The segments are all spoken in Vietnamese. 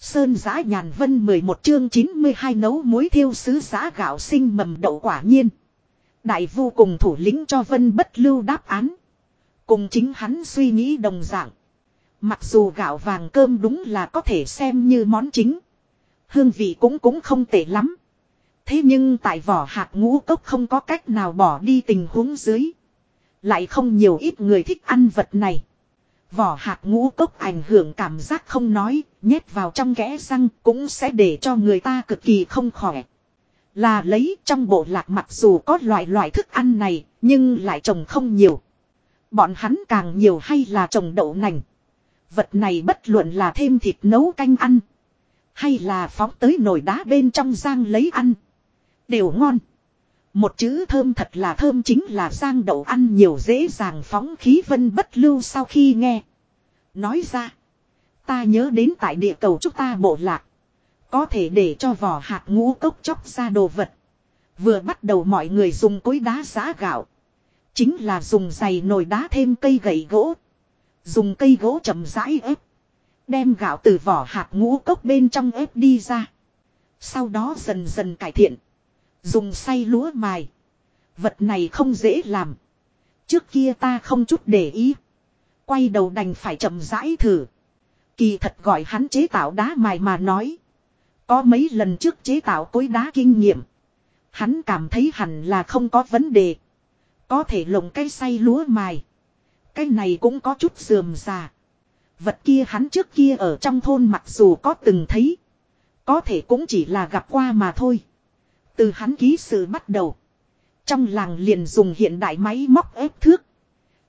Sơn giã nhàn vân 11 chương 92 nấu muối thiêu sứ giã gạo sinh mầm đậu quả nhiên. Đại vu cùng thủ lĩnh cho vân bất lưu đáp án. Cùng chính hắn suy nghĩ đồng dạng. Mặc dù gạo vàng cơm đúng là có thể xem như món chính. Hương vị cũng cũng không tệ lắm. Thế nhưng tại vỏ hạt ngũ cốc không có cách nào bỏ đi tình huống dưới. Lại không nhiều ít người thích ăn vật này. Vỏ hạt ngũ cốc ảnh hưởng cảm giác không nói, nhét vào trong kẽ răng cũng sẽ để cho người ta cực kỳ không khỏe. Là lấy trong bộ lạc mặc dù có loại loại thức ăn này, nhưng lại trồng không nhiều. Bọn hắn càng nhiều hay là trồng đậu nành. Vật này bất luận là thêm thịt nấu canh ăn. Hay là phóng tới nồi đá bên trong giang lấy ăn. Đều ngon. Một chữ thơm thật là thơm chính là giang đậu ăn nhiều dễ dàng phóng khí vân bất lưu sau khi nghe. Nói ra. Ta nhớ đến tại địa cầu chúng ta bộ lạc. Có thể để cho vỏ hạt ngũ cốc chóc ra đồ vật. Vừa bắt đầu mọi người dùng cối đá giã gạo. Chính là dùng giày nồi đá thêm cây gậy gỗ. Dùng cây gỗ chậm rãi ép. Đem gạo từ vỏ hạt ngũ cốc bên trong ép đi ra. Sau đó dần dần cải thiện. Dùng xay lúa mài. Vật này không dễ làm. Trước kia ta không chút để ý. Quay đầu đành phải chậm rãi thử. Kỳ thật gọi hắn chế tạo đá mài mà nói. Có mấy lần trước chế tạo cối đá kinh nghiệm. Hắn cảm thấy hẳn là không có vấn đề. Có thể lồng cây xay lúa mài. Cái này cũng có chút dườm già. Vật kia hắn trước kia ở trong thôn mặc dù có từng thấy. Có thể cũng chỉ là gặp qua mà thôi. Từ hắn ký sự bắt đầu. Trong làng liền dùng hiện đại máy móc ép thước.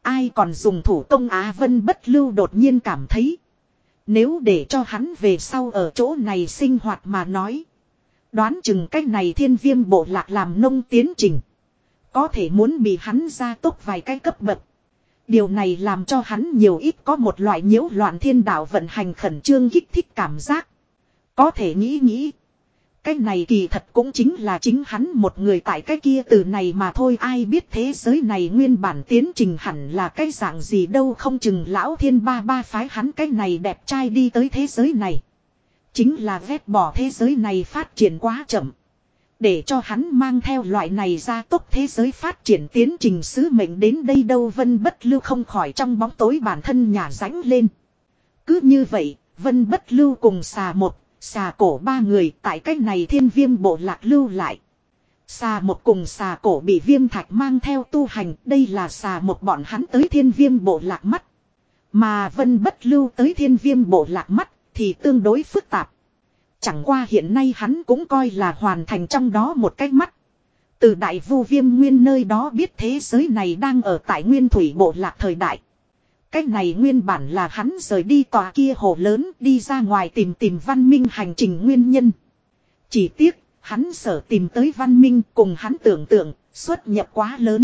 Ai còn dùng thủ công Á Vân bất lưu đột nhiên cảm thấy. Nếu để cho hắn về sau ở chỗ này sinh hoạt mà nói. Đoán chừng cách này thiên viêm bộ lạc làm nông tiến trình. Có thể muốn bị hắn ra tốc vài cái cấp bậc. Điều này làm cho hắn nhiều ít có một loại nhiễu loạn thiên đạo vận hành khẩn trương kích thích cảm giác. Có thể nghĩ nghĩ. Cái này kỳ thật cũng chính là chính hắn một người tại cái kia từ này mà thôi ai biết thế giới này nguyên bản tiến trình hẳn là cái dạng gì đâu không chừng lão thiên ba ba phái hắn cái này đẹp trai đi tới thế giới này. Chính là ghét bỏ thế giới này phát triển quá chậm. Để cho hắn mang theo loại này ra tốc thế giới phát triển tiến trình sứ mệnh đến đây đâu vân bất lưu không khỏi trong bóng tối bản thân nhà rãnh lên. Cứ như vậy, vân bất lưu cùng xà một Xà cổ ba người tại cách này thiên viêm bộ lạc lưu lại. Xà một cùng xà cổ bị viêm thạch mang theo tu hành. Đây là xà một bọn hắn tới thiên viêm bộ lạc mắt. Mà vân bất lưu tới thiên viêm bộ lạc mắt thì tương đối phức tạp. Chẳng qua hiện nay hắn cũng coi là hoàn thành trong đó một cái mắt. Từ đại vu viêm nguyên nơi đó biết thế giới này đang ở tại nguyên thủy bộ lạc thời đại. Cái này nguyên bản là hắn rời đi tòa kia hồ lớn đi ra ngoài tìm tìm văn minh hành trình nguyên nhân. Chỉ tiếc, hắn sở tìm tới văn minh cùng hắn tưởng tượng, xuất nhập quá lớn.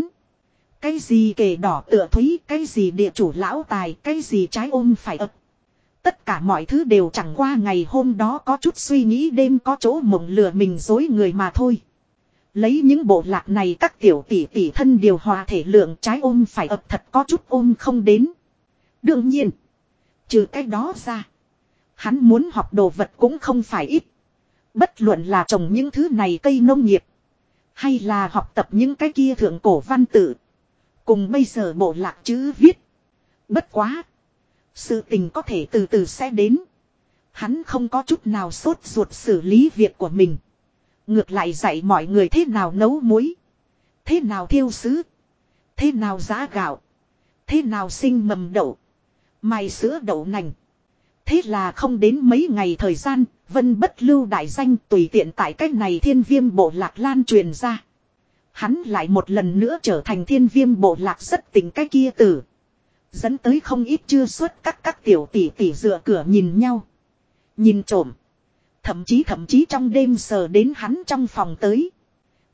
Cái gì kề đỏ tựa thúy, cái gì địa chủ lão tài, cái gì trái ôm phải ập. Tất cả mọi thứ đều chẳng qua ngày hôm đó có chút suy nghĩ đêm có chỗ mộng lừa mình dối người mà thôi. Lấy những bộ lạc này các tiểu tỷ tỷ thân điều hòa thể lượng trái ôm phải ập thật có chút ôm không đến. Đương nhiên. Trừ cái đó ra. Hắn muốn học đồ vật cũng không phải ít. Bất luận là trồng những thứ này cây nông nghiệp. Hay là học tập những cái kia thượng cổ văn tự. Cùng bây giờ bộ lạc chữ viết. Bất quá. Sự tình có thể từ từ sẽ đến. Hắn không có chút nào sốt ruột xử lý việc của mình. Ngược lại dạy mọi người thế nào nấu muối. Thế nào thiêu sứ. Thế nào giá gạo. Thế nào sinh mầm đậu. Mài sữa đậu nành. Thế là không đến mấy ngày thời gian, vân bất lưu đại danh tùy tiện tại cách này thiên viêm bộ lạc lan truyền ra. Hắn lại một lần nữa trở thành thiên viêm bộ lạc rất tình cái kia tử. Dẫn tới không ít chưa xuất các các tiểu tỷ tỷ dựa cửa nhìn nhau. Nhìn trộm. Thậm chí thậm chí trong đêm sờ đến hắn trong phòng tới.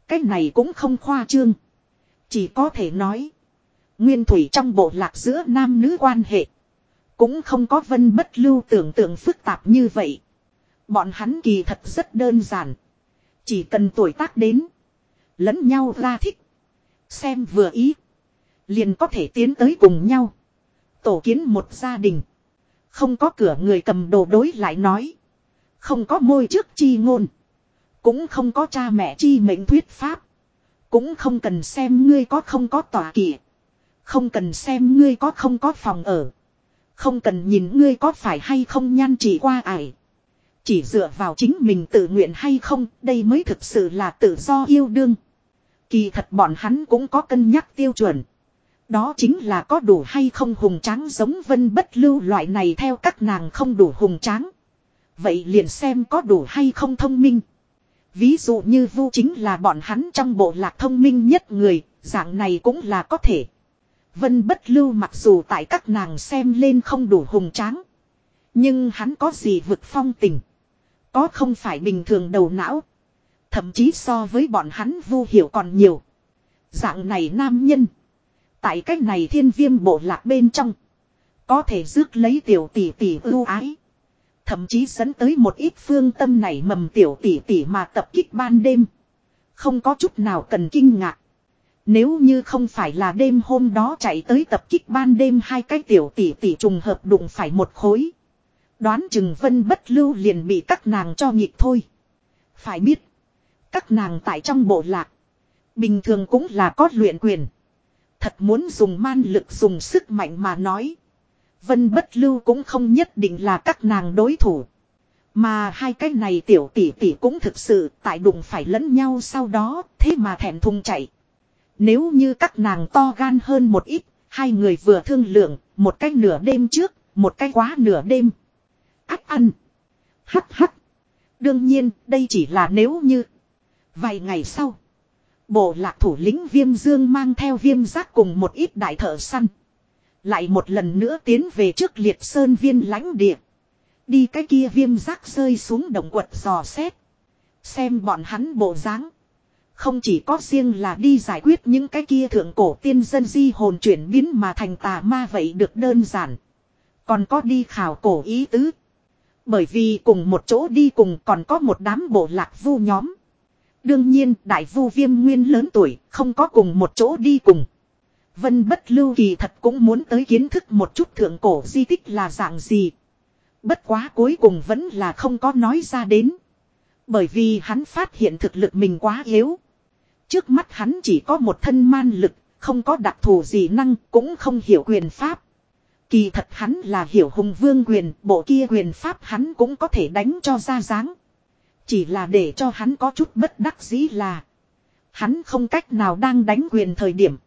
Cái này cũng không khoa trương. Chỉ có thể nói. Nguyên thủy trong bộ lạc giữa nam nữ quan hệ. Cũng không có vân bất lưu tưởng tượng phức tạp như vậy. Bọn hắn kỳ thật rất đơn giản. Chỉ cần tuổi tác đến. Lẫn nhau ra thích. Xem vừa ý. Liền có thể tiến tới cùng nhau. Tổ kiến một gia đình. Không có cửa người cầm đồ đối lại nói. Không có môi trước chi ngôn. Cũng không có cha mẹ chi mệnh thuyết pháp. Cũng không cần xem ngươi có không có tòa kỵ. Không cần xem ngươi có không có phòng ở. Không cần nhìn ngươi có phải hay không nhan chỉ qua ải. Chỉ dựa vào chính mình tự nguyện hay không, đây mới thực sự là tự do yêu đương. Kỳ thật bọn hắn cũng có cân nhắc tiêu chuẩn. Đó chính là có đủ hay không hùng tráng giống vân bất lưu loại này theo các nàng không đủ hùng tráng. Vậy liền xem có đủ hay không thông minh. Ví dụ như vu chính là bọn hắn trong bộ lạc thông minh nhất người, dạng này cũng là có thể. Vân bất lưu mặc dù tại các nàng xem lên không đủ hùng tráng. Nhưng hắn có gì vực phong tình. Có không phải bình thường đầu não. Thậm chí so với bọn hắn vu hiểu còn nhiều. Dạng này nam nhân. Tại cách này thiên viêm bộ lạc bên trong. Có thể rước lấy tiểu tỷ tỷ ưu ái. Thậm chí dẫn tới một ít phương tâm này mầm tiểu tỷ tỷ mà tập kích ban đêm. Không có chút nào cần kinh ngạc. Nếu như không phải là đêm hôm đó chạy tới tập kích ban đêm hai cái tiểu tỷ tỷ trùng hợp đụng phải một khối. Đoán chừng vân bất lưu liền bị các nàng cho nhịp thôi. Phải biết. Các nàng tại trong bộ lạc. Bình thường cũng là có luyện quyền. Thật muốn dùng man lực dùng sức mạnh mà nói. Vân bất lưu cũng không nhất định là các nàng đối thủ. Mà hai cái này tiểu tỷ tỷ cũng thực sự tại đụng phải lẫn nhau sau đó, thế mà thẹn thùng chạy. Nếu như các nàng to gan hơn một ít, hai người vừa thương lượng, một cái nửa đêm trước, một cái quá nửa đêm. Ác ăn. Hắc hắc. Đương nhiên, đây chỉ là nếu như. Vài ngày sau. Bộ lạc thủ lĩnh viêm dương mang theo viêm giác cùng một ít đại thợ săn. Lại một lần nữa tiến về trước liệt sơn viên lãnh địa. Đi cái kia viêm giác rơi xuống động quật dò xét. Xem bọn hắn bộ dáng không chỉ có riêng là đi giải quyết những cái kia thượng cổ tiên dân di hồn chuyển biến mà thành tà ma vậy được đơn giản. Còn có đi khảo cổ ý tứ. Bởi vì cùng một chỗ đi cùng còn có một đám bộ lạc vu nhóm. Đương nhiên, đại vu viêm nguyên lớn tuổi, không có cùng một chỗ đi cùng. Vân bất lưu kỳ thật cũng muốn tới kiến thức một chút thượng cổ di tích là dạng gì. Bất quá cuối cùng vẫn là không có nói ra đến. Bởi vì hắn phát hiện thực lực mình quá yếu. Trước mắt hắn chỉ có một thân man lực, không có đặc thù gì năng, cũng không hiểu quyền pháp. Kỳ thật hắn là hiểu hùng vương quyền, bộ kia quyền pháp hắn cũng có thể đánh cho ra dáng. Chỉ là để cho hắn có chút bất đắc dĩ là. Hắn không cách nào đang đánh quyền thời điểm.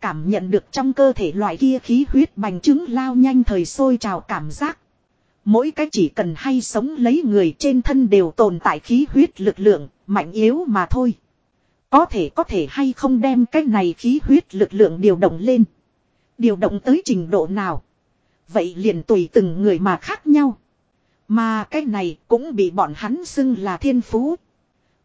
Cảm nhận được trong cơ thể loại kia khí huyết bành trướng lao nhanh thời sôi trào cảm giác. Mỗi cái chỉ cần hay sống lấy người trên thân đều tồn tại khí huyết lực lượng, mạnh yếu mà thôi. Có thể có thể hay không đem cái này khí huyết lực lượng điều động lên. Điều động tới trình độ nào. Vậy liền tùy từng người mà khác nhau. Mà cái này cũng bị bọn hắn xưng là thiên phú.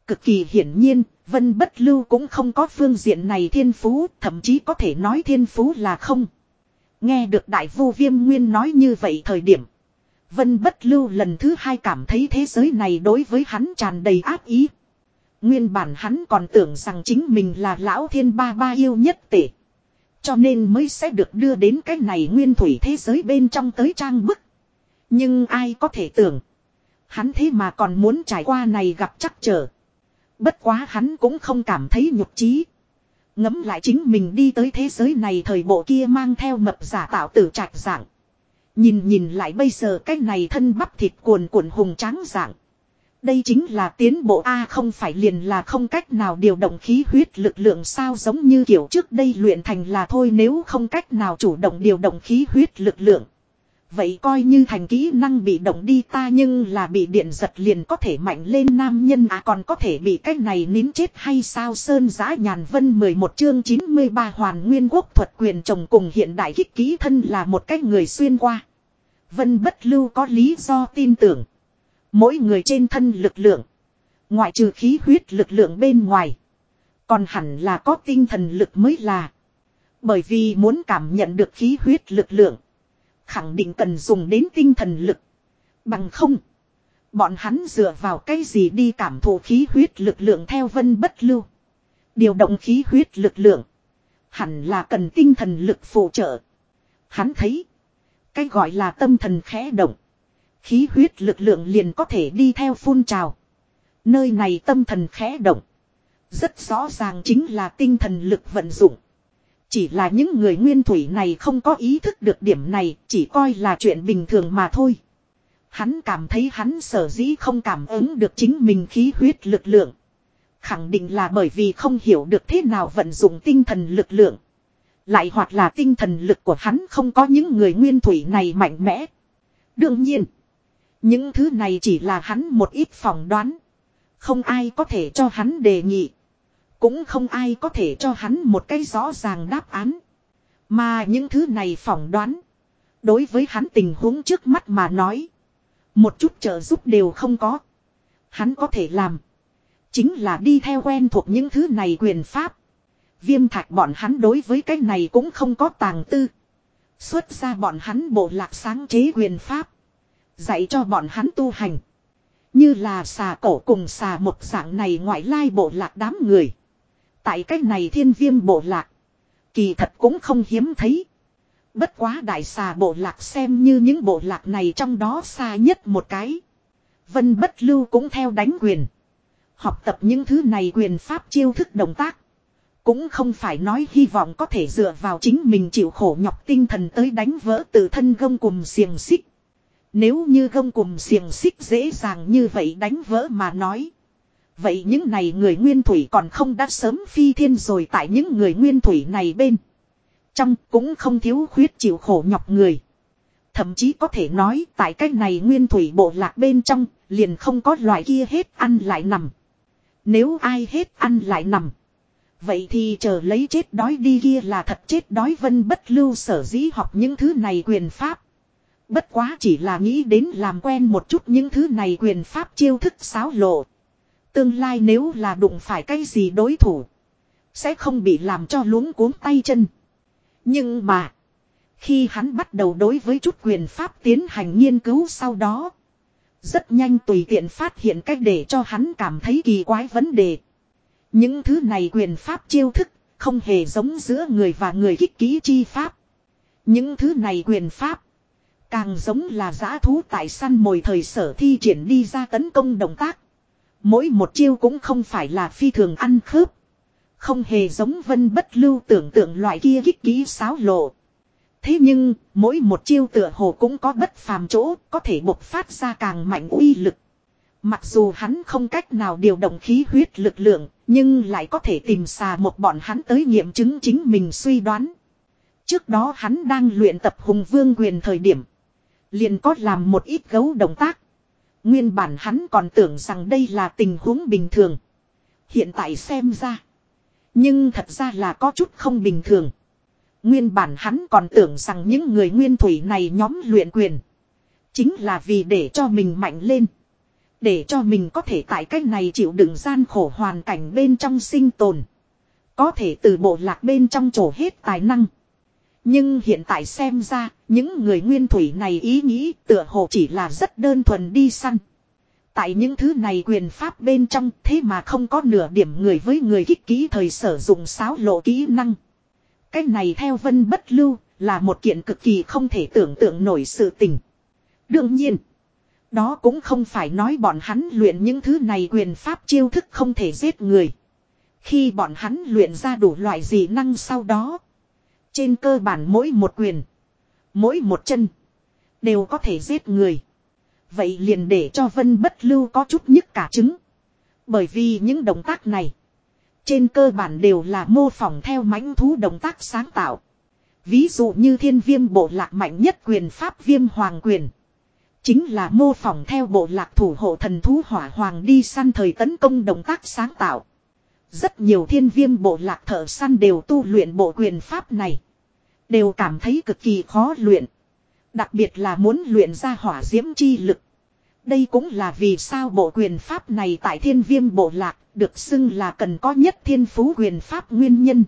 Cực kỳ hiển nhiên, Vân Bất Lưu cũng không có phương diện này thiên phú, thậm chí có thể nói thiên phú là không. Nghe được đại vu viêm nguyên nói như vậy thời điểm. Vân Bất Lưu lần thứ hai cảm thấy thế giới này đối với hắn tràn đầy ác ý. Nguyên bản hắn còn tưởng rằng chính mình là lão thiên ba ba yêu nhất tể. Cho nên mới sẽ được đưa đến cái này nguyên thủy thế giới bên trong tới trang bức. Nhưng ai có thể tưởng. Hắn thế mà còn muốn trải qua này gặp chắc trở. Bất quá hắn cũng không cảm thấy nhục trí. Ngấm lại chính mình đi tới thế giới này thời bộ kia mang theo mập giả tạo tử trạch dạng. Nhìn nhìn lại bây giờ cái này thân bắp thịt cuồn cuộn hùng tráng dạng. Đây chính là tiến bộ A, không phải liền là không cách nào điều động khí huyết lực lượng sao giống như kiểu trước đây luyện thành là thôi, nếu không cách nào chủ động điều động khí huyết lực lượng. Vậy coi như thành kỹ năng bị động đi ta nhưng là bị điện giật liền có thể mạnh lên nam nhân à còn có thể bị cách này nín chết hay sao sơn giã nhàn vân 11 chương 93 hoàn nguyên quốc thuật quyền chồng cùng hiện đại kích kỹ thân là một cách người xuyên qua. Vân bất lưu có lý do tin tưởng. Mỗi người trên thân lực lượng. Ngoại trừ khí huyết lực lượng bên ngoài. Còn hẳn là có tinh thần lực mới là. Bởi vì muốn cảm nhận được khí huyết lực lượng. Khẳng định cần dùng đến tinh thần lực. Bằng không. Bọn hắn dựa vào cái gì đi cảm thụ khí huyết lực lượng theo vân bất lưu. Điều động khí huyết lực lượng. Hẳn là cần tinh thần lực phụ trợ. Hắn thấy. Cái gọi là tâm thần khẽ động. Khí huyết lực lượng liền có thể đi theo phun trào. Nơi này tâm thần khẽ động. Rất rõ ràng chính là tinh thần lực vận dụng. Chỉ là những người nguyên thủy này không có ý thức được điểm này, chỉ coi là chuyện bình thường mà thôi. Hắn cảm thấy hắn sở dĩ không cảm ứng được chính mình khí huyết lực lượng. Khẳng định là bởi vì không hiểu được thế nào vận dụng tinh thần lực lượng. Lại hoặc là tinh thần lực của hắn không có những người nguyên thủy này mạnh mẽ. Đương nhiên, những thứ này chỉ là hắn một ít phỏng đoán. Không ai có thể cho hắn đề nghị. Cũng không ai có thể cho hắn một cái rõ ràng đáp án. Mà những thứ này phỏng đoán. Đối với hắn tình huống trước mắt mà nói. Một chút trợ giúp đều không có. Hắn có thể làm. Chính là đi theo quen thuộc những thứ này quyền pháp. Viêm thạch bọn hắn đối với cái này cũng không có tàng tư. Xuất ra bọn hắn bộ lạc sáng chế quyền pháp. Dạy cho bọn hắn tu hành. Như là xà cổ cùng xà một dạng này ngoại lai bộ lạc đám người. Tại cách này thiên viêm bộ lạc. Kỳ thật cũng không hiếm thấy. Bất quá đại xà bộ lạc xem như những bộ lạc này trong đó xa nhất một cái. Vân bất lưu cũng theo đánh quyền. Học tập những thứ này quyền pháp chiêu thức động tác. Cũng không phải nói hy vọng có thể dựa vào chính mình chịu khổ nhọc tinh thần tới đánh vỡ tự thân gông cùng xiềng xích. Nếu như gông cùng xiềng xích dễ dàng như vậy đánh vỡ mà nói. Vậy những này người nguyên thủy còn không đã sớm phi thiên rồi tại những người nguyên thủy này bên. Trong cũng không thiếu khuyết chịu khổ nhọc người. Thậm chí có thể nói tại cách này nguyên thủy bộ lạc bên trong liền không có loại kia hết ăn lại nằm. Nếu ai hết ăn lại nằm. Vậy thì chờ lấy chết đói đi kia là thật chết đói vân bất lưu sở dĩ học những thứ này quyền pháp. Bất quá chỉ là nghĩ đến làm quen một chút những thứ này quyền pháp chiêu thức xáo lộ. Tương lai nếu là đụng phải cái gì đối thủ. Sẽ không bị làm cho luống cuống tay chân. Nhưng mà. Khi hắn bắt đầu đối với chút quyền pháp tiến hành nghiên cứu sau đó. Rất nhanh tùy tiện phát hiện cách để cho hắn cảm thấy kỳ quái vấn đề. Những thứ này quyền pháp chiêu thức, không hề giống giữa người và người kích ký chi pháp. Những thứ này quyền pháp, càng giống là giã thú tại săn mồi thời sở thi triển đi ra tấn công động tác. Mỗi một chiêu cũng không phải là phi thường ăn khớp. Không hề giống vân bất lưu tưởng tượng loại kia kích ký sáo lộ. Thế nhưng, mỗi một chiêu tựa hồ cũng có bất phàm chỗ, có thể bộc phát ra càng mạnh uy lực. Mặc dù hắn không cách nào điều động khí huyết lực lượng, nhưng lại có thể tìm xà một bọn hắn tới nghiệm chứng chính mình suy đoán. Trước đó hắn đang luyện tập hùng vương quyền thời điểm. Liền có làm một ít gấu động tác. Nguyên bản hắn còn tưởng rằng đây là tình huống bình thường. Hiện tại xem ra. Nhưng thật ra là có chút không bình thường. Nguyên bản hắn còn tưởng rằng những người nguyên thủy này nhóm luyện quyền. Chính là vì để cho mình mạnh lên. Để cho mình có thể tại cách này chịu đựng gian khổ hoàn cảnh bên trong sinh tồn. Có thể từ bộ lạc bên trong trổ hết tài năng. Nhưng hiện tại xem ra, những người nguyên thủy này ý nghĩ tựa hồ chỉ là rất đơn thuần đi săn. Tại những thứ này quyền pháp bên trong thế mà không có nửa điểm người với người kích kỹ thời sử dụng sáo lộ kỹ năng. Cái này theo vân bất lưu là một kiện cực kỳ không thể tưởng tượng nổi sự tình. Đương nhiên, đó cũng không phải nói bọn hắn luyện những thứ này quyền pháp chiêu thức không thể giết người. Khi bọn hắn luyện ra đủ loại dị năng sau đó. Trên cơ bản mỗi một quyền. Mỗi một chân. Đều có thể giết người. Vậy liền để cho Vân Bất Lưu có chút nhức cả trứng. Bởi vì những động tác này. Trên cơ bản đều là mô phỏng theo mãnh thú động tác sáng tạo. Ví dụ như thiên viêm bộ lạc mạnh nhất quyền, pháp viêm hoàng quyền. Chính là mô phỏng theo bộ lạc thủ hộ thần thú hỏa hoàng đi săn thời tấn công động tác sáng tạo. Rất nhiều thiên viêm bộ lạc thợ săn đều tu luyện bộ quyền pháp này. Đều cảm thấy cực kỳ khó luyện. Đặc biệt là muốn luyện ra hỏa diễm chi lực. Đây cũng là vì sao bộ quyền pháp này tại thiên viêm bộ lạc được xưng là cần có nhất thiên phú quyền pháp nguyên nhân.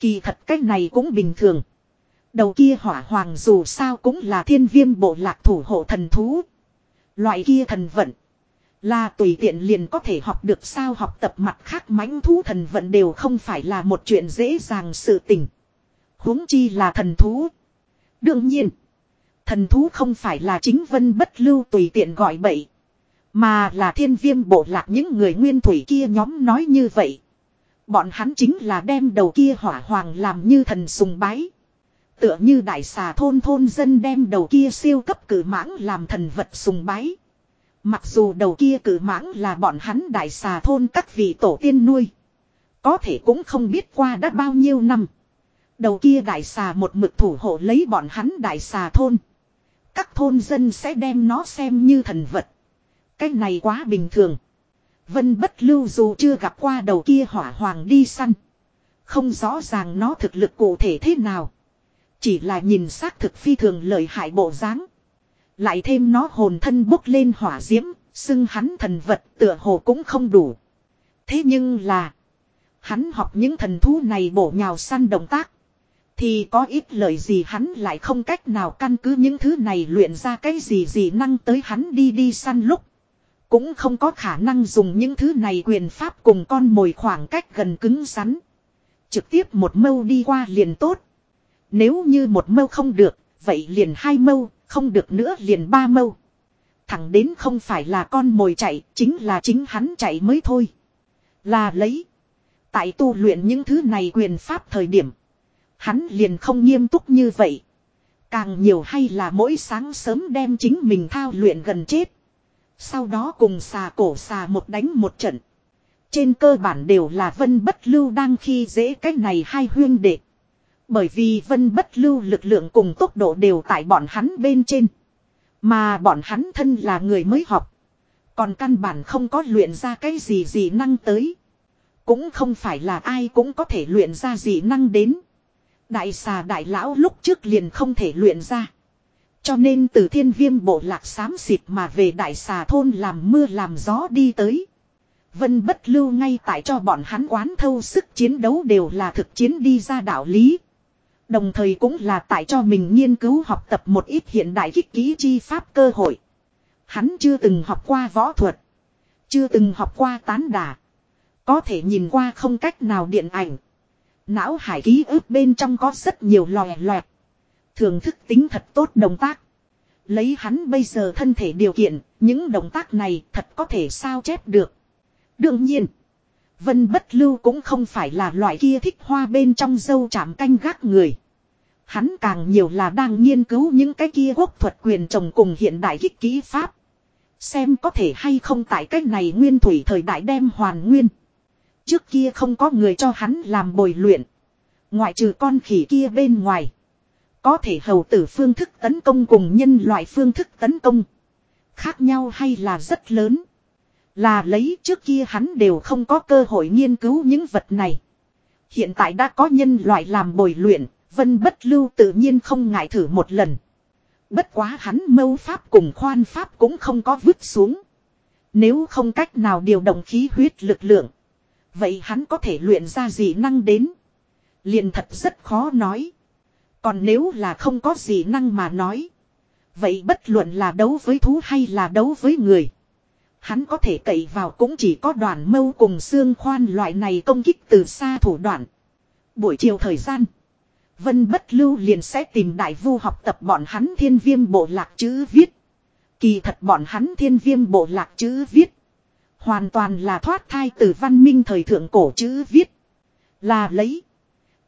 Kỳ thật cách này cũng bình thường. Đầu kia hỏa hoàng dù sao cũng là thiên viêm bộ lạc thủ hộ thần thú. Loại kia thần vận. Là tùy tiện liền có thể học được sao học tập mặt khác mãnh thú thần vận đều không phải là một chuyện dễ dàng sự tình huống chi là thần thú. Đương nhiên. Thần thú không phải là chính vân bất lưu tùy tiện gọi bậy. Mà là thiên viêm bộ lạc những người nguyên thủy kia nhóm nói như vậy. Bọn hắn chính là đem đầu kia hỏa hoàng làm như thần sùng bái. Tựa như đại xà thôn thôn dân đem đầu kia siêu cấp cử mãng làm thần vật sùng bái. Mặc dù đầu kia cử mãng là bọn hắn đại xà thôn các vị tổ tiên nuôi. Có thể cũng không biết qua đã bao nhiêu năm. Đầu kia đại xà một mực thủ hộ lấy bọn hắn đại xà thôn. Các thôn dân sẽ đem nó xem như thần vật. Cái này quá bình thường. Vân bất lưu dù chưa gặp qua đầu kia hỏa hoàng đi săn. Không rõ ràng nó thực lực cụ thể thế nào. Chỉ là nhìn xác thực phi thường lợi hại bộ dáng. Lại thêm nó hồn thân bốc lên hỏa diễm, xưng hắn thần vật tựa hồ cũng không đủ. Thế nhưng là, hắn học những thần thú này bổ nhào săn động tác. Thì có ít lời gì hắn lại không cách nào căn cứ những thứ này luyện ra cái gì gì năng tới hắn đi đi săn lúc. Cũng không có khả năng dùng những thứ này quyền pháp cùng con mồi khoảng cách gần cứng rắn. Trực tiếp một mâu đi qua liền tốt. Nếu như một mâu không được, vậy liền hai mâu, không được nữa liền ba mâu. Thẳng đến không phải là con mồi chạy, chính là chính hắn chạy mới thôi. Là lấy. Tại tu luyện những thứ này quyền pháp thời điểm. Hắn liền không nghiêm túc như vậy. Càng nhiều hay là mỗi sáng sớm đem chính mình thao luyện gần chết. Sau đó cùng xà cổ xà một đánh một trận. Trên cơ bản đều là vân bất lưu đang khi dễ cách này hai huyên đệ. Bởi vì vân bất lưu lực lượng cùng tốc độ đều tại bọn hắn bên trên. Mà bọn hắn thân là người mới học. Còn căn bản không có luyện ra cái gì gì năng tới. Cũng không phải là ai cũng có thể luyện ra gì năng đến. Đại xà đại lão lúc trước liền không thể luyện ra. Cho nên từ thiên viêm bộ lạc xám xịt mà về đại xà thôn làm mưa làm gió đi tới. Vân bất lưu ngay tại cho bọn hắn quán thâu sức chiến đấu đều là thực chiến đi ra đạo lý. Đồng thời cũng là tại cho mình nghiên cứu học tập một ít hiện đại kích kỹ chi pháp cơ hội. Hắn chưa từng học qua võ thuật. Chưa từng học qua tán đả. Có thể nhìn qua không cách nào điện ảnh. Não hải ký ức bên trong có rất nhiều lòe loẹt. Thường thức tính thật tốt động tác. Lấy hắn bây giờ thân thể điều kiện, những động tác này thật có thể sao chép được. Đương nhiên, Vân Bất Lưu cũng không phải là loại kia thích hoa bên trong dâu chạm canh gác người. Hắn càng nhiều là đang nghiên cứu những cái kia quốc thuật quyền trồng cùng hiện đại kích kỹ pháp. Xem có thể hay không tại cách này nguyên thủy thời đại đem hoàn nguyên. Trước kia không có người cho hắn làm bồi luyện. Ngoại trừ con khỉ kia bên ngoài. Có thể hầu tử phương thức tấn công cùng nhân loại phương thức tấn công. Khác nhau hay là rất lớn. Là lấy trước kia hắn đều không có cơ hội nghiên cứu những vật này. Hiện tại đã có nhân loại làm bồi luyện, vân bất lưu tự nhiên không ngại thử một lần. Bất quá hắn mâu pháp cùng khoan pháp cũng không có vứt xuống. Nếu không cách nào điều động khí huyết lực lượng. Vậy hắn có thể luyện ra gì năng đến. liền thật rất khó nói. Còn nếu là không có gì năng mà nói. Vậy bất luận là đấu với thú hay là đấu với người. Hắn có thể cậy vào cũng chỉ có đoàn mâu cùng xương khoan loại này công kích từ xa thủ đoạn. Buổi chiều thời gian. Vân bất lưu liền sẽ tìm đại vu học tập bọn hắn thiên viêm bộ lạc chữ viết. Kỳ thật bọn hắn thiên viêm bộ lạc chữ viết. Hoàn toàn là thoát thai từ văn minh thời thượng cổ chữ viết. Là lấy.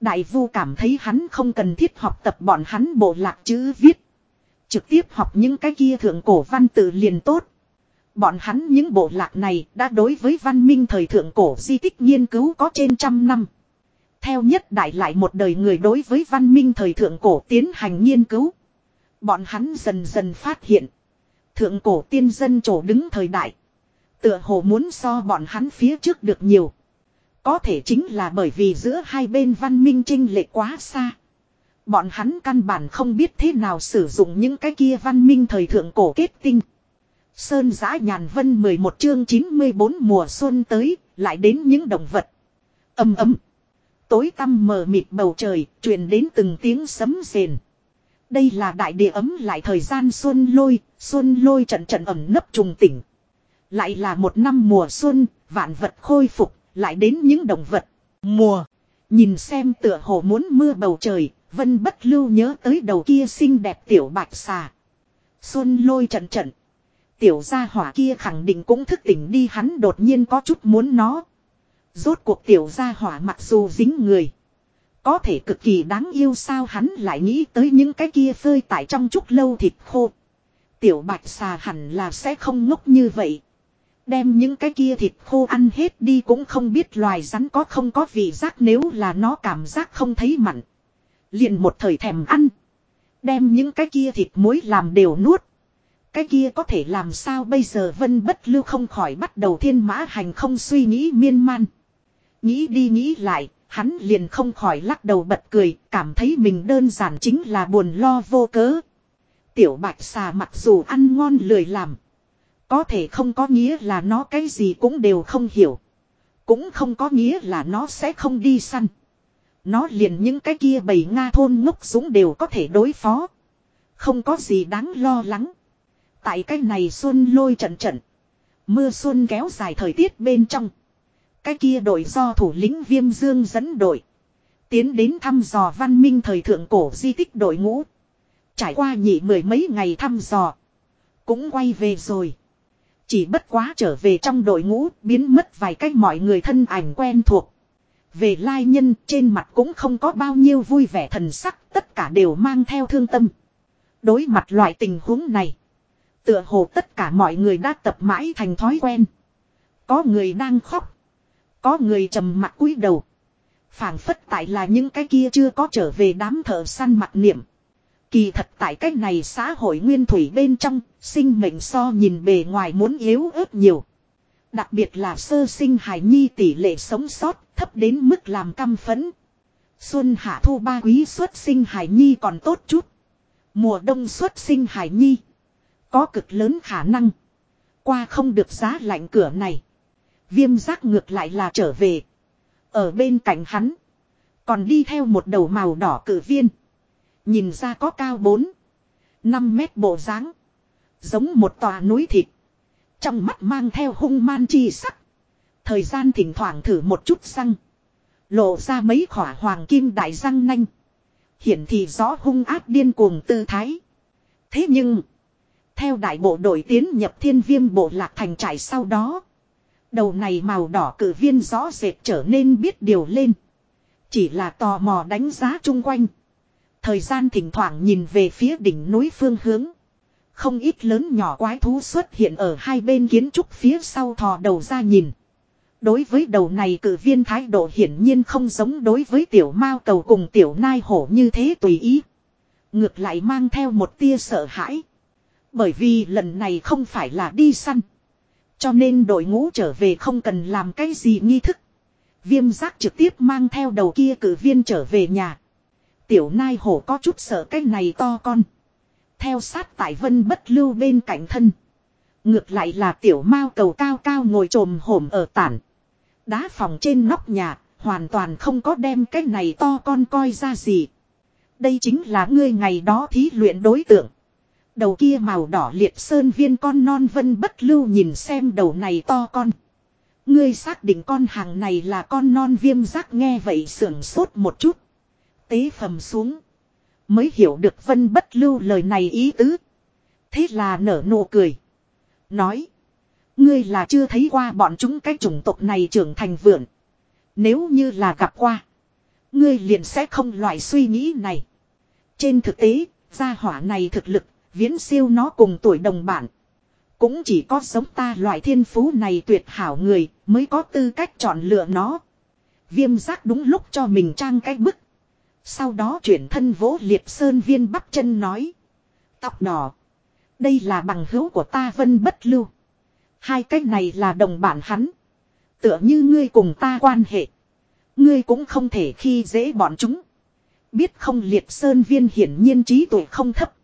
Đại vu cảm thấy hắn không cần thiết học tập bọn hắn bộ lạc chữ viết. Trực tiếp học những cái kia thượng cổ văn tự liền tốt. Bọn hắn những bộ lạc này đã đối với văn minh thời thượng cổ di tích nghiên cứu có trên trăm năm. Theo nhất đại lại một đời người đối với văn minh thời thượng cổ tiến hành nghiên cứu. Bọn hắn dần dần phát hiện. Thượng cổ tiên dân chỗ đứng thời đại. Tựa hồ muốn so bọn hắn phía trước được nhiều. Có thể chính là bởi vì giữa hai bên văn minh trinh lệ quá xa. Bọn hắn căn bản không biết thế nào sử dụng những cái kia văn minh thời thượng cổ kết tinh. Sơn giã nhàn vân 11 chương 94 mùa xuân tới, lại đến những động vật. Âm ấm. Tối tăm mờ mịt bầu trời, truyền đến từng tiếng sấm rền. Đây là đại địa ấm lại thời gian xuân lôi, xuân lôi trận trận ẩm nấp trùng tỉnh. Lại là một năm mùa xuân, vạn vật khôi phục, lại đến những động vật. Mùa. Nhìn xem tựa hồ muốn mưa bầu trời, vân bất lưu nhớ tới đầu kia xinh đẹp tiểu bạch xà. Xuân lôi trận trận. Tiểu gia hỏa kia khẳng định cũng thức tỉnh đi hắn đột nhiên có chút muốn nó. Rốt cuộc tiểu gia hỏa mặc dù dính người. Có thể cực kỳ đáng yêu sao hắn lại nghĩ tới những cái kia phơi tại trong chút lâu thịt khô. Tiểu bạch xà hẳn là sẽ không ngốc như vậy. Đem những cái kia thịt khô ăn hết đi cũng không biết loài rắn có không có vị giác nếu là nó cảm giác không thấy mặn. Liền một thời thèm ăn. Đem những cái kia thịt muối làm đều nuốt. Cái kia có thể làm sao bây giờ vân bất lưu không khỏi bắt đầu thiên mã hành không suy nghĩ miên man. Nghĩ đi nghĩ lại, hắn liền không khỏi lắc đầu bật cười, cảm thấy mình đơn giản chính là buồn lo vô cớ. Tiểu bạch xà mặc dù ăn ngon lười làm. Có thể không có nghĩa là nó cái gì cũng đều không hiểu. Cũng không có nghĩa là nó sẽ không đi săn. Nó liền những cái kia bầy Nga thôn ngốc súng đều có thể đối phó. Không có gì đáng lo lắng. Tại cái này xuân lôi trận trận. Mưa xuân kéo dài thời tiết bên trong. Cái kia đội do thủ lĩnh Viêm Dương dẫn đội. Tiến đến thăm dò văn minh thời thượng cổ di tích đội ngũ. Trải qua nhị mười mấy ngày thăm dò. Cũng quay về rồi. Chỉ bất quá trở về trong đội ngũ, biến mất vài cách mọi người thân ảnh quen thuộc. Về lai nhân, trên mặt cũng không có bao nhiêu vui vẻ thần sắc, tất cả đều mang theo thương tâm. Đối mặt loại tình huống này. Tựa hồ tất cả mọi người đã tập mãi thành thói quen. Có người đang khóc. Có người trầm mặt cúi đầu. phảng phất tại là những cái kia chưa có trở về đám thợ săn mặt niệm. Kỳ thật tại cách này xã hội nguyên thủy bên trong, sinh mệnh so nhìn bề ngoài muốn yếu ớt nhiều. Đặc biệt là sơ sinh hài nhi tỷ lệ sống sót thấp đến mức làm căm phấn. Xuân hạ thu ba quý xuất sinh hài nhi còn tốt chút. Mùa đông xuất sinh hài nhi. Có cực lớn khả năng. Qua không được giá lạnh cửa này. Viêm giác ngược lại là trở về. Ở bên cạnh hắn. Còn đi theo một đầu màu đỏ cử viên. Nhìn ra có cao 4. 5 mét bộ dáng, Giống một tòa núi thịt. Trong mắt mang theo hung man chi sắc. Thời gian thỉnh thoảng thử một chút răng. Lộ ra mấy khỏa hoàng kim đại răng nanh. Hiển thị rõ hung ác điên cuồng tư thái. Thế nhưng. Theo đại bộ đội tiến nhập thiên viêm bộ lạc thành trải sau đó. Đầu này màu đỏ cử viên rõ rệt trở nên biết điều lên. Chỉ là tò mò đánh giá chung quanh. Thời gian thỉnh thoảng nhìn về phía đỉnh núi phương hướng. Không ít lớn nhỏ quái thú xuất hiện ở hai bên kiến trúc phía sau thò đầu ra nhìn. Đối với đầu này cử viên thái độ hiển nhiên không giống đối với tiểu mao cầu cùng tiểu nai hổ như thế tùy ý. Ngược lại mang theo một tia sợ hãi. Bởi vì lần này không phải là đi săn. Cho nên đội ngũ trở về không cần làm cái gì nghi thức. Viêm giác trực tiếp mang theo đầu kia cử viên trở về nhà. Tiểu nai hổ có chút sợ cái này to con. Theo sát tại vân bất lưu bên cạnh thân. Ngược lại là tiểu mao cầu cao cao ngồi trồm hổm ở tản. Đá phòng trên nóc nhà, hoàn toàn không có đem cái này to con coi ra gì. Đây chính là ngươi ngày đó thí luyện đối tượng. Đầu kia màu đỏ liệt sơn viên con non vân bất lưu nhìn xem đầu này to con. Ngươi xác định con hàng này là con non viêm giác nghe vậy sưởng sốt một chút. Tế phẩm xuống. Mới hiểu được vân bất lưu lời này ý tứ. Thế là nở nụ cười. Nói. Ngươi là chưa thấy qua bọn chúng cái chủng tộc này trưởng thành vượn. Nếu như là gặp qua. Ngươi liền sẽ không loại suy nghĩ này. Trên thực tế, gia hỏa này thực lực, viễn siêu nó cùng tuổi đồng bản. Cũng chỉ có sống ta loại thiên phú này tuyệt hảo người, mới có tư cách chọn lựa nó. Viêm giác đúng lúc cho mình trang cái bức. Sau đó chuyển thân vỗ liệt sơn viên bắp chân nói. Tóc đỏ. Đây là bằng hữu của ta vân bất lưu. Hai cái này là đồng bản hắn. Tựa như ngươi cùng ta quan hệ. Ngươi cũng không thể khi dễ bọn chúng. Biết không liệt sơn viên hiển nhiên trí tuổi không thấp.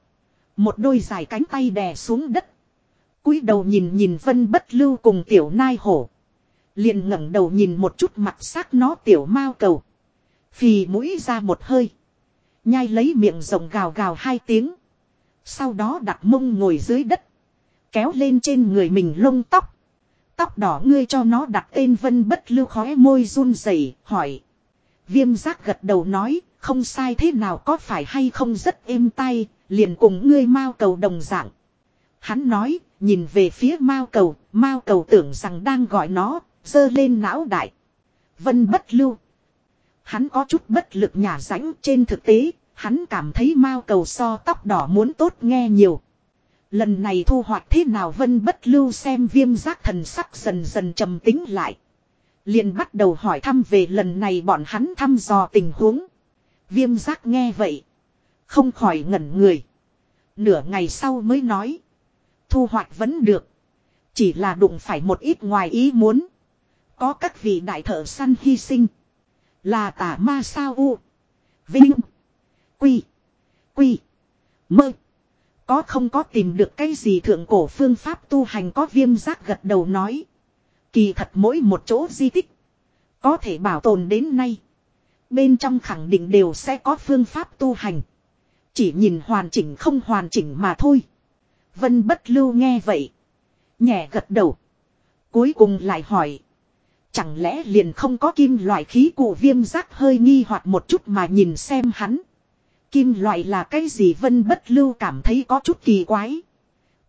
Một đôi dài cánh tay đè xuống đất. cúi đầu nhìn nhìn vân bất lưu cùng tiểu nai hổ. Liền ngẩng đầu nhìn một chút mặt sắc nó tiểu mao cầu. Phì mũi ra một hơi. Nhai lấy miệng rồng gào gào hai tiếng. Sau đó đặt mông ngồi dưới đất. Kéo lên trên người mình lông tóc. Tóc đỏ ngươi cho nó đặt tên vân bất lưu khóe môi run rẩy hỏi. Viêm giác gật đầu nói, không sai thế nào có phải hay không rất êm tay, liền cùng ngươi Mao cầu đồng dạng. Hắn nói, nhìn về phía Mao cầu, Mao cầu tưởng rằng đang gọi nó, dơ lên não đại. Vân bất lưu. Hắn có chút bất lực nhả rãnh trên thực tế, hắn cảm thấy Mao cầu so tóc đỏ muốn tốt nghe nhiều. Lần này thu hoạch thế nào vân bất lưu xem viêm giác thần sắc dần dần trầm tính lại. liền bắt đầu hỏi thăm về lần này bọn hắn thăm dò tình huống. Viêm giác nghe vậy. Không khỏi ngẩn người. Nửa ngày sau mới nói. Thu hoạch vẫn được. Chỉ là đụng phải một ít ngoài ý muốn. Có các vị đại thợ săn hy sinh. Là tả ma sao u. Vinh. Quy. Quy. Mơ. Có không có tìm được cái gì thượng cổ phương pháp tu hành có viêm giác gật đầu nói. Kỳ thật mỗi một chỗ di tích. Có thể bảo tồn đến nay. Bên trong khẳng định đều sẽ có phương pháp tu hành. Chỉ nhìn hoàn chỉnh không hoàn chỉnh mà thôi. Vân bất lưu nghe vậy. Nhẹ gật đầu. Cuối cùng lại hỏi. Chẳng lẽ liền không có kim loại khí cụ viêm giác hơi nghi hoặc một chút mà nhìn xem hắn. Kim loại là cái gì vân bất lưu cảm thấy có chút kỳ quái.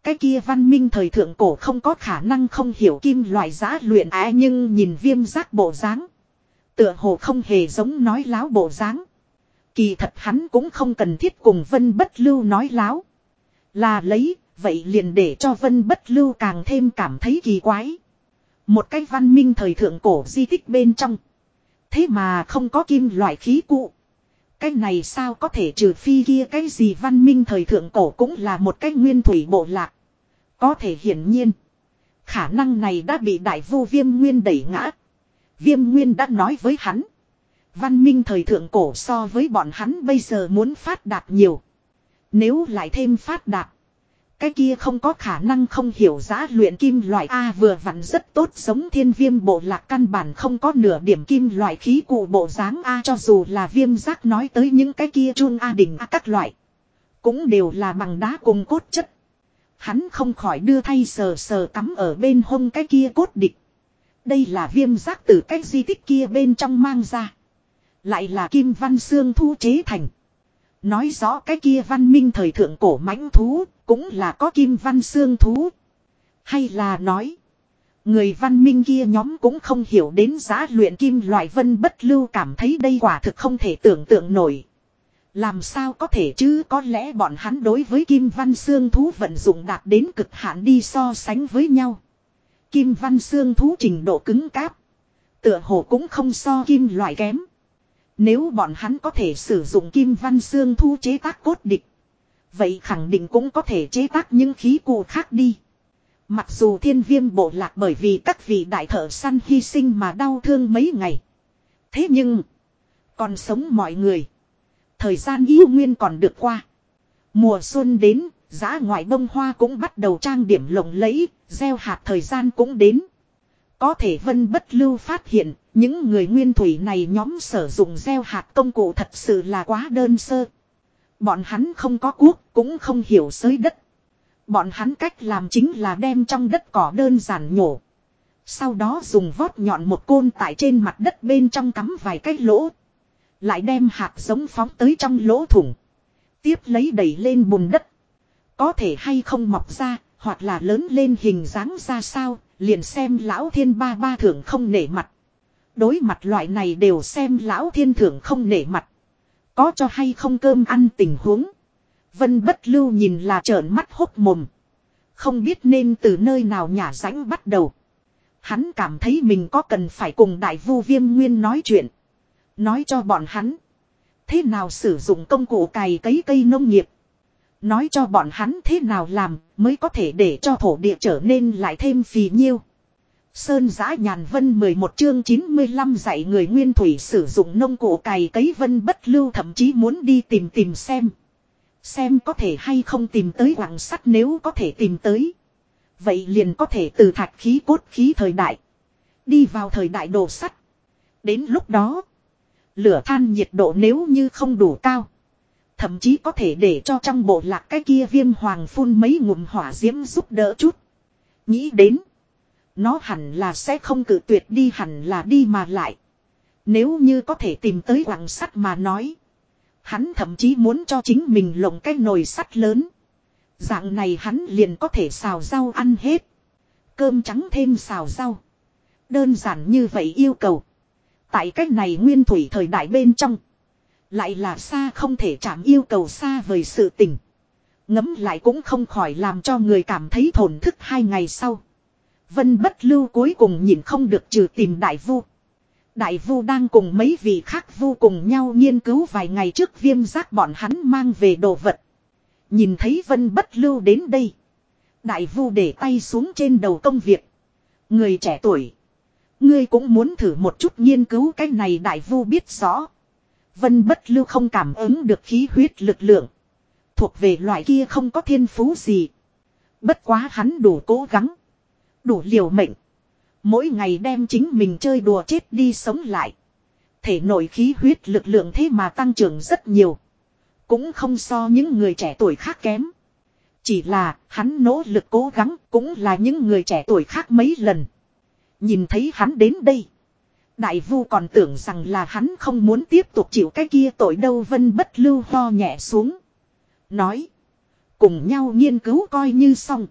Cái kia văn minh thời thượng cổ không có khả năng không hiểu kim loại giá luyện á nhưng nhìn viêm giác bộ dáng Tựa hồ không hề giống nói láo bộ dáng Kỳ thật hắn cũng không cần thiết cùng vân bất lưu nói láo. Là lấy, vậy liền để cho vân bất lưu càng thêm cảm thấy kỳ quái. Một cái văn minh thời thượng cổ di tích bên trong. Thế mà không có kim loại khí cụ. Cái này sao có thể trừ phi kia cái gì văn minh thời thượng cổ cũng là một cái nguyên thủy bộ lạc. Có thể hiển nhiên. Khả năng này đã bị đại vô viêm nguyên đẩy ngã. Viêm nguyên đã nói với hắn. Văn minh thời thượng cổ so với bọn hắn bây giờ muốn phát đạt nhiều. Nếu lại thêm phát đạt. Cái kia không có khả năng không hiểu giá luyện kim loại A vừa vặn rất tốt giống thiên viêm bộ lạc căn bản không có nửa điểm kim loại khí cụ bộ dáng A cho dù là viêm giác nói tới những cái kia chun A đỉnh A các loại. Cũng đều là bằng đá cùng cốt chất. Hắn không khỏi đưa thay sờ sờ cắm ở bên hông cái kia cốt địch. Đây là viêm giác từ cái di tích kia bên trong mang ra. Lại là kim văn xương thu chế thành. Nói rõ cái kia văn minh thời thượng cổ mãnh thú, cũng là có kim văn xương thú. Hay là nói, người văn minh kia nhóm cũng không hiểu đến giá luyện kim loại vân bất lưu cảm thấy đây quả thực không thể tưởng tượng nổi. Làm sao có thể chứ có lẽ bọn hắn đối với kim văn xương thú vận dụng đạt đến cực hạn đi so sánh với nhau. Kim văn xương thú trình độ cứng cáp. Tựa hồ cũng không so kim loại kém. Nếu bọn hắn có thể sử dụng kim văn xương thu chế tác cốt địch. Vậy khẳng định cũng có thể chế tác những khí cụ khác đi. Mặc dù thiên viêm bộ lạc bởi vì các vị đại thợ săn hy sinh mà đau thương mấy ngày. Thế nhưng. Còn sống mọi người. Thời gian yêu nguyên còn được qua. Mùa xuân đến, giá ngoại bông hoa cũng bắt đầu trang điểm lộng lẫy, gieo hạt thời gian cũng đến. Có thể vân bất lưu phát hiện, những người nguyên thủy này nhóm sử dụng gieo hạt công cụ thật sự là quá đơn sơ. Bọn hắn không có cuốc, cũng không hiểu sới đất. Bọn hắn cách làm chính là đem trong đất cỏ đơn giản nhổ. Sau đó dùng vót nhọn một côn tại trên mặt đất bên trong cắm vài cái lỗ. Lại đem hạt giống phóng tới trong lỗ thủng. Tiếp lấy đẩy lên bùn đất. Có thể hay không mọc ra, hoặc là lớn lên hình dáng ra sao, liền xem lão thiên ba ba thưởng không nể mặt. Đối mặt loại này đều xem lão thiên thưởng không nể mặt. Có cho hay không cơm ăn tình huống. Vân bất lưu nhìn là trợn mắt hốc mồm. Không biết nên từ nơi nào nhả rãnh bắt đầu. Hắn cảm thấy mình có cần phải cùng đại vu viêm nguyên nói chuyện. Nói cho bọn hắn. Thế nào sử dụng công cụ cày cấy cây nông nghiệp. Nói cho bọn hắn thế nào làm mới có thể để cho thổ địa trở nên lại thêm phì nhiêu. Sơn giã nhàn vân 11 chương 95 dạy người nguyên thủy sử dụng nông cụ cày cấy vân bất lưu thậm chí muốn đi tìm tìm xem. Xem có thể hay không tìm tới quảng sắt nếu có thể tìm tới. Vậy liền có thể từ thạch khí cốt khí thời đại. Đi vào thời đại đồ sắt. Đến lúc đó. Lửa than nhiệt độ nếu như không đủ cao. Thậm chí có thể để cho trong bộ lạc cái kia viêm hoàng phun mấy ngụm hỏa diễm giúp đỡ chút. Nghĩ đến. Nó hẳn là sẽ không cự tuyệt đi hẳn là đi mà lại. Nếu như có thể tìm tới quặng sắt mà nói. Hắn thậm chí muốn cho chính mình lồng cái nồi sắt lớn. Dạng này hắn liền có thể xào rau ăn hết. Cơm trắng thêm xào rau. Đơn giản như vậy yêu cầu. Tại cách này nguyên thủy thời đại bên trong. Lại là xa không thể chạm yêu cầu xa vời sự tình. Ngấm lại cũng không khỏi làm cho người cảm thấy thổn thức hai ngày sau. Vân bất lưu cuối cùng nhìn không được trừ tìm đại vu. Đại vu đang cùng mấy vị khác vu cùng nhau nghiên cứu vài ngày trước viêm giác bọn hắn mang về đồ vật. Nhìn thấy vân bất lưu đến đây. Đại vu để tay xuống trên đầu công việc. Người trẻ tuổi. Ngươi cũng muốn thử một chút nghiên cứu cái này đại vu biết rõ. Vân bất lưu không cảm ứng được khí huyết lực lượng. Thuộc về loại kia không có thiên phú gì. Bất quá hắn đủ cố gắng. Đủ liều mệnh. Mỗi ngày đem chính mình chơi đùa chết đi sống lại. Thể nội khí huyết lực lượng thế mà tăng trưởng rất nhiều. Cũng không so những người trẻ tuổi khác kém. Chỉ là hắn nỗ lực cố gắng cũng là những người trẻ tuổi khác mấy lần. Nhìn thấy hắn đến đây. Đại vu còn tưởng rằng là hắn không muốn tiếp tục chịu cái kia tội đâu vân bất lưu ho nhẹ xuống. Nói. Cùng nhau nghiên cứu coi như xong.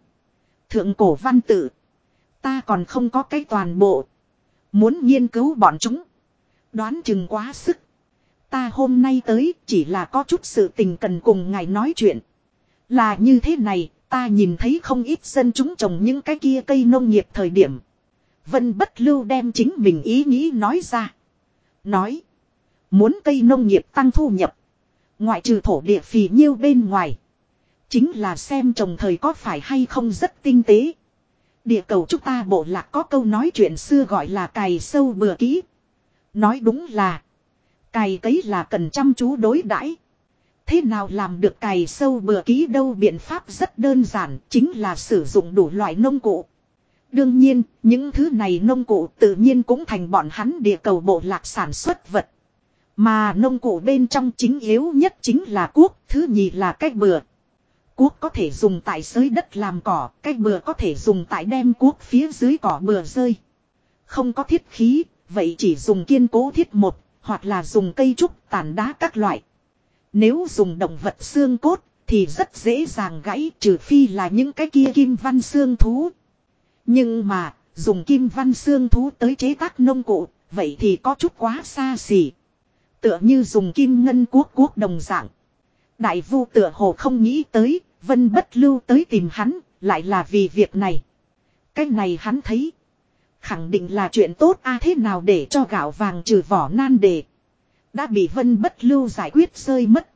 Thượng cổ văn tự. Ta còn không có cái toàn bộ. Muốn nghiên cứu bọn chúng. Đoán chừng quá sức. Ta hôm nay tới chỉ là có chút sự tình cần cùng ngài nói chuyện. Là như thế này, ta nhìn thấy không ít dân chúng trồng những cái kia cây nông nghiệp thời điểm. Vân bất lưu đem chính mình ý nghĩ nói ra. Nói. Muốn cây nông nghiệp tăng thu nhập. Ngoại trừ thổ địa phì nhiêu bên ngoài. Chính là xem trồng thời có phải hay không rất tinh tế. Địa cầu chúng ta bộ lạc có câu nói chuyện xưa gọi là cày sâu bừa kỹ. Nói đúng là. Cày cấy là cần chăm chú đối đãi. Thế nào làm được cày sâu bừa kỹ đâu biện pháp rất đơn giản, chính là sử dụng đủ loại nông cụ. Đương nhiên, những thứ này nông cụ tự nhiên cũng thành bọn hắn địa cầu bộ lạc sản xuất vật. Mà nông cụ bên trong chính yếu nhất chính là cuốc, thứ nhì là cách bừa. Cuốc có thể dùng tại sới đất làm cỏ, cách bừa có thể dùng tại đem cuốc phía dưới cỏ bừa rơi. Không có thiết khí, vậy chỉ dùng kiên cố thiết một, hoặc là dùng cây trúc, tàn đá các loại. Nếu dùng động vật xương cốt, thì rất dễ dàng gãy trừ phi là những cái kia kim văn xương thú. Nhưng mà, dùng kim văn xương thú tới chế tác nông cụ, vậy thì có chút quá xa xỉ. Tựa như dùng kim ngân quốc quốc đồng dạng. Đại vu tựa hồ không nghĩ tới, vân bất lưu tới tìm hắn, lại là vì việc này. Cái này hắn thấy. Khẳng định là chuyện tốt a thế nào để cho gạo vàng trừ vỏ nan đề. Đã bị vân bất lưu giải quyết rơi mất.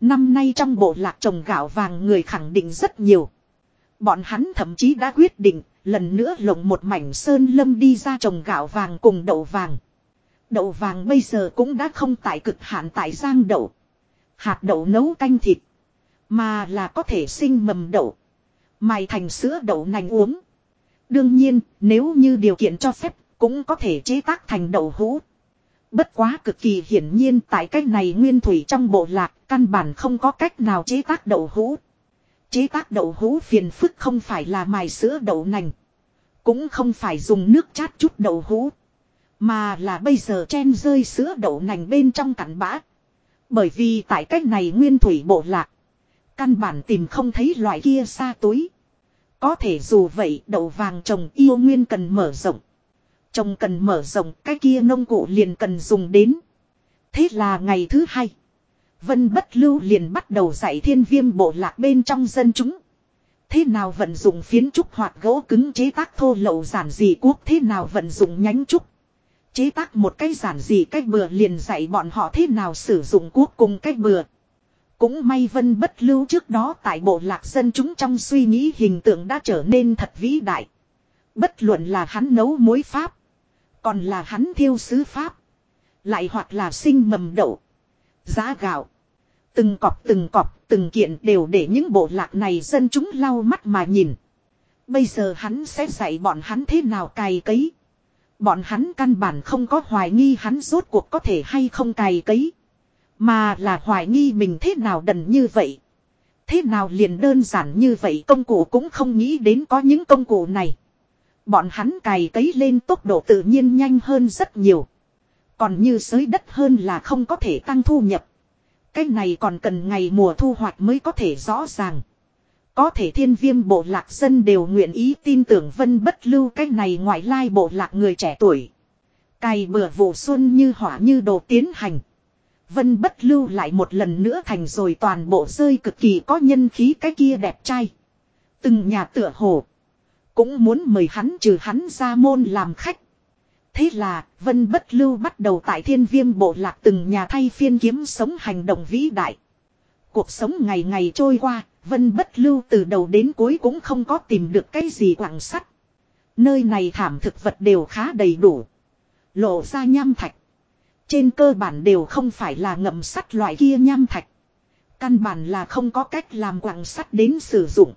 Năm nay trong bộ lạc trồng gạo vàng người khẳng định rất nhiều. Bọn hắn thậm chí đã quyết định lần nữa lộng một mảnh sơn lâm đi ra trồng gạo vàng cùng đậu vàng. Đậu vàng bây giờ cũng đã không tại cực hạn tại giang đậu. Hạt đậu nấu canh thịt. Mà là có thể sinh mầm đậu. Mài thành sữa đậu nành uống. Đương nhiên, nếu như điều kiện cho phép, cũng có thể chế tác thành đậu hũ. Bất quá cực kỳ hiển nhiên tại cách này nguyên thủy trong bộ lạc, căn bản không có cách nào chế tác đậu hũ. Chế tác đậu hũ phiền phức không phải là mài sữa đậu nành. Cũng không phải dùng nước chát chút đậu hũ. Mà là bây giờ chen rơi sữa đậu nành bên trong cặn bã. Bởi vì tại cách này nguyên thủy bộ lạc. Căn bản tìm không thấy loại kia xa túi. Có thể dù vậy, đậu vàng trồng yêu nguyên cần mở rộng. Trồng cần mở rộng, cái kia nông cụ liền cần dùng đến. Thế là ngày thứ hai. Vân bất lưu liền bắt đầu dạy thiên viêm bộ lạc bên trong dân chúng. Thế nào vận dụng phiến trúc hoặc gỗ cứng chế tác thô lậu giản dị quốc thế nào vận dụng nhánh trúc. Chế tác một cái giản dị cách bừa liền dạy bọn họ thế nào sử dụng quốc cùng cách bừa. Cũng may vân bất lưu trước đó tại bộ lạc dân chúng trong suy nghĩ hình tượng đã trở nên thật vĩ đại. Bất luận là hắn nấu muối pháp. Còn là hắn thiêu sứ pháp. Lại hoặc là sinh mầm đậu. Giá gạo. Từng cọp từng cọp, từng kiện đều để những bộ lạc này dân chúng lau mắt mà nhìn. Bây giờ hắn sẽ dạy bọn hắn thế nào cày cấy. Bọn hắn căn bản không có hoài nghi hắn rốt cuộc có thể hay không cày cấy. Mà là hoài nghi mình thế nào đần như vậy. Thế nào liền đơn giản như vậy công cụ cũng không nghĩ đến có những công cụ này. Bọn hắn cày cấy lên tốc độ tự nhiên nhanh hơn rất nhiều. Còn như sới đất hơn là không có thể tăng thu nhập. Cái này còn cần ngày mùa thu hoạch mới có thể rõ ràng. Có thể thiên viêm bộ lạc dân đều nguyện ý tin tưởng vân bất lưu cái này ngoại lai bộ lạc người trẻ tuổi. Cày bừa vụ xuân như hỏa như đồ tiến hành. Vân bất lưu lại một lần nữa thành rồi toàn bộ rơi cực kỳ có nhân khí cái kia đẹp trai. Từng nhà tựa hồ. Cũng muốn mời hắn trừ hắn ra môn làm khách. Thế là, Vân Bất Lưu bắt đầu tại thiên viêm bộ lạc từng nhà thay phiên kiếm sống hành động vĩ đại. Cuộc sống ngày ngày trôi qua, Vân Bất Lưu từ đầu đến cuối cũng không có tìm được cái gì quảng sắt. Nơi này thảm thực vật đều khá đầy đủ. Lộ ra nham thạch. Trên cơ bản đều không phải là ngậm sắt loại kia nham thạch. Căn bản là không có cách làm quảng sắt đến sử dụng.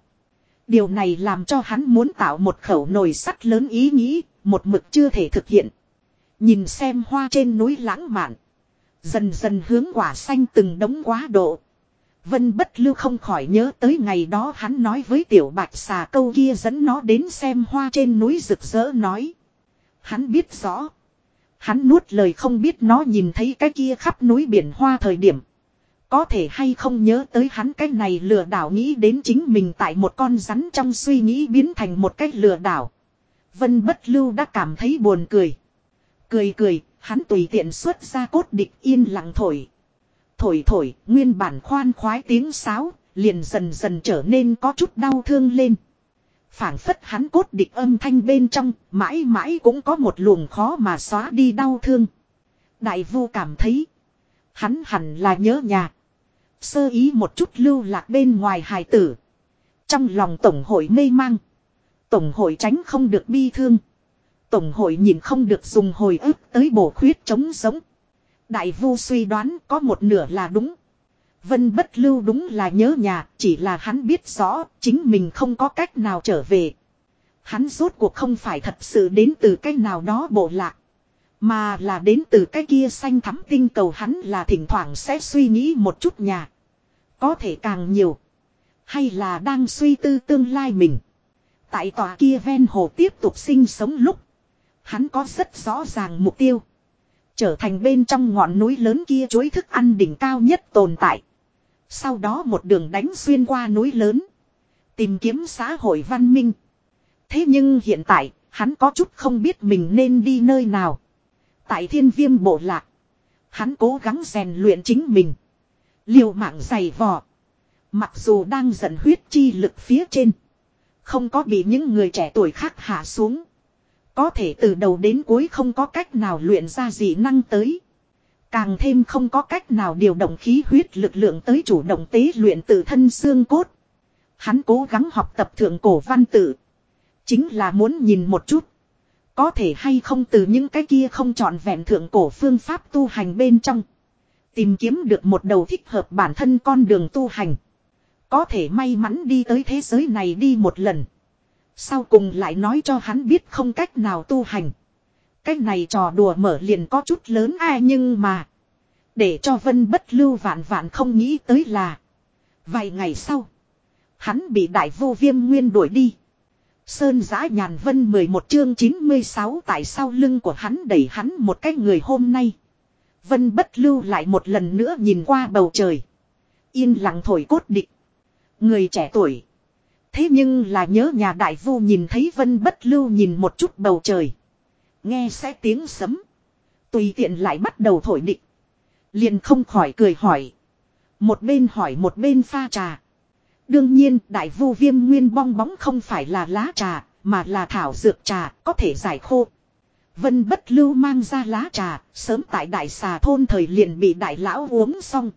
Điều này làm cho hắn muốn tạo một khẩu nồi sắt lớn ý nghĩ, một mực chưa thể thực hiện. Nhìn xem hoa trên núi lãng mạn. Dần dần hướng quả xanh từng đống quá độ. Vân bất lưu không khỏi nhớ tới ngày đó hắn nói với tiểu bạch xà câu kia dẫn nó đến xem hoa trên núi rực rỡ nói. Hắn biết rõ. Hắn nuốt lời không biết nó nhìn thấy cái kia khắp núi biển hoa thời điểm. Có thể hay không nhớ tới hắn cái này lừa đảo nghĩ đến chính mình tại một con rắn trong suy nghĩ biến thành một cách lừa đảo. Vân bất lưu đã cảm thấy buồn cười. Cười cười, hắn tùy tiện xuất ra cốt địch yên lặng thổi. Thổi thổi, nguyên bản khoan khoái tiếng sáo, liền dần dần trở nên có chút đau thương lên. phảng phất hắn cốt địch âm thanh bên trong, mãi mãi cũng có một luồng khó mà xóa đi đau thương. Đại vu cảm thấy, hắn hẳn là nhớ nhà. Sơ ý một chút lưu lạc bên ngoài hài tử. Trong lòng tổng hội mê mang. Tổng hội tránh không được bi thương. Tổng hội nhìn không được dùng hồi ức tới bổ khuyết chống giống. Đại vu suy đoán có một nửa là đúng. Vân bất lưu đúng là nhớ nhà, chỉ là hắn biết rõ, chính mình không có cách nào trở về. Hắn rốt cuộc không phải thật sự đến từ cái nào đó bộ lạc. Mà là đến từ cái kia xanh thắm tinh cầu hắn là thỉnh thoảng sẽ suy nghĩ một chút nhà. Có thể càng nhiều. Hay là đang suy tư tương lai mình. Tại tòa kia ven hồ tiếp tục sinh sống lúc. Hắn có rất rõ ràng mục tiêu. Trở thành bên trong ngọn núi lớn kia chuối thức ăn đỉnh cao nhất tồn tại. Sau đó một đường đánh xuyên qua núi lớn. Tìm kiếm xã hội văn minh. Thế nhưng hiện tại, hắn có chút không biết mình nên đi nơi nào. Tại thiên viêm bộ lạc. Hắn cố gắng rèn luyện chính mình. Liều mạng dày vò. Mặc dù đang giận huyết chi lực phía trên. Không có bị những người trẻ tuổi khác hạ xuống. Có thể từ đầu đến cuối không có cách nào luyện ra dị năng tới. Càng thêm không có cách nào điều động khí huyết lực lượng tới chủ động tế luyện tự thân xương cốt. Hắn cố gắng học tập thượng cổ văn tự. Chính là muốn nhìn một chút. Có thể hay không từ những cái kia không chọn vẹn thượng cổ phương pháp tu hành bên trong. Tìm kiếm được một đầu thích hợp bản thân con đường tu hành. Có thể may mắn đi tới thế giới này đi một lần. Sau cùng lại nói cho hắn biết không cách nào tu hành. Cách này trò đùa mở liền có chút lớn ai nhưng mà. Để cho vân bất lưu vạn vạn không nghĩ tới là. Vài ngày sau. Hắn bị đại vô viêm nguyên đuổi đi. Sơn giã nhàn vân 11 chương 96 tại sau lưng của hắn đẩy hắn một cái người hôm nay. Vân bất lưu lại một lần nữa nhìn qua bầu trời. Yên lặng thổi cốt địch. Người trẻ tuổi. Thế nhưng là nhớ nhà đại vu nhìn thấy vân bất lưu nhìn một chút bầu trời. Nghe sẽ tiếng sấm. Tùy tiện lại bắt đầu thổi địch. Liền không khỏi cười hỏi. Một bên hỏi một bên pha trà. Đương nhiên đại vu viêm nguyên bong bóng không phải là lá trà, mà là thảo dược trà, có thể giải khô. Vân bất lưu mang ra lá trà, sớm tại đại xà thôn thời liền bị đại lão uống xong.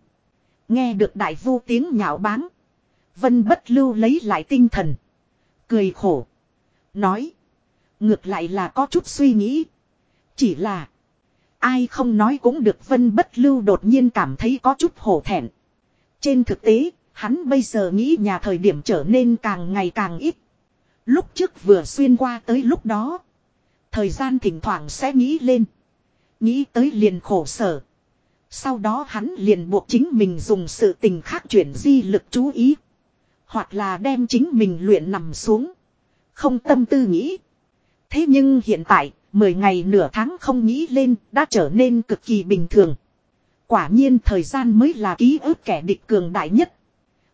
Nghe được đại vu tiếng nhạo báng. Vân bất lưu lấy lại tinh thần. Cười khổ. Nói. Ngược lại là có chút suy nghĩ. Chỉ là. Ai không nói cũng được vân bất lưu đột nhiên cảm thấy có chút hổ thẹn. Trên thực tế, hắn bây giờ nghĩ nhà thời điểm trở nên càng ngày càng ít. Lúc trước vừa xuyên qua tới lúc đó. Thời gian thỉnh thoảng sẽ nghĩ lên. Nghĩ tới liền khổ sở. Sau đó hắn liền buộc chính mình dùng sự tình khác chuyển di lực chú ý. Hoặc là đem chính mình luyện nằm xuống. Không tâm tư nghĩ. Thế nhưng hiện tại, 10 ngày nửa tháng không nghĩ lên, đã trở nên cực kỳ bình thường. Quả nhiên thời gian mới là ký ức kẻ địch cường đại nhất.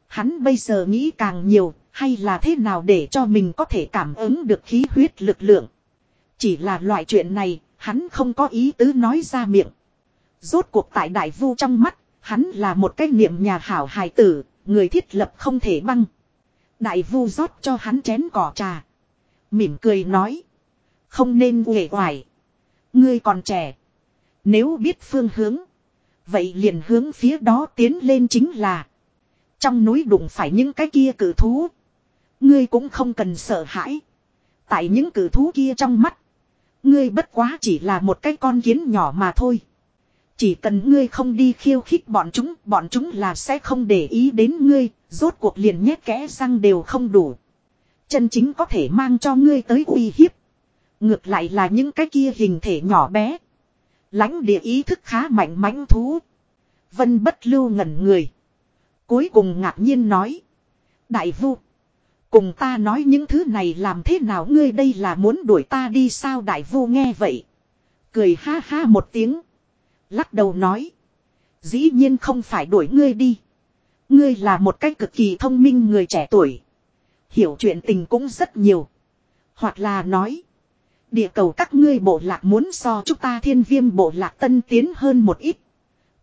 Hắn bây giờ nghĩ càng nhiều, Hay là thế nào để cho mình có thể cảm ứng được khí huyết lực lượng. Chỉ là loại chuyện này, hắn không có ý tứ nói ra miệng. Rốt cuộc tại đại vu trong mắt, hắn là một cái niệm nhà hảo hài tử, người thiết lập không thể băng. Đại vu rót cho hắn chén cỏ trà. Mỉm cười nói. Không nên uể oải. Ngươi còn trẻ. Nếu biết phương hướng. Vậy liền hướng phía đó tiến lên chính là. Trong núi đụng phải những cái kia cử thú. Ngươi cũng không cần sợ hãi. Tại những cử thú kia trong mắt. Ngươi bất quá chỉ là một cái con kiến nhỏ mà thôi. Chỉ cần ngươi không đi khiêu khích bọn chúng, bọn chúng là sẽ không để ý đến ngươi, rốt cuộc liền nhét kẽ răng đều không đủ. Chân chính có thể mang cho ngươi tới uy hiếp. Ngược lại là những cái kia hình thể nhỏ bé. lãnh địa ý thức khá mạnh mãnh thú. Vân bất lưu ngẩn người. Cuối cùng ngạc nhiên nói. Đại vu. Cùng ta nói những thứ này làm thế nào ngươi đây là muốn đuổi ta đi sao đại vu nghe vậy. Cười ha ha một tiếng. Lắc đầu nói. Dĩ nhiên không phải đuổi ngươi đi. Ngươi là một cách cực kỳ thông minh người trẻ tuổi. Hiểu chuyện tình cũng rất nhiều. Hoặc là nói. Địa cầu các ngươi bộ lạc muốn so chúng ta thiên viêm bộ lạc tân tiến hơn một ít.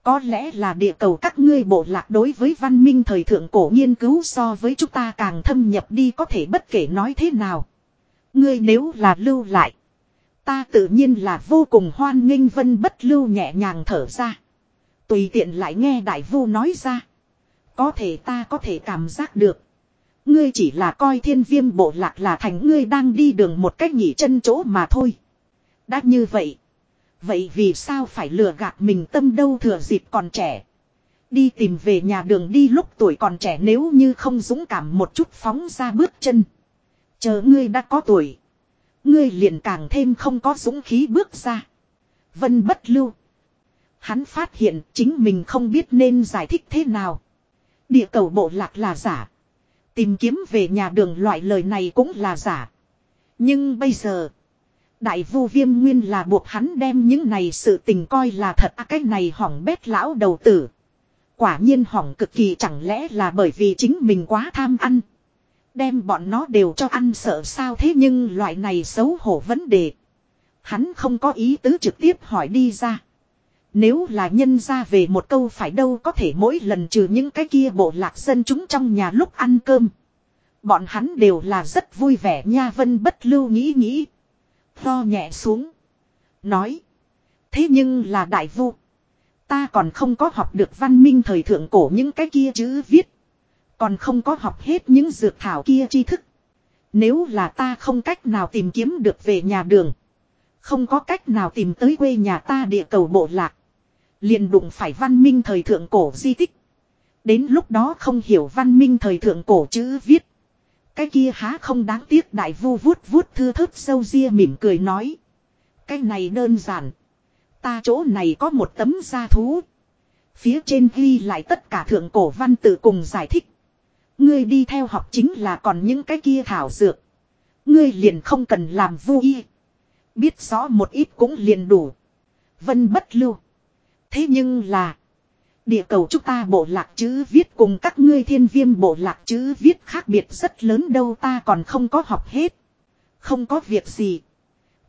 Có lẽ là địa cầu các ngươi bộ lạc đối với văn minh thời thượng cổ nghiên cứu so với chúng ta càng thâm nhập đi có thể bất kể nói thế nào. Ngươi nếu là lưu lại. Ta tự nhiên là vô cùng hoan nghênh vân bất lưu nhẹ nhàng thở ra. Tùy tiện lại nghe đại vu nói ra. Có thể ta có thể cảm giác được. Ngươi chỉ là coi thiên viêm bộ lạc là thành ngươi đang đi đường một cách nghỉ chân chỗ mà thôi. Đã như vậy. Vậy vì sao phải lừa gạt mình tâm đâu thừa dịp còn trẻ. Đi tìm về nhà đường đi lúc tuổi còn trẻ nếu như không dũng cảm một chút phóng ra bước chân. Chờ ngươi đã có tuổi. Ngươi liền càng thêm không có dũng khí bước ra. Vân bất lưu. Hắn phát hiện chính mình không biết nên giải thích thế nào. Địa cầu bộ lạc là giả. Tìm kiếm về nhà đường loại lời này cũng là giả. Nhưng bây giờ. Đại vu viêm nguyên là buộc hắn đem những này sự tình coi là thật à cái này hỏng bét lão đầu tử. Quả nhiên hỏng cực kỳ, chẳng lẽ là bởi vì chính mình quá tham ăn. Đem bọn nó đều cho ăn sợ sao thế nhưng loại này xấu hổ vấn đề. Hắn không có ý tứ trực tiếp hỏi đi ra. Nếu là nhân ra về một câu phải đâu có thể mỗi lần trừ những cái kia bộ lạc dân chúng trong nhà lúc ăn cơm. Bọn hắn đều là rất vui vẻ nha, vân bất lưu nghĩ nghĩ. Tho nhẹ xuống. Nói. Thế nhưng là đại vu. Ta còn không có học được văn minh thời thượng cổ những cái kia chữ viết. Còn không có học hết những dược thảo kia tri thức. Nếu là ta không cách nào tìm kiếm được về nhà đường. Không có cách nào tìm tới quê nhà ta địa cầu bộ lạc. Liền đụng phải văn minh thời thượng cổ di tích. Đến lúc đó không hiểu văn minh thời thượng cổ chữ viết. Cái kia há không đáng tiếc đại vu vuốt vuốt thư thớt sâu ria mỉm cười nói. Cái này đơn giản. Ta chỗ này có một tấm gia thú. Phía trên ghi lại tất cả thượng cổ văn tự cùng giải thích. Ngươi đi theo học chính là còn những cái kia thảo dược. Ngươi liền không cần làm vui. Biết rõ một ít cũng liền đủ. Vân bất lưu. Thế nhưng là. Địa cầu chúng ta bộ lạc chữ viết cùng các ngươi thiên viêm bộ lạc chữ viết khác biệt rất lớn đâu ta còn không có học hết. Không có việc gì.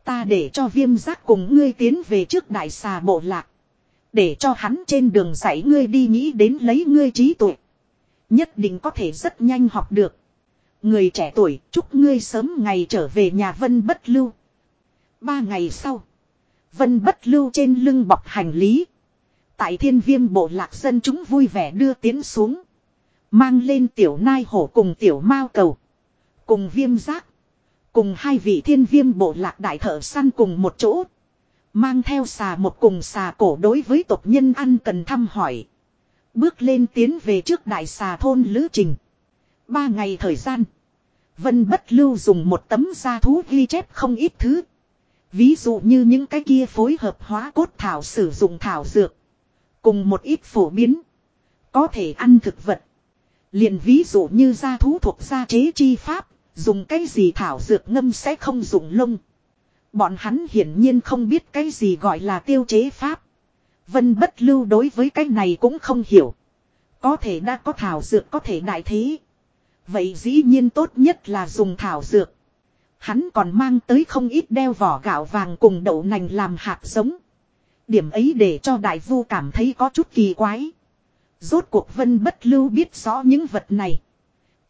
Ta để cho viêm giác cùng ngươi tiến về trước đại xà bộ lạc. Để cho hắn trên đường dạy ngươi đi nghĩ đến lấy ngươi trí tuệ. Nhất định có thể rất nhanh học được. Người trẻ tuổi, chúc ngươi sớm ngày trở về nhà Vân Bất Lưu. Ba ngày sau. Vân Bất Lưu trên lưng bọc hành lý. Tại thiên viêm bộ lạc dân chúng vui vẻ đưa tiến xuống. Mang lên tiểu nai hổ cùng tiểu mao cầu. Cùng viêm giác. Cùng hai vị thiên viêm bộ lạc đại thợ săn cùng một chỗ. Mang theo xà một cùng xà cổ đối với tộc nhân ăn cần thăm hỏi. Bước lên tiến về trước đại xà thôn lữ trình. Ba ngày thời gian. Vân bất lưu dùng một tấm da thú ghi chép không ít thứ. Ví dụ như những cái kia phối hợp hóa cốt thảo sử dụng thảo dược. Cùng một ít phổ biến. Có thể ăn thực vật. liền ví dụ như da thú thuộc gia chế chi pháp. Dùng cái gì thảo dược ngâm sẽ không dùng lông. Bọn hắn hiển nhiên không biết cái gì gọi là tiêu chế pháp. Vân bất lưu đối với cái này cũng không hiểu. Có thể đã có thảo dược có thể đại thế. Vậy dĩ nhiên tốt nhất là dùng thảo dược. Hắn còn mang tới không ít đeo vỏ gạo vàng cùng đậu nành làm hạt giống. Điểm ấy để cho đại vu cảm thấy có chút kỳ quái. Rốt cuộc vân bất lưu biết rõ những vật này.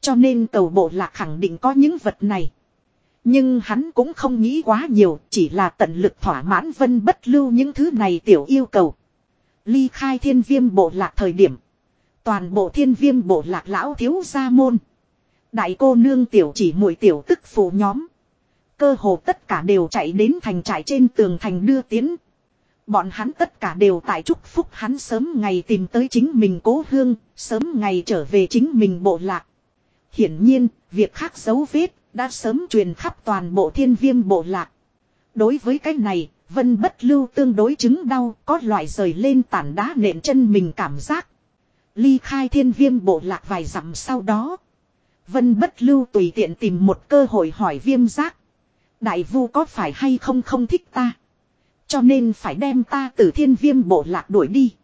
Cho nên cầu bộ lạc khẳng định có những vật này. Nhưng hắn cũng không nghĩ quá nhiều, chỉ là tận lực thỏa mãn vân bất lưu những thứ này tiểu yêu cầu. Ly khai thiên viêm bộ lạc thời điểm. Toàn bộ thiên viêm bộ lạc lão thiếu gia môn. Đại cô nương tiểu chỉ mũi tiểu tức phù nhóm. Cơ hồ tất cả đều chạy đến thành trại trên tường thành đưa tiến. Bọn hắn tất cả đều tại chúc phúc hắn sớm ngày tìm tới chính mình cố hương, sớm ngày trở về chính mình bộ lạc. Hiển nhiên, việc khác dấu vết, đã sớm truyền khắp toàn bộ thiên viêm bộ lạc. Đối với cái này, Vân bất lưu tương đối chứng đau, có loại rời lên tản đá nện chân mình cảm giác. Ly khai thiên viêm bộ lạc vài dặm sau đó. Vân bất lưu tùy tiện tìm một cơ hội hỏi viêm giác. Đại vu có phải hay không không thích ta? Cho nên phải đem ta từ thiên viêm bộ lạc đuổi đi.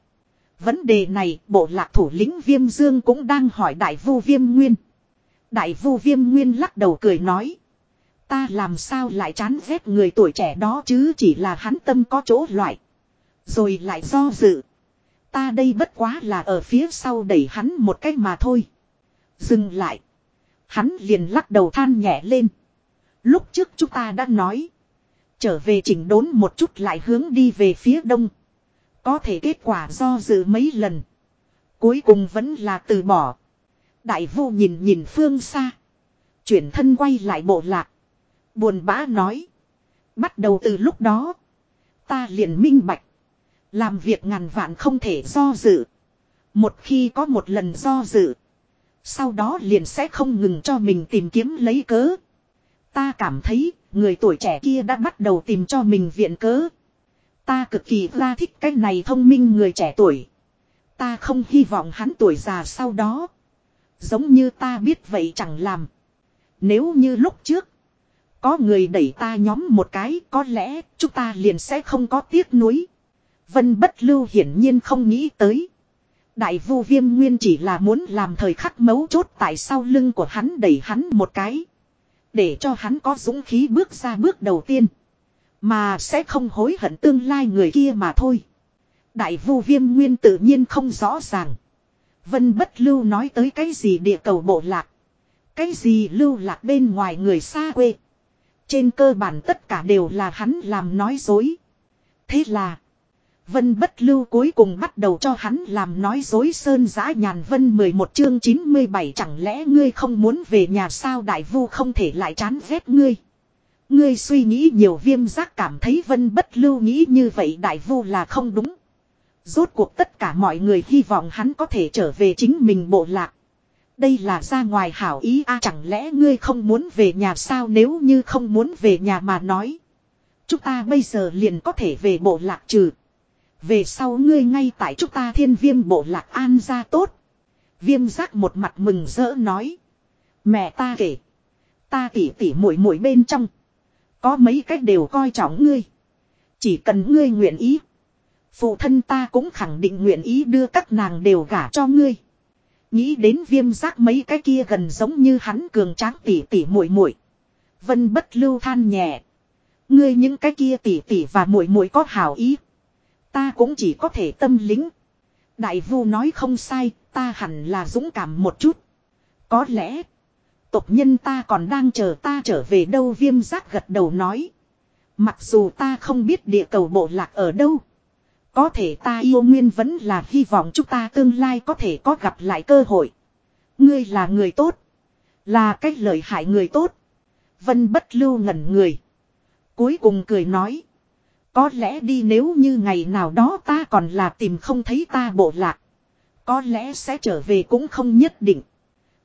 Vấn đề này, bộ lạc thủ lĩnh viêm dương cũng đang hỏi đại vu viêm nguyên. Đại vu viêm nguyên lắc đầu cười nói. Ta làm sao lại chán ghét người tuổi trẻ đó chứ chỉ là hắn tâm có chỗ loại. Rồi lại do dự. Ta đây bất quá là ở phía sau đẩy hắn một cách mà thôi. Dừng lại. Hắn liền lắc đầu than nhẹ lên. Lúc trước chúng ta đã nói. Trở về chỉnh đốn một chút lại hướng đi về phía đông. Có thể kết quả do dự mấy lần. Cuối cùng vẫn là từ bỏ. Đại vu nhìn nhìn phương xa. Chuyển thân quay lại bộ lạc. Buồn bã nói. Bắt đầu từ lúc đó. Ta liền minh bạch. Làm việc ngàn vạn không thể do dự. Một khi có một lần do dự. Sau đó liền sẽ không ngừng cho mình tìm kiếm lấy cớ. Ta cảm thấy, người tuổi trẻ kia đã bắt đầu tìm cho mình viện cớ. Ta cực kỳ ra thích cái này thông minh người trẻ tuổi. Ta không hy vọng hắn tuổi già sau đó. Giống như ta biết vậy chẳng làm. Nếu như lúc trước. Có người đẩy ta nhóm một cái, có lẽ chúng ta liền sẽ không có tiếc nuối. Vân bất lưu hiển nhiên không nghĩ tới. Đại vu viêm nguyên chỉ là muốn làm thời khắc mấu chốt tại sau lưng của hắn đẩy hắn một cái. Để cho hắn có dũng khí bước ra bước đầu tiên. Mà sẽ không hối hận tương lai người kia mà thôi. Đại vu viêm nguyên tự nhiên không rõ ràng. Vân bất lưu nói tới cái gì địa cầu bộ lạc. Cái gì lưu lạc bên ngoài người xa quê. Trên cơ bản tất cả đều là hắn làm nói dối. Thế là. Vân bất lưu cuối cùng bắt đầu cho hắn làm nói dối sơn giã nhàn vân 11 chương 97 chẳng lẽ ngươi không muốn về nhà sao đại vu không thể lại chán ghét ngươi. Ngươi suy nghĩ nhiều viêm giác cảm thấy vân bất lưu nghĩ như vậy, đại vu là không đúng. Rốt cuộc tất cả mọi người hy vọng hắn có thể trở về chính mình bộ lạc. Đây là ra ngoài hảo ý a, chẳng lẽ ngươi không muốn về nhà sao nếu như không muốn về nhà mà nói. Chúng ta bây giờ liền có thể về bộ lạc trừ. Về sau ngươi ngay tại chúng ta thiên viêm bộ lạc an ra tốt. Viêm giác một mặt mừng rỡ nói. Mẹ ta kể. Ta tỉ tỉ mũi mũi bên trong. Có mấy cách đều coi trọng ngươi. Chỉ cần ngươi nguyện ý. Phụ thân ta cũng khẳng định nguyện ý đưa các nàng đều gả cho ngươi. Nghĩ đến viêm giác mấy cái kia gần giống như hắn cường tráng tỉ tỉ muội muội. Vân bất lưu than nhẹ. Ngươi những cái kia tỉ tỉ và muội muội có hảo ý. Ta cũng chỉ có thể tâm lính. Đại vu nói không sai, ta hẳn là dũng cảm một chút. Có lẽ, tộc nhân ta còn đang chờ ta trở về đâu viêm giác gật đầu nói. Mặc dù ta không biết địa cầu bộ lạc ở đâu. Có thể ta yêu nguyên vẫn là hy vọng chúng ta tương lai có thể có gặp lại cơ hội. Ngươi là người tốt. Là cách lợi hại người tốt. Vân bất lưu ngẩn người. Cuối cùng cười nói. Có lẽ đi nếu như ngày nào đó ta còn là tìm không thấy ta bộ lạc. Có lẽ sẽ trở về cũng không nhất định.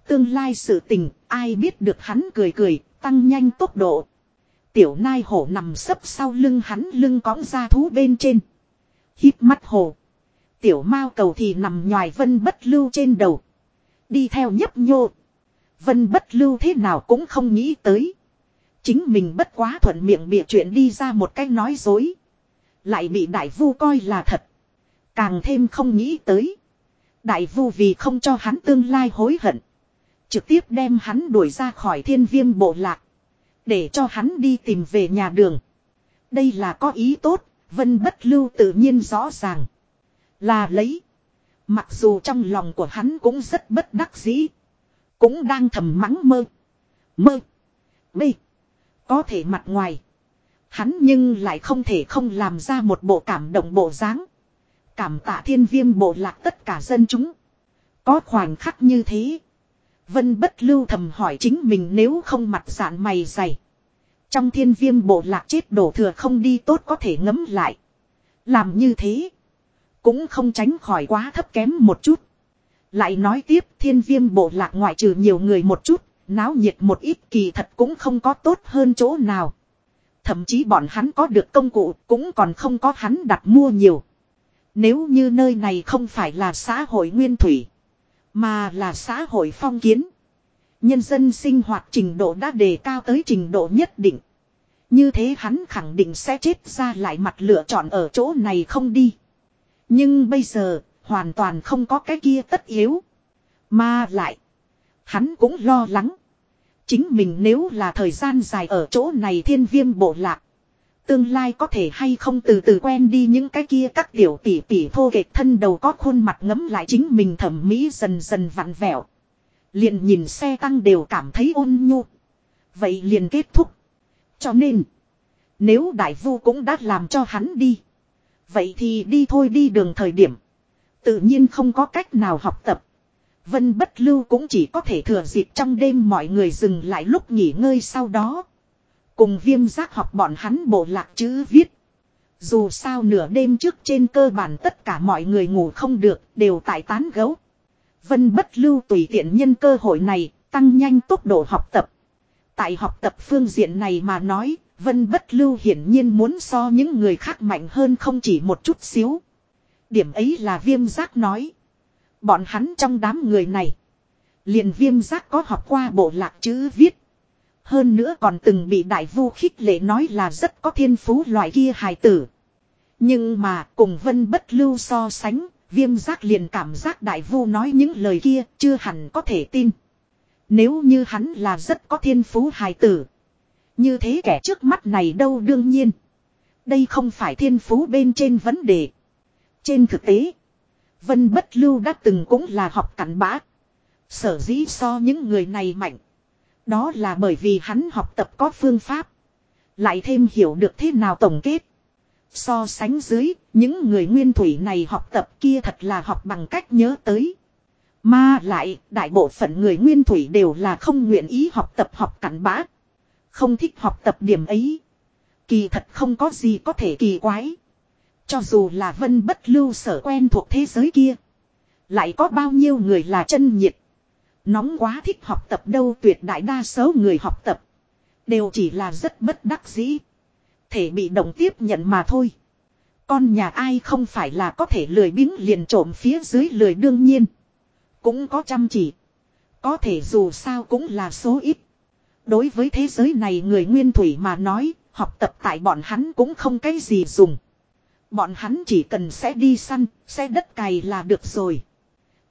Tương lai sự tình, ai biết được hắn cười cười, tăng nhanh tốc độ. Tiểu nai hổ nằm sấp sau lưng hắn lưng cõng ra thú bên trên. Hít mắt hồ. Tiểu mao cầu thì nằm nhòi vân bất lưu trên đầu. Đi theo nhấp nhô. Vân bất lưu thế nào cũng không nghĩ tới. Chính mình bất quá thuận miệng bịa chuyện đi ra một cách nói dối. Lại bị đại vu coi là thật. Càng thêm không nghĩ tới. Đại vu vì không cho hắn tương lai hối hận. Trực tiếp đem hắn đuổi ra khỏi thiên viêm bộ lạc. Để cho hắn đi tìm về nhà đường. Đây là có ý tốt, vân bất lưu tự nhiên rõ ràng. Là lấy. Mặc dù trong lòng của hắn cũng rất bất đắc dĩ. Cũng đang thầm mắng mơ. Mơ. Mê. Có thể mặt ngoài. Hắn nhưng lại không thể không làm ra một bộ cảm động bộ dáng. Cảm tạ thiên viêm bộ lạc tất cả dân chúng. Có khoảnh khắc như thế. Vân bất lưu thầm hỏi chính mình nếu không mặt dạn mày dày. Trong thiên viêm bộ lạc chết đổ thừa không đi tốt có thể ngấm lại. Làm như thế. Cũng không tránh khỏi quá thấp kém một chút. Lại nói tiếp thiên viêm bộ lạc ngoại trừ nhiều người một chút. Náo nhiệt một ít kỳ thật cũng không có tốt hơn chỗ nào. Thậm chí bọn hắn có được công cụ cũng còn không có hắn đặt mua nhiều. Nếu như nơi này không phải là xã hội nguyên thủy. Mà là xã hội phong kiến. Nhân dân sinh hoạt trình độ đã đề cao tới trình độ nhất định. Như thế hắn khẳng định sẽ chết ra lại mặt lựa chọn ở chỗ này không đi. Nhưng bây giờ, hoàn toàn không có cái kia tất yếu. Mà lại, hắn cũng lo lắng. Chính mình nếu là thời gian dài ở chỗ này thiên viêm bộ lạc. Tương lai có thể hay không từ từ quen đi những cái kia các tiểu tỷ tỷ thô kệch thân đầu có khuôn mặt ngấm lại chính mình thẩm mỹ dần dần vặn vẹo. Liền nhìn xe tăng đều cảm thấy ôn nhu. Vậy liền kết thúc. Cho nên. Nếu đại vu cũng đã làm cho hắn đi. Vậy thì đi thôi đi đường thời điểm. Tự nhiên không có cách nào học tập. Vân bất lưu cũng chỉ có thể thừa dịp trong đêm mọi người dừng lại lúc nghỉ ngơi sau đó. Cùng viêm giác học bọn hắn bộ lạc chữ viết. Dù sao nửa đêm trước trên cơ bản tất cả mọi người ngủ không được đều tại tán gấu. Vân bất lưu tùy tiện nhân cơ hội này tăng nhanh tốc độ học tập. Tại học tập phương diện này mà nói, Vân bất lưu hiển nhiên muốn so những người khác mạnh hơn không chỉ một chút xíu. Điểm ấy là viêm giác nói. Bọn hắn trong đám người này. Liền viêm giác có học qua bộ lạc chữ viết. Hơn nữa còn từng bị đại vu khích lệ nói là rất có thiên phú loại kia hài tử. Nhưng mà cùng vân bất lưu so sánh, viêm giác liền cảm giác đại vu nói những lời kia chưa hẳn có thể tin. Nếu như hắn là rất có thiên phú hài tử. Như thế kẻ trước mắt này đâu đương nhiên. Đây không phải thiên phú bên trên vấn đề. Trên thực tế, Vân Bất Lưu đã từng cũng là học cặn bã. Sở dĩ so những người này mạnh. Đó là bởi vì hắn học tập có phương pháp. Lại thêm hiểu được thế nào tổng kết. So sánh dưới, những người nguyên thủy này học tập kia thật là học bằng cách nhớ tới. Mà lại, đại bộ phận người nguyên thủy đều là không nguyện ý học tập học cặn bã. Không thích học tập điểm ấy. Kỳ thật không có gì có thể kỳ quái. Cho dù là vân bất lưu sở quen thuộc thế giới kia. Lại có bao nhiêu người là chân nhiệt. Nóng quá thích học tập đâu tuyệt đại đa số người học tập. Đều chỉ là rất bất đắc dĩ. Thể bị động tiếp nhận mà thôi. Con nhà ai không phải là có thể lười biếng liền trộm phía dưới lười đương nhiên. Cũng có chăm chỉ. Có thể dù sao cũng là số ít. Đối với thế giới này người nguyên thủy mà nói, học tập tại bọn hắn cũng không cái gì dùng. Bọn hắn chỉ cần sẽ đi săn, sẽ đất cày là được rồi.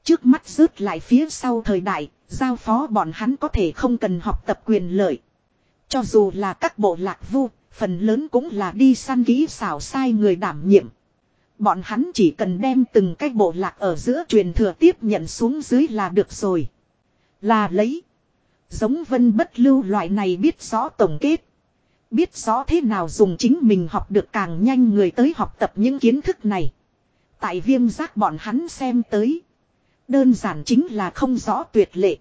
Trước mắt rớt lại phía sau thời đại, giao phó bọn hắn có thể không cần học tập quyền lợi. Cho dù là các bộ lạc vu, phần lớn cũng là đi săn kỹ xảo sai người đảm nhiệm. Bọn hắn chỉ cần đem từng cái bộ lạc ở giữa truyền thừa tiếp nhận xuống dưới là được rồi. Là lấy. Giống vân bất lưu loại này biết rõ tổng kết. Biết rõ thế nào dùng chính mình học được càng nhanh người tới học tập những kiến thức này. Tại viêm giác bọn hắn xem tới. Đơn giản chính là không rõ tuyệt lệ.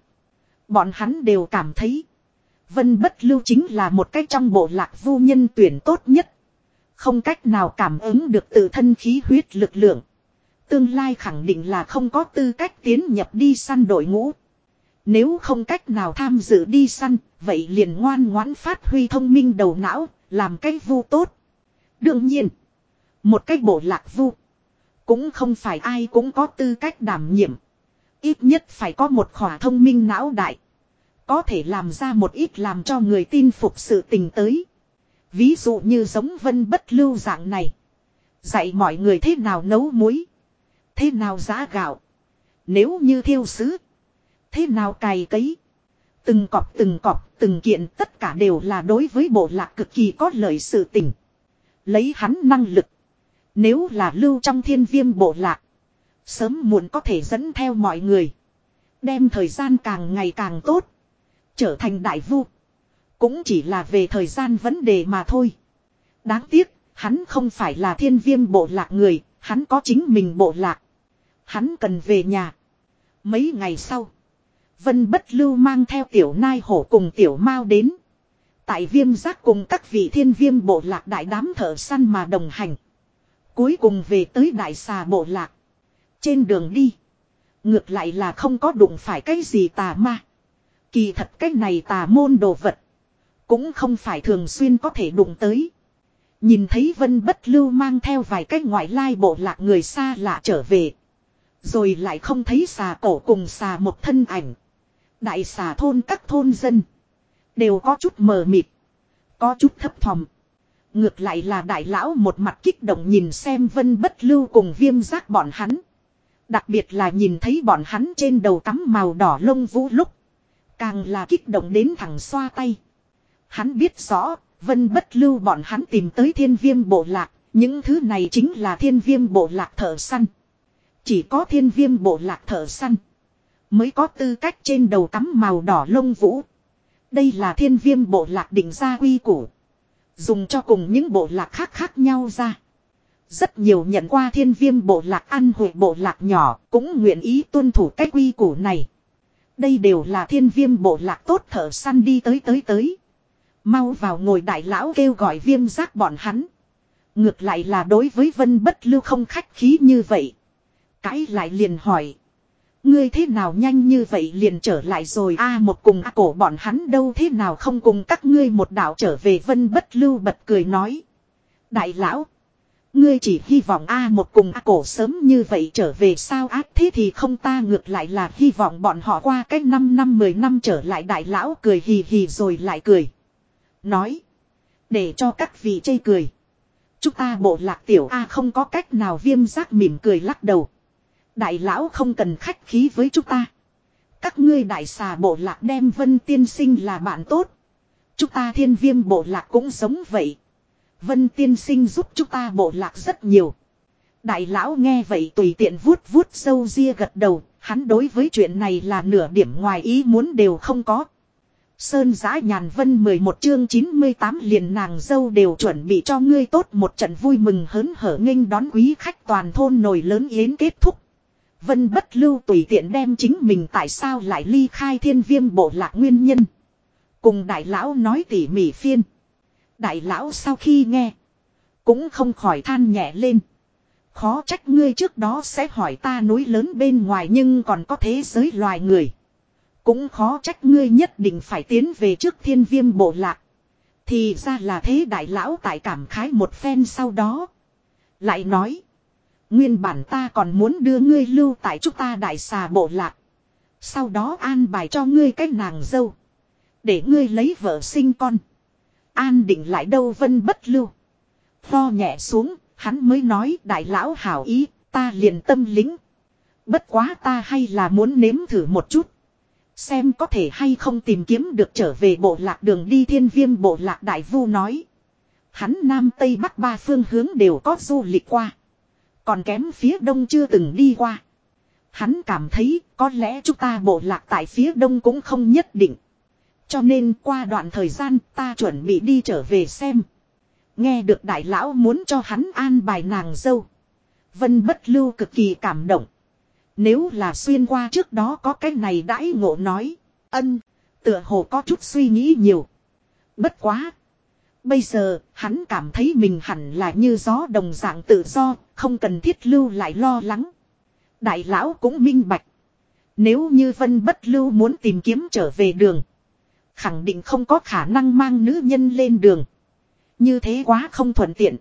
Bọn hắn đều cảm thấy. Vân bất lưu chính là một cách trong bộ lạc vô nhân tuyển tốt nhất. Không cách nào cảm ứng được tự thân khí huyết lực lượng. Tương lai khẳng định là không có tư cách tiến nhập đi săn đội ngũ. Nếu không cách nào tham dự đi săn, vậy liền ngoan ngoãn phát huy thông minh đầu não, làm cái vu tốt. Đương nhiên, một cái bộ lạc vu, cũng không phải ai cũng có tư cách đảm nhiệm. Ít nhất phải có một khỏa thông minh não đại. Có thể làm ra một ít làm cho người tin phục sự tình tới. Ví dụ như giống vân bất lưu dạng này. Dạy mọi người thế nào nấu muối. Thế nào giá gạo. Nếu như thiêu sứ. Thế nào cày cấy. Từng cọp từng cọp từng kiện tất cả đều là đối với bộ lạc cực kỳ có lợi sự tình. Lấy hắn năng lực. Nếu là lưu trong thiên viêm bộ lạc. Sớm muộn có thể dẫn theo mọi người. Đem thời gian càng ngày càng tốt. Trở thành đại vu. Cũng chỉ là về thời gian vấn đề mà thôi. Đáng tiếc, hắn không phải là thiên viêm bộ lạc người, hắn có chính mình bộ lạc. Hắn cần về nhà. Mấy ngày sau, Vân Bất Lưu mang theo tiểu nai hổ cùng tiểu mao đến. Tại viêm giác cùng các vị thiên viêm bộ lạc đại đám thợ săn mà đồng hành. Cuối cùng về tới đại xà bộ lạc. Trên đường đi. Ngược lại là không có đụng phải cái gì tà ma. Kỳ thật cái này tà môn đồ vật. Cũng không phải thường xuyên có thể đụng tới. Nhìn thấy vân bất lưu mang theo vài cái ngoại lai bộ lạc người xa lạ trở về. Rồi lại không thấy xà cổ cùng xà một thân ảnh. Đại xà thôn các thôn dân. Đều có chút mờ mịt. Có chút thấp thỏm. Ngược lại là đại lão một mặt kích động nhìn xem vân bất lưu cùng viêm giác bọn hắn. Đặc biệt là nhìn thấy bọn hắn trên đầu tắm màu đỏ lông vũ lúc. Càng là kích động đến thẳng xoa tay. Hắn biết rõ, vân bất lưu bọn hắn tìm tới thiên viêm bộ lạc. Những thứ này chính là thiên viêm bộ lạc thợ săn. Chỉ có thiên viêm bộ lạc thợ săn. Mới có tư cách trên đầu cắm màu đỏ lông vũ. Đây là thiên viêm bộ lạc định gia quy củ. Dùng cho cùng những bộ lạc khác khác nhau ra. Rất nhiều nhận qua thiên viêm bộ lạc ăn hội bộ lạc nhỏ cũng nguyện ý tuân thủ cách quy củ này. Đây đều là thiên viêm bộ lạc tốt thở săn đi tới tới tới. Mau vào ngồi đại lão kêu gọi viêm giác bọn hắn. Ngược lại là đối với vân bất lưu không khách khí như vậy. Cãi lại liền hỏi. Ngươi thế nào nhanh như vậy liền trở lại rồi a, một cùng a cổ bọn hắn đâu thế nào không cùng các ngươi một đạo trở về vân bất lưu bật cười nói. Đại lão. Ngươi chỉ hy vọng a, một cùng a cổ sớm như vậy trở về sao ác thế thì không ta ngược lại là hy vọng bọn họ qua cách 5 năm 10 năm trở lại đại lão cười hì hì rồi lại cười. Nói. Để cho các vị chây cười. Chúng ta bộ lạc tiểu A không có cách nào viêm giác mỉm cười lắc đầu. Đại lão không cần khách khí với chúng ta. Các ngươi đại xà bộ lạc đem vân tiên sinh là bạn tốt. Chúng ta thiên viêm bộ lạc cũng giống vậy. Vân tiên sinh giúp chúng ta bộ lạc rất nhiều. Đại lão nghe vậy tùy tiện vuốt vuốt sâu ria gật đầu. Hắn đối với chuyện này là nửa điểm ngoài ý muốn đều không có. Sơn giã nhàn vân 11 chương 98 liền nàng dâu đều chuẩn bị cho ngươi tốt một trận vui mừng hớn hở nghênh đón quý khách toàn thôn nổi lớn yến kết thúc. Vân bất lưu tùy tiện đem chính mình tại sao lại ly khai thiên viêm bộ lạc nguyên nhân. Cùng đại lão nói tỉ mỉ phiên. Đại lão sau khi nghe. Cũng không khỏi than nhẹ lên. Khó trách ngươi trước đó sẽ hỏi ta núi lớn bên ngoài nhưng còn có thế giới loài người. Cũng khó trách ngươi nhất định phải tiến về trước thiên viêm bộ lạc. Thì ra là thế đại lão tại cảm khái một phen sau đó. Lại nói. Nguyên bản ta còn muốn đưa ngươi lưu tại chúng ta đại xà bộ lạc. Sau đó an bài cho ngươi cái nàng dâu. Để ngươi lấy vợ sinh con. An định lại đâu vân bất lưu. Tho nhẹ xuống, hắn mới nói đại lão hảo ý, ta liền tâm lính. Bất quá ta hay là muốn nếm thử một chút. Xem có thể hay không tìm kiếm được trở về bộ lạc đường đi thiên viêm bộ lạc đại vu nói. Hắn nam tây bắc ba phương hướng đều có du lịch qua. Còn kém phía đông chưa từng đi qua. Hắn cảm thấy có lẽ chúng ta bộ lạc tại phía đông cũng không nhất định. Cho nên qua đoạn thời gian ta chuẩn bị đi trở về xem. Nghe được đại lão muốn cho hắn an bài nàng dâu. Vân bất lưu cực kỳ cảm động. Nếu là xuyên qua trước đó có cái này đãi ngộ nói. Ân, tựa hồ có chút suy nghĩ nhiều. Bất quá. Bây giờ, hắn cảm thấy mình hẳn là như gió đồng dạng tự do, không cần thiết lưu lại lo lắng. Đại lão cũng minh bạch. Nếu như Vân Bất Lưu muốn tìm kiếm trở về đường. Khẳng định không có khả năng mang nữ nhân lên đường. Như thế quá không thuận tiện.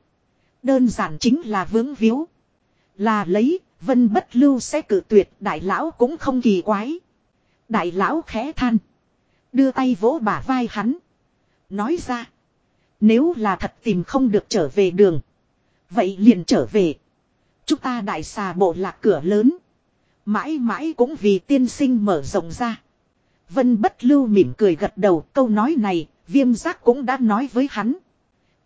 Đơn giản chính là vướng víu. Là lấy, Vân Bất Lưu sẽ cử tuyệt đại lão cũng không kỳ quái. Đại lão khẽ than. Đưa tay vỗ bả vai hắn. Nói ra. Nếu là thật tìm không được trở về đường. Vậy liền trở về. Chúng ta đại xà bộ lạc cửa lớn. Mãi mãi cũng vì tiên sinh mở rộng ra. Vân bất lưu mỉm cười gật đầu câu nói này, viêm giác cũng đã nói với hắn.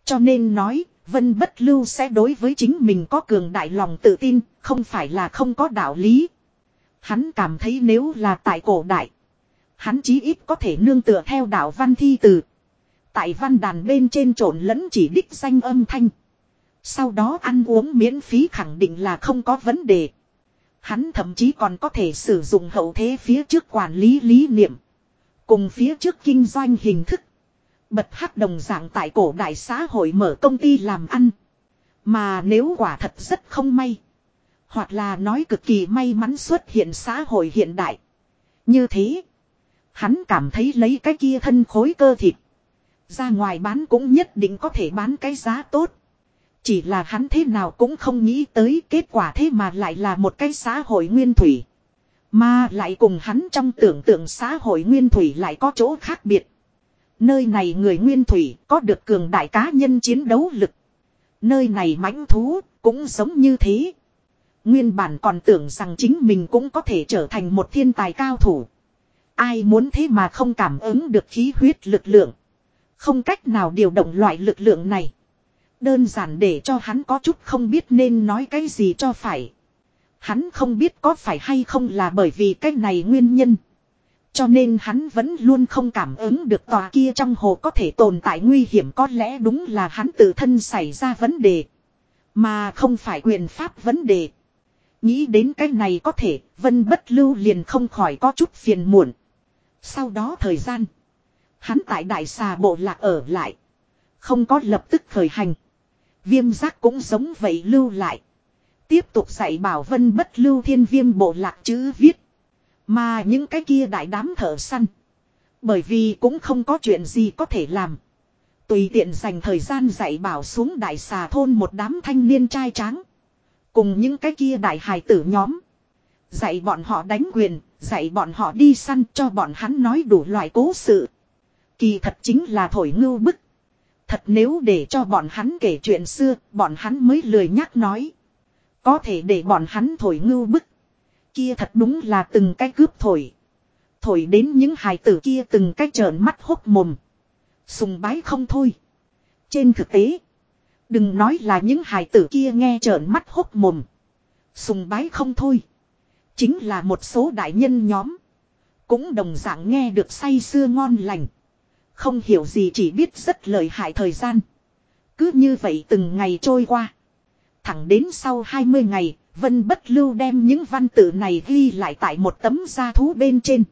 Cho nên nói, Vân bất lưu sẽ đối với chính mình có cường đại lòng tự tin, không phải là không có đạo lý. Hắn cảm thấy nếu là tại cổ đại, hắn chí ít có thể nương tựa theo đạo văn thi từ. Tại văn đàn bên trên trộn lẫn chỉ đích danh âm thanh. Sau đó ăn uống miễn phí khẳng định là không có vấn đề. Hắn thậm chí còn có thể sử dụng hậu thế phía trước quản lý lý niệm. Cùng phía trước kinh doanh hình thức. Bật hắc đồng dạng tại cổ đại xã hội mở công ty làm ăn. Mà nếu quả thật rất không may. Hoặc là nói cực kỳ may mắn xuất hiện xã hội hiện đại. Như thế. Hắn cảm thấy lấy cái kia thân khối cơ thịt. Ra ngoài bán cũng nhất định có thể bán cái giá tốt. Chỉ là hắn thế nào cũng không nghĩ tới kết quả thế mà lại là một cái xã hội nguyên thủy. Mà lại cùng hắn trong tưởng tượng xã hội nguyên thủy lại có chỗ khác biệt. Nơi này người nguyên thủy có được cường đại cá nhân chiến đấu lực. Nơi này mãnh thú cũng giống như thế. Nguyên bản còn tưởng rằng chính mình cũng có thể trở thành một thiên tài cao thủ. Ai muốn thế mà không cảm ứng được khí huyết lực lượng. Không cách nào điều động loại lực lượng này. Đơn giản để cho hắn có chút không biết nên nói cái gì cho phải. Hắn không biết có phải hay không là bởi vì cái này nguyên nhân. Cho nên hắn vẫn luôn không cảm ứng được tòa kia trong hồ có thể tồn tại nguy hiểm có lẽ đúng là hắn tự thân xảy ra vấn đề. Mà không phải quyền pháp vấn đề. Nghĩ đến cái này có thể, vân bất lưu liền không khỏi có chút phiền muộn. Sau đó thời gian, hắn tại đại xà bộ lạc ở lại. Không có lập tức khởi hành. Viêm giác cũng giống vậy lưu lại. Tiếp tục dạy bảo vân bất lưu thiên viêm bộ lạc chữ viết. Mà những cái kia đại đám thợ săn. Bởi vì cũng không có chuyện gì có thể làm. Tùy tiện dành thời gian dạy bảo xuống đại xà thôn một đám thanh niên trai tráng. Cùng những cái kia đại hài tử nhóm. Dạy bọn họ đánh quyền, dạy bọn họ đi săn cho bọn hắn nói đủ loại cố sự. Kỳ thật chính là thổi ngưu bức. Thật nếu để cho bọn hắn kể chuyện xưa, bọn hắn mới lười nhắc nói. Có thể để bọn hắn thổi ngưu bức. Kia thật đúng là từng cái cướp thổi. Thổi đến những hài tử kia từng cái trợn mắt hốc mồm. Sùng bái không thôi. Trên thực tế, đừng nói là những hài tử kia nghe trợn mắt hốc mồm. Sùng bái không thôi. Chính là một số đại nhân nhóm. Cũng đồng dạng nghe được say sưa ngon lành. Không hiểu gì chỉ biết rất lợi hại thời gian. Cứ như vậy từng ngày trôi qua. Thẳng đến sau 20 ngày, Vân Bất Lưu đem những văn tự này ghi lại tại một tấm gia thú bên trên.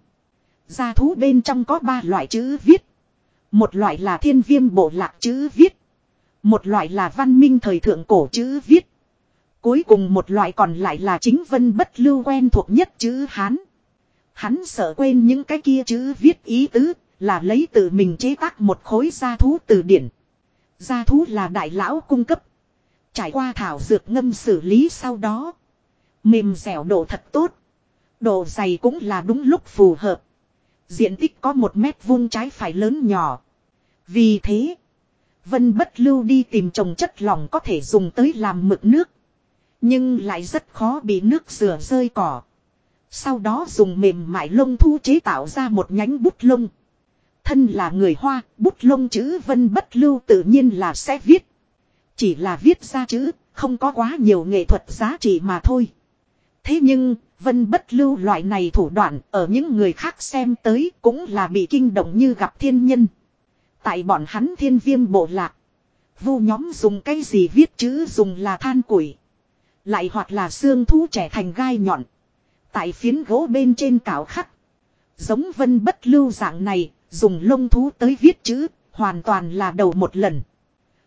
Gia thú bên trong có ba loại chữ viết. Một loại là thiên viêm bộ lạc chữ viết. Một loại là văn minh thời thượng cổ chữ viết. Cuối cùng một loại còn lại là chính Vân Bất Lưu quen thuộc nhất chữ Hán. Hắn sợ quên những cái kia chữ viết ý tứ, là lấy tự mình chế tác một khối gia thú từ điển. Gia thú là đại lão cung cấp. Trải qua thảo dược ngâm xử lý sau đó. Mềm dẻo độ thật tốt. Độ dày cũng là đúng lúc phù hợp. Diện tích có một mét vuông trái phải lớn nhỏ. Vì thế, Vân bất lưu đi tìm trồng chất lỏng có thể dùng tới làm mực nước. Nhưng lại rất khó bị nước rửa rơi cỏ. Sau đó dùng mềm mại lông thu chế tạo ra một nhánh bút lông. Thân là người Hoa, bút lông chữ vân bất lưu tự nhiên là sẽ viết. Chỉ là viết ra chữ, không có quá nhiều nghệ thuật giá trị mà thôi. Thế nhưng, vân bất lưu loại này thủ đoạn ở những người khác xem tới cũng là bị kinh động như gặp thiên nhân. Tại bọn hắn thiên viêm bộ lạc. Vu nhóm dùng cái gì viết chữ dùng là than củi. Lại hoặc là xương thú trẻ thành gai nhọn. Tại phiến gỗ bên trên cảo khắc. Giống vân bất lưu dạng này, dùng lông thú tới viết chữ, hoàn toàn là đầu một lần.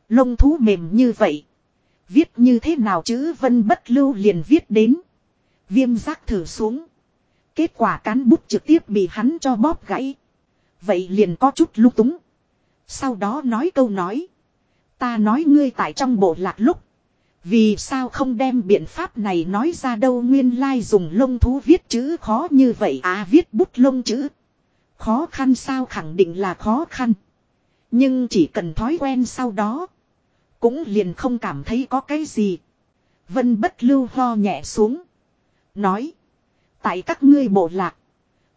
Lông thú mềm như vậy. Viết như thế nào chữ vân bất lưu liền viết đến. Viêm giác thử xuống. Kết quả cán bút trực tiếp bị hắn cho bóp gãy. Vậy liền có chút lung túng. Sau đó nói câu nói. Ta nói ngươi tại trong bộ lạc lúc. Vì sao không đem biện pháp này nói ra đâu nguyên lai dùng lông thú viết chữ khó như vậy à viết bút lông chữ. Khó khăn sao khẳng định là khó khăn. Nhưng chỉ cần thói quen sau đó. Cũng liền không cảm thấy có cái gì. Vân bất lưu ho nhẹ xuống. Nói. Tại các ngươi bộ lạc.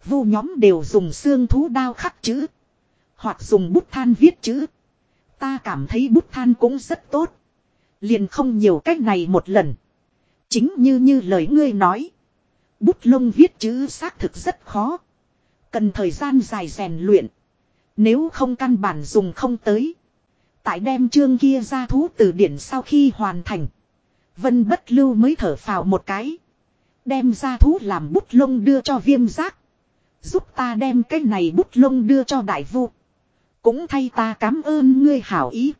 Vu nhóm đều dùng xương thú đao khắc chữ. Hoặc dùng bút than viết chữ. Ta cảm thấy bút than cũng rất tốt. Liền không nhiều cách này một lần. Chính như như lời ngươi nói. Bút lông viết chữ xác thực rất khó. Cần thời gian dài rèn luyện. Nếu không căn bản dùng không tới. Tại đem chương kia ra thú từ điển sau khi hoàn thành. Vân bất lưu mới thở phào một cái. Đem ra thú làm bút lông đưa cho viêm giác. Giúp ta đem cái này bút lông đưa cho đại vu. Cũng thay ta cảm ơn ngươi hảo ý.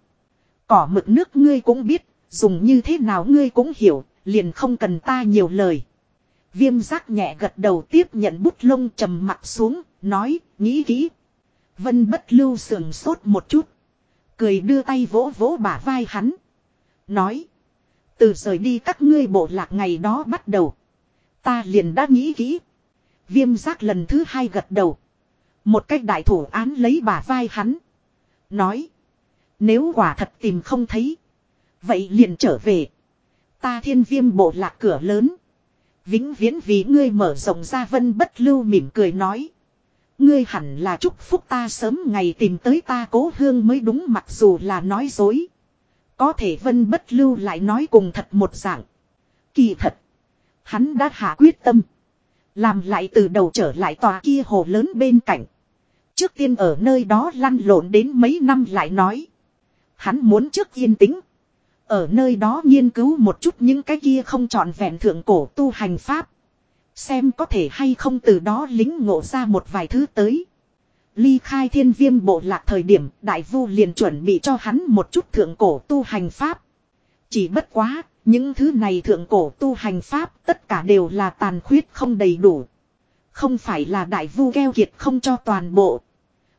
Cỏ mực nước ngươi cũng biết, dùng như thế nào ngươi cũng hiểu, liền không cần ta nhiều lời. Viêm giác nhẹ gật đầu tiếp nhận bút lông trầm mặt xuống, nói, nghĩ kỹ. Vân bất lưu sườn sốt một chút. Cười đưa tay vỗ vỗ bả vai hắn. Nói. Từ rời đi các ngươi bộ lạc ngày đó bắt đầu. Ta liền đã nghĩ kỹ. Viêm giác lần thứ hai gật đầu. Một cách đại thủ án lấy bả vai hắn. Nói. Nếu quả thật tìm không thấy. Vậy liền trở về. Ta thiên viêm bộ lạc cửa lớn. Vĩnh viễn vì ngươi mở rộng ra vân bất lưu mỉm cười nói. Ngươi hẳn là chúc phúc ta sớm ngày tìm tới ta cố hương mới đúng mặc dù là nói dối. Có thể vân bất lưu lại nói cùng thật một dạng. Kỳ thật. Hắn đã hạ quyết tâm. Làm lại từ đầu trở lại tòa kia hồ lớn bên cạnh. Trước tiên ở nơi đó lăn lộn đến mấy năm lại nói. Hắn muốn trước yên tĩnh. Ở nơi đó nghiên cứu một chút những cái kia không trọn vẹn thượng cổ tu hành pháp. Xem có thể hay không từ đó lính ngộ ra một vài thứ tới. Ly khai thiên viêm bộ lạc thời điểm đại vu liền chuẩn bị cho hắn một chút thượng cổ tu hành pháp. Chỉ bất quá, những thứ này thượng cổ tu hành pháp tất cả đều là tàn khuyết không đầy đủ. Không phải là đại vu keo kiệt không cho toàn bộ.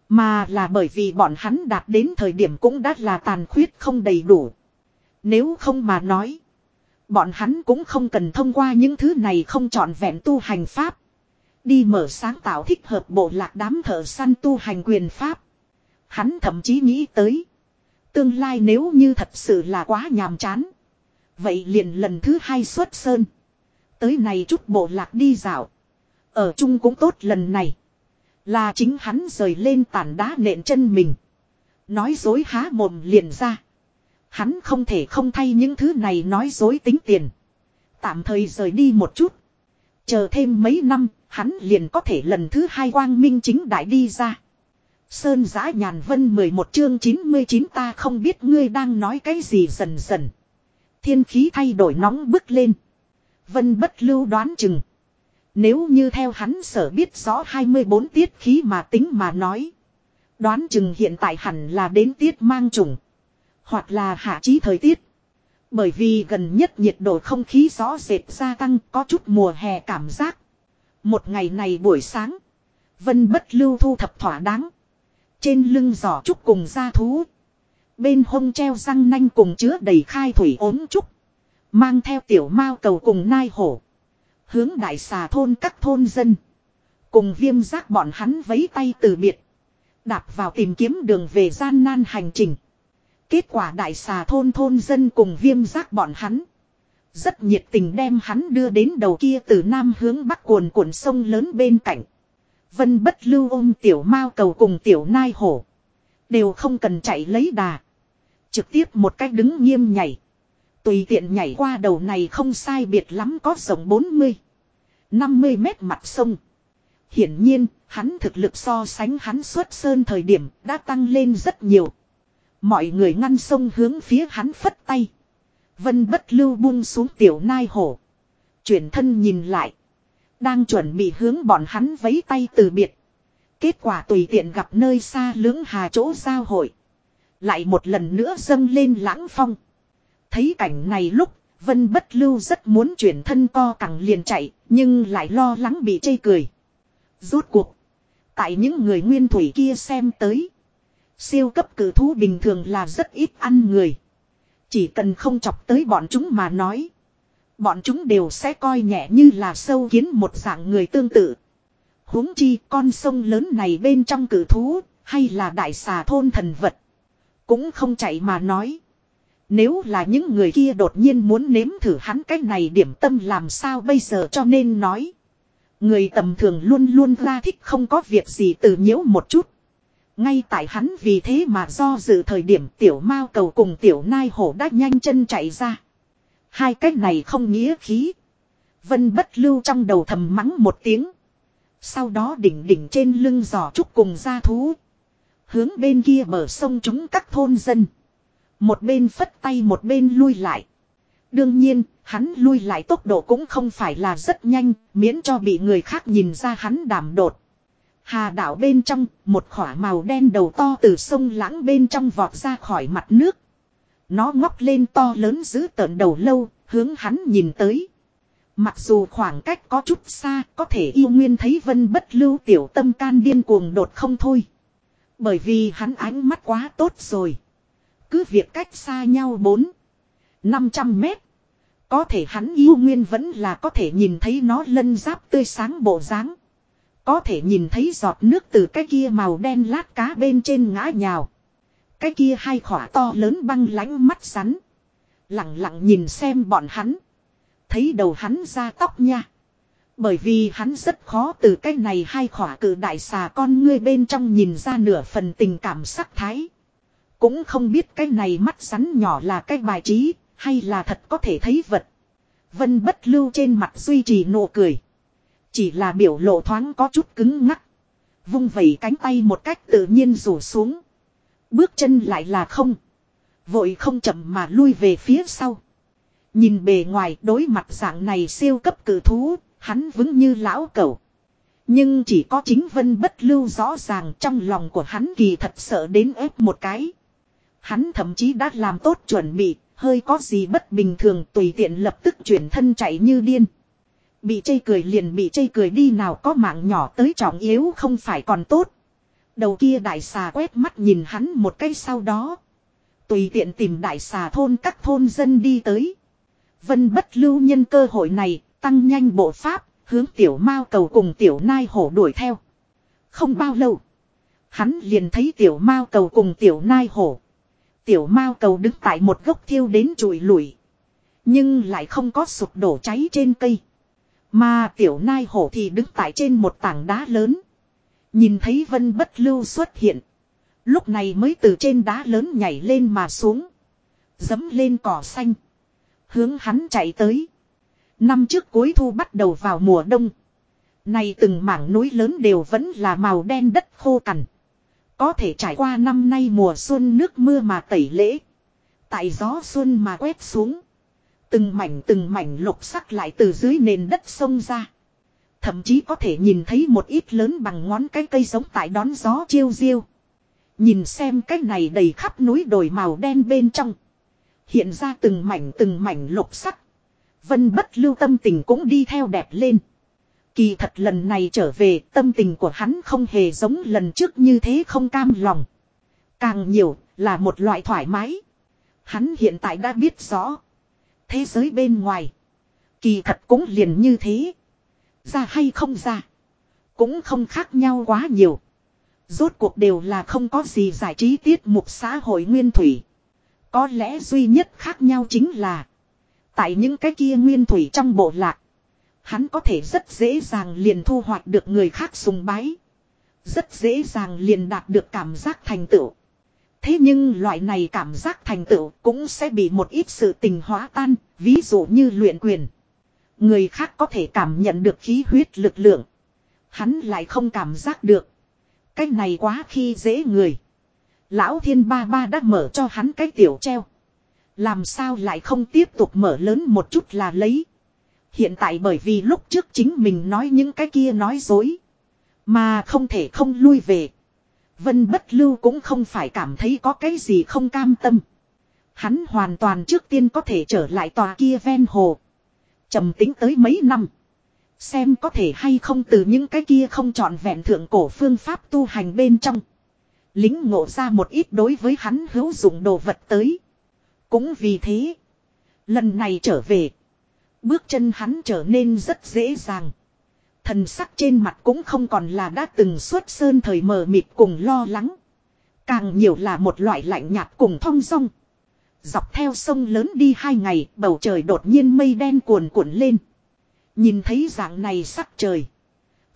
Mà là bởi vì bọn hắn đạt đến thời điểm cũng đã là tàn khuyết không đầy đủ. Nếu không mà nói. Bọn hắn cũng không cần thông qua những thứ này không trọn vẹn tu hành pháp. Đi mở sáng tạo thích hợp bộ lạc đám thợ săn tu hành quyền pháp. Hắn thậm chí nghĩ tới. Tương lai nếu như thật sự là quá nhàm chán. Vậy liền lần thứ hai xuất sơn. Tới này chút bộ lạc đi dạo. Ở chung cũng tốt lần này. Là chính hắn rời lên tản đá nện chân mình. Nói dối há mồm liền ra. Hắn không thể không thay những thứ này nói dối tính tiền. Tạm thời rời đi một chút. Chờ thêm mấy năm, hắn liền có thể lần thứ hai quang minh chính đại đi ra. Sơn giã nhàn vân 11 chương 99 ta không biết ngươi đang nói cái gì dần dần. Thiên khí thay đổi nóng bức lên. Vân bất lưu đoán chừng. Nếu như theo hắn sở biết rõ 24 tiết khí mà tính mà nói. Đoán chừng hiện tại hẳn là đến tiết mang trùng. Hoặc là hạ trí thời tiết. Bởi vì gần nhất nhiệt độ không khí rõ rệt gia tăng có chút mùa hè cảm giác. Một ngày này buổi sáng. Vân bất lưu thu thập thỏa đáng. Trên lưng giỏ trúc cùng gia thú. Bên hông treo răng nanh cùng chứa đầy khai thủy ốm trúc. Mang theo tiểu mao cầu cùng nai hổ. Hướng đại xà thôn các thôn dân. Cùng viêm giác bọn hắn vấy tay từ biệt. Đạp vào tìm kiếm đường về gian nan hành trình. Kết quả đại xà thôn thôn dân cùng viêm giác bọn hắn. Rất nhiệt tình đem hắn đưa đến đầu kia từ nam hướng bắc cuồn cuộn sông lớn bên cạnh. Vân bất lưu ôm tiểu mao cầu cùng tiểu nai hổ. Đều không cần chạy lấy đà. Trực tiếp một cách đứng nghiêm nhảy. Tùy tiện nhảy qua đầu này không sai biệt lắm có rộng 40. 50 mét mặt sông. Hiển nhiên, hắn thực lực so sánh hắn xuất sơn thời điểm đã tăng lên rất nhiều. Mọi người ngăn sông hướng phía hắn phất tay. Vân bất lưu buông xuống tiểu nai hổ. Chuyển thân nhìn lại. Đang chuẩn bị hướng bọn hắn vấy tay từ biệt. Kết quả tùy tiện gặp nơi xa lưỡng hà chỗ giao hội. Lại một lần nữa dâng lên lãng phong. Thấy cảnh này lúc, Vân bất lưu rất muốn chuyển thân co cẳng liền chạy, nhưng lại lo lắng bị chây cười. Rốt cuộc. Tại những người nguyên thủy kia xem tới. Siêu cấp cử thú bình thường là rất ít ăn người. Chỉ cần không chọc tới bọn chúng mà nói. Bọn chúng đều sẽ coi nhẹ như là sâu kiến một dạng người tương tự. huống chi con sông lớn này bên trong cử thú, hay là đại xà thôn thần vật. Cũng không chạy mà nói. Nếu là những người kia đột nhiên muốn nếm thử hắn cái này điểm tâm làm sao bây giờ cho nên nói. Người tầm thường luôn luôn ra thích không có việc gì từ nhiễu một chút. Ngay tại hắn vì thế mà do dự thời điểm tiểu mao cầu cùng tiểu nai hổ đã nhanh chân chạy ra. Hai cách này không nghĩa khí. Vân bất lưu trong đầu thầm mắng một tiếng. Sau đó đỉnh đỉnh trên lưng giò trúc cùng ra thú. Hướng bên kia bờ sông chúng các thôn dân. Một bên phất tay một bên lui lại. Đương nhiên, hắn lui lại tốc độ cũng không phải là rất nhanh, miễn cho bị người khác nhìn ra hắn đảm đột. Hà đảo bên trong, một khỏa màu đen đầu to từ sông lãng bên trong vọt ra khỏi mặt nước. Nó ngóc lên to lớn giữ tợn đầu lâu, hướng hắn nhìn tới. Mặc dù khoảng cách có chút xa, có thể yêu nguyên thấy vân bất lưu tiểu tâm can điên cuồng đột không thôi. Bởi vì hắn ánh mắt quá tốt rồi. Cứ việc cách xa nhau 4, 500 mét. Có thể hắn yêu nguyên vẫn là có thể nhìn thấy nó lân giáp tươi sáng bộ dáng có thể nhìn thấy giọt nước từ cái kia màu đen lát cá bên trên ngã nhào. Cái kia hai khỏa to lớn băng lánh mắt rắn. Lặng lặng nhìn xem bọn hắn. Thấy đầu hắn ra tóc nha. Bởi vì hắn rất khó từ cái này hai khỏa cử đại xà con ngươi bên trong nhìn ra nửa phần tình cảm sắc thái. Cũng không biết cái này mắt rắn nhỏ là cái bài trí, hay là thật có thể thấy vật. Vân bất lưu trên mặt duy trì nụ cười. Chỉ là biểu lộ thoáng có chút cứng ngắc. Vung vẩy cánh tay một cách tự nhiên rủ xuống. Bước chân lại là không. Vội không chậm mà lui về phía sau. Nhìn bề ngoài đối mặt dạng này siêu cấp cử thú, hắn vững như lão cẩu. Nhưng chỉ có chính vân bất lưu rõ ràng trong lòng của hắn kỳ thật sợ đến ép một cái. Hắn thậm chí đã làm tốt chuẩn bị, hơi có gì bất bình thường tùy tiện lập tức chuyển thân chạy như điên. Bị chây cười liền bị chây cười đi nào có mạng nhỏ tới trọng yếu không phải còn tốt. Đầu kia đại xà quét mắt nhìn hắn một cái sau đó. Tùy tiện tìm đại xà thôn các thôn dân đi tới. Vân bất lưu nhân cơ hội này, tăng nhanh bộ pháp, hướng tiểu mao cầu cùng tiểu nai hổ đuổi theo. Không bao lâu, hắn liền thấy tiểu mao cầu cùng tiểu nai hổ. Tiểu mao cầu đứng tại một gốc thiêu đến trụi lủi. Nhưng lại không có sụp đổ cháy trên cây. Mà tiểu nai hổ thì đứng tại trên một tảng đá lớn. Nhìn thấy vân bất lưu xuất hiện. Lúc này mới từ trên đá lớn nhảy lên mà xuống. Dấm lên cỏ xanh. Hướng hắn chạy tới. Năm trước cuối thu bắt đầu vào mùa đông. Này từng mảng núi lớn đều vẫn là màu đen đất khô cằn. Có thể trải qua năm nay mùa xuân nước mưa mà tẩy lễ. Tại gió xuân mà quét xuống. Từng mảnh từng mảnh lục sắc lại từ dưới nền đất sông ra. Thậm chí có thể nhìn thấy một ít lớn bằng ngón cái cây giống tại đón gió chiêu diêu. Nhìn xem cái này đầy khắp núi đồi màu đen bên trong. Hiện ra từng mảnh từng mảnh lục sắc. Vân bất lưu tâm tình cũng đi theo đẹp lên. Kỳ thật lần này trở về, tâm tình của hắn không hề giống lần trước như thế không cam lòng. Càng nhiều là một loại thoải mái. Hắn hiện tại đã biết rõ. Thế giới bên ngoài. Kỳ thật cũng liền như thế. Ra hay không ra. Cũng không khác nhau quá nhiều. Rốt cuộc đều là không có gì giải trí tiết mục xã hội nguyên thủy. Có lẽ duy nhất khác nhau chính là. Tại những cái kia nguyên thủy trong bộ lạc. Hắn có thể rất dễ dàng liền thu hoạch được người khác sùng bái. Rất dễ dàng liền đạt được cảm giác thành tựu. Thế nhưng loại này cảm giác thành tựu cũng sẽ bị một ít sự tình hóa tan, ví dụ như luyện quyền. Người khác có thể cảm nhận được khí huyết lực lượng. Hắn lại không cảm giác được. Cái này quá khi dễ người. Lão thiên ba ba đã mở cho hắn cái tiểu treo. Làm sao lại không tiếp tục mở lớn một chút là lấy. Hiện tại bởi vì lúc trước chính mình nói những cái kia nói dối. Mà không thể không lui về. Vân bất lưu cũng không phải cảm thấy có cái gì không cam tâm. Hắn hoàn toàn trước tiên có thể trở lại tòa kia ven hồ. trầm tính tới mấy năm. Xem có thể hay không từ những cái kia không chọn vẹn thượng cổ phương pháp tu hành bên trong. Lính ngộ ra một ít đối với hắn hữu dụng đồ vật tới. Cũng vì thế. Lần này trở về. Bước chân hắn trở nên rất dễ dàng. Thần sắc trên mặt cũng không còn là đã từng xuất sơn thời mờ mịt cùng lo lắng. Càng nhiều là một loại lạnh nhạt cùng thong dong. Dọc theo sông lớn đi hai ngày, bầu trời đột nhiên mây đen cuồn cuộn lên. Nhìn thấy dạng này sắc trời.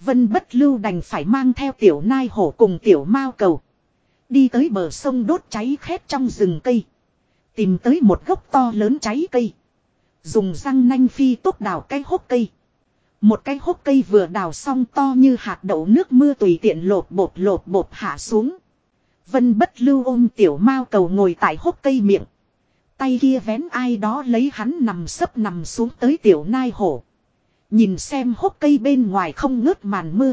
Vân bất lưu đành phải mang theo tiểu nai hổ cùng tiểu mao cầu. Đi tới bờ sông đốt cháy khét trong rừng cây. Tìm tới một gốc to lớn cháy cây. Dùng răng nanh phi tốt đào cái hốc cây. Một cái hốc cây vừa đào xong to như hạt đậu nước mưa tùy tiện lột bột lột bột hạ xuống. Vân bất lưu ôm tiểu mao cầu ngồi tại hốc cây miệng. Tay kia vén ai đó lấy hắn nằm sấp nằm xuống tới tiểu nai hổ. Nhìn xem hốc cây bên ngoài không ngớt màn mưa.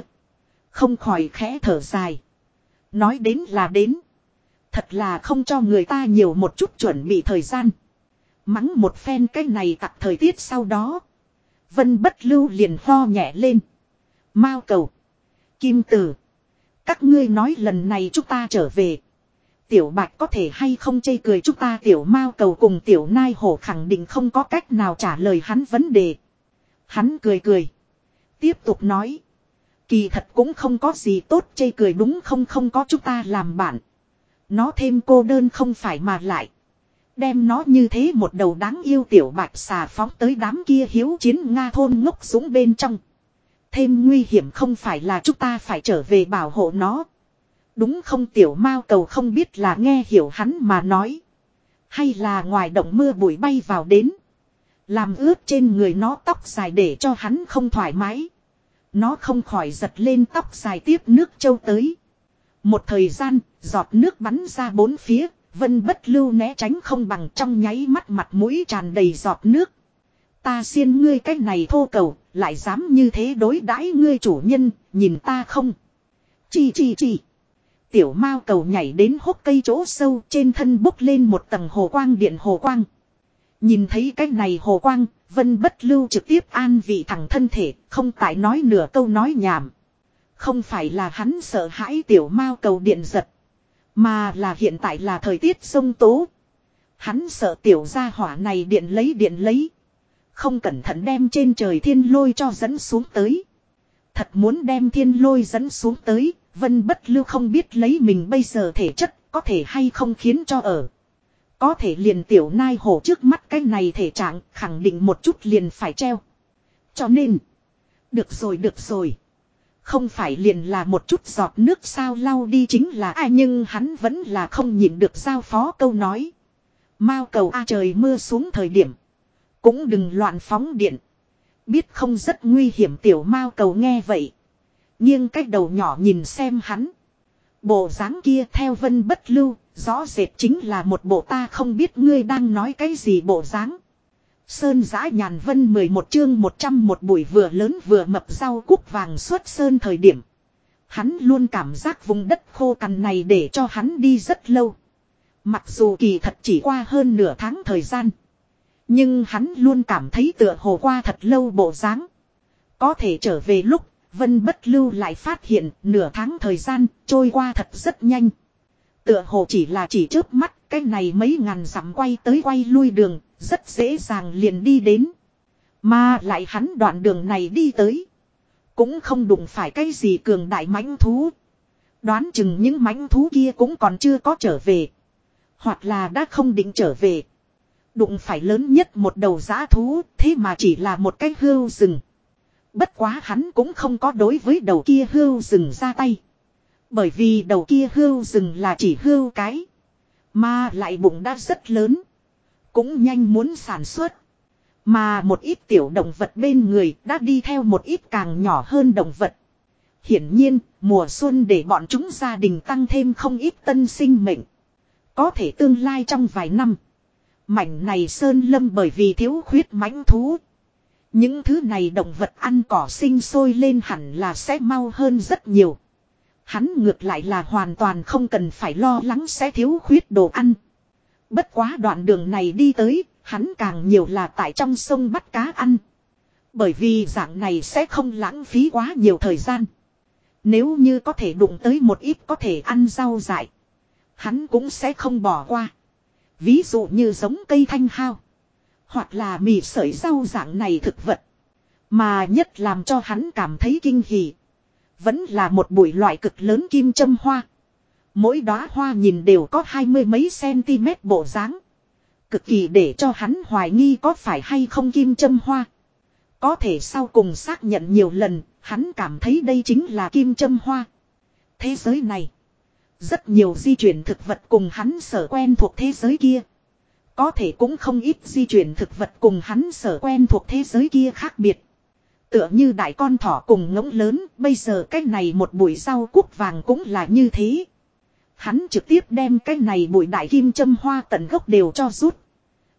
Không khỏi khẽ thở dài. Nói đến là đến. Thật là không cho người ta nhiều một chút chuẩn bị thời gian. Mắng một phen cái này tặc thời tiết sau đó. Vân bất lưu liền ho nhẹ lên. Mao cầu. Kim tử. Các ngươi nói lần này chúng ta trở về. Tiểu bạch có thể hay không chê cười chúng ta tiểu mao cầu cùng tiểu nai hổ khẳng định không có cách nào trả lời hắn vấn đề. Hắn cười cười. Tiếp tục nói. Kỳ thật cũng không có gì tốt chê cười đúng không không có chúng ta làm bạn. Nó thêm cô đơn không phải mà lại. Đem nó như thế một đầu đáng yêu tiểu bạch xà phóng tới đám kia hiếu chiến Nga thôn ngốc súng bên trong. Thêm nguy hiểm không phải là chúng ta phải trở về bảo hộ nó. Đúng không tiểu mao cầu không biết là nghe hiểu hắn mà nói. Hay là ngoài động mưa bụi bay vào đến. Làm ướt trên người nó tóc dài để cho hắn không thoải mái. Nó không khỏi giật lên tóc dài tiếp nước châu tới. Một thời gian, giọt nước bắn ra bốn phía, vân bất lưu né tránh không bằng trong nháy mắt mặt mũi tràn đầy giọt nước. Ta xiên ngươi cách này thô cầu, lại dám như thế đối đãi ngươi chủ nhân, nhìn ta không. Chi chi chi. Tiểu mao cầu nhảy đến hốc cây chỗ sâu trên thân bốc lên một tầng hồ quang điện hồ quang. Nhìn thấy cái này hồ quang, vân bất lưu trực tiếp an vị thẳng thân thể, không tại nói nửa câu nói nhảm. Không phải là hắn sợ hãi tiểu mao cầu điện giật. Mà là hiện tại là thời tiết sông tố. Hắn sợ tiểu gia hỏa này điện lấy điện lấy. Không cẩn thận đem trên trời thiên lôi cho dẫn xuống tới. Thật muốn đem thiên lôi dẫn xuống tới, vân bất lưu không biết lấy mình bây giờ thể chất có thể hay không khiến cho ở. Có thể liền tiểu nai hổ trước mắt cái này thể trạng khẳng định một chút liền phải treo. Cho nên. Được rồi được rồi. Không phải liền là một chút giọt nước sao lau đi chính là ai nhưng hắn vẫn là không nhìn được giao phó câu nói. Mao cầu a trời mưa xuống thời điểm. Cũng đừng loạn phóng điện. Biết không rất nguy hiểm tiểu mao cầu nghe vậy. nghiêng cách đầu nhỏ nhìn xem hắn. Bộ dáng kia theo vân bất lưu, rõ rệt chính là một bộ ta không biết ngươi đang nói cái gì bộ dáng. Sơn giã nhàn vân 11 chương 100 một buổi vừa lớn vừa mập rau cúc vàng xuất sơn thời điểm. Hắn luôn cảm giác vùng đất khô cằn này để cho hắn đi rất lâu. Mặc dù kỳ thật chỉ qua hơn nửa tháng thời gian. Nhưng hắn luôn cảm thấy tựa hồ qua thật lâu bộ dáng. Có thể trở về lúc, Vân bất lưu lại phát hiện nửa tháng thời gian trôi qua thật rất nhanh. Tựa hồ chỉ là chỉ trước mắt, cái này mấy ngàn dặm quay tới quay lui đường rất dễ dàng liền đi đến. Mà lại hắn đoạn đường này đi tới. Cũng không đụng phải cái gì cường đại mãnh thú. Đoán chừng những mãnh thú kia cũng còn chưa có trở về. Hoặc là đã không định trở về. Đụng phải lớn nhất một đầu giã thú, thế mà chỉ là một cái hưu rừng. Bất quá hắn cũng không có đối với đầu kia hưu rừng ra tay. Bởi vì đầu kia hưu rừng là chỉ hưu cái. Mà lại bụng đã rất lớn. Cũng nhanh muốn sản xuất. Mà một ít tiểu động vật bên người đã đi theo một ít càng nhỏ hơn động vật. Hiển nhiên, mùa xuân để bọn chúng gia đình tăng thêm không ít tân sinh mệnh. Có thể tương lai trong vài năm. Mảnh này sơn lâm bởi vì thiếu khuyết mãnh thú. Những thứ này động vật ăn cỏ sinh sôi lên hẳn là sẽ mau hơn rất nhiều. Hắn ngược lại là hoàn toàn không cần phải lo lắng sẽ thiếu khuyết đồ ăn. Bất quá đoạn đường này đi tới, hắn càng nhiều là tại trong sông bắt cá ăn. Bởi vì dạng này sẽ không lãng phí quá nhiều thời gian. Nếu như có thể đụng tới một ít có thể ăn rau dại. Hắn cũng sẽ không bỏ qua. Ví dụ như giống cây thanh hao. Hoặc là mì sợi rau dạng này thực vật. Mà nhất làm cho hắn cảm thấy kinh hỉ. Vẫn là một bụi loại cực lớn kim châm hoa. Mỗi đóa hoa nhìn đều có hai mươi mấy cm bộ dáng, Cực kỳ để cho hắn hoài nghi có phải hay không kim châm hoa. Có thể sau cùng xác nhận nhiều lần, Hắn cảm thấy đây chính là kim châm hoa. Thế giới này. Rất nhiều di chuyển thực vật cùng hắn sở quen thuộc thế giới kia. Có thể cũng không ít di chuyển thực vật cùng hắn sở quen thuộc thế giới kia khác biệt. Tựa như đại con thỏ cùng ngỗng lớn, bây giờ cái này một bụi rau cúc vàng cũng là như thế. Hắn trực tiếp đem cái này bụi đại kim châm hoa tận gốc đều cho rút.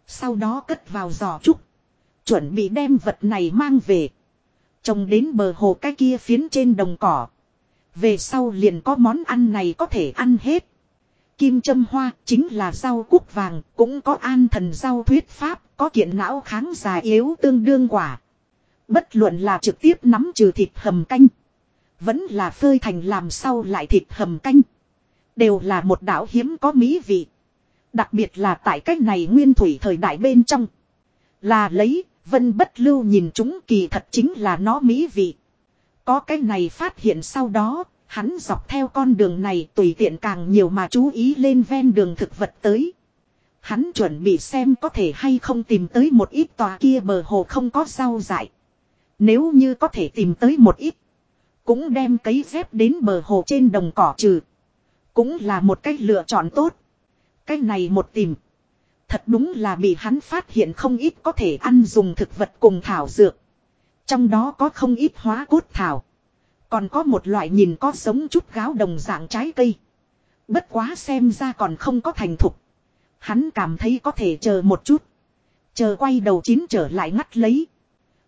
Sau đó cất vào giò trúc. Chuẩn bị đem vật này mang về. Trồng đến bờ hồ cái kia phiến trên đồng cỏ. Về sau liền có món ăn này có thể ăn hết. Kim châm hoa chính là rau cúc vàng, cũng có an thần rau thuyết pháp, có kiện não kháng già yếu tương đương quả. Bất luận là trực tiếp nắm trừ thịt hầm canh. Vẫn là phơi thành làm sau lại thịt hầm canh. Đều là một đạo hiếm có mỹ vị. Đặc biệt là tại cách này nguyên thủy thời đại bên trong. Là lấy, vân bất lưu nhìn chúng kỳ thật chính là nó mỹ vị. Có cái này phát hiện sau đó, hắn dọc theo con đường này tùy tiện càng nhiều mà chú ý lên ven đường thực vật tới. Hắn chuẩn bị xem có thể hay không tìm tới một ít tòa kia bờ hồ không có rau dại. Nếu như có thể tìm tới một ít. Cũng đem cấy dép đến bờ hồ trên đồng cỏ trừ. Cũng là một cách lựa chọn tốt. Cách này một tìm. Thật đúng là bị hắn phát hiện không ít có thể ăn dùng thực vật cùng thảo dược. Trong đó có không ít hóa cốt thảo. Còn có một loại nhìn có giống chút gáo đồng dạng trái cây. Bất quá xem ra còn không có thành thục. Hắn cảm thấy có thể chờ một chút. Chờ quay đầu chín trở lại ngắt lấy.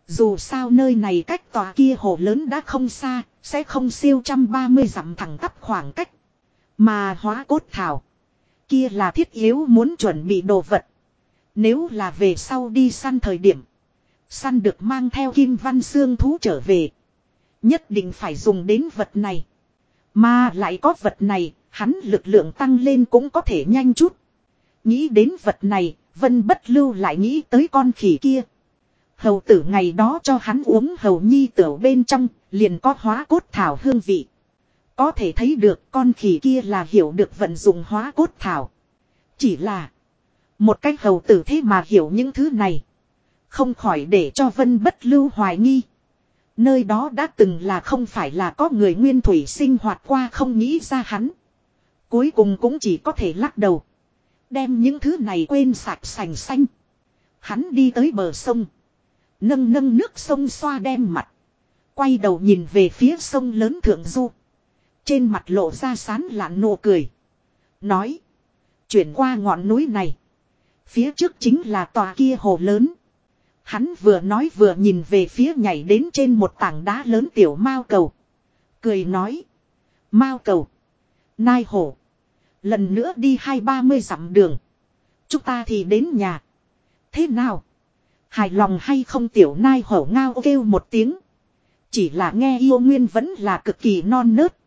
Dù sao nơi này cách tòa kia hồ lớn đã không xa, sẽ không siêu trăm ba mươi dặm thẳng tắp khoảng cách. Mà hóa cốt thảo. Kia là thiết yếu muốn chuẩn bị đồ vật. Nếu là về sau đi săn thời điểm. Săn được mang theo kim văn xương thú trở về. Nhất định phải dùng đến vật này. Mà lại có vật này, hắn lực lượng tăng lên cũng có thể nhanh chút. Nghĩ đến vật này, Vân bất lưu lại nghĩ tới con khỉ kia. Hầu tử ngày đó cho hắn uống hầu nhi tửu bên trong, liền có hóa cốt thảo hương vị. Có thể thấy được con khỉ kia là hiểu được vận dụng hóa cốt thảo. Chỉ là, một cách hầu tử thế mà hiểu những thứ này. Không khỏi để cho vân bất lưu hoài nghi. Nơi đó đã từng là không phải là có người nguyên thủy sinh hoạt qua không nghĩ ra hắn. Cuối cùng cũng chỉ có thể lắc đầu. Đem những thứ này quên sạch sành xanh. Hắn đi tới bờ sông. Nâng nâng nước sông xoa đem mặt. Quay đầu nhìn về phía sông lớn thượng du. Trên mặt lộ ra sán lạn nụ cười. Nói. Chuyển qua ngọn núi này. Phía trước chính là tòa kia hồ lớn. Hắn vừa nói vừa nhìn về phía nhảy đến trên một tảng đá lớn tiểu mao cầu. Cười nói. Mao cầu. Nai hổ. Lần nữa đi hai ba mươi dặm đường. Chúng ta thì đến nhà. Thế nào? Hài lòng hay không tiểu nai hổ ngao kêu một tiếng. Chỉ là nghe yêu nguyên vẫn là cực kỳ non nớt.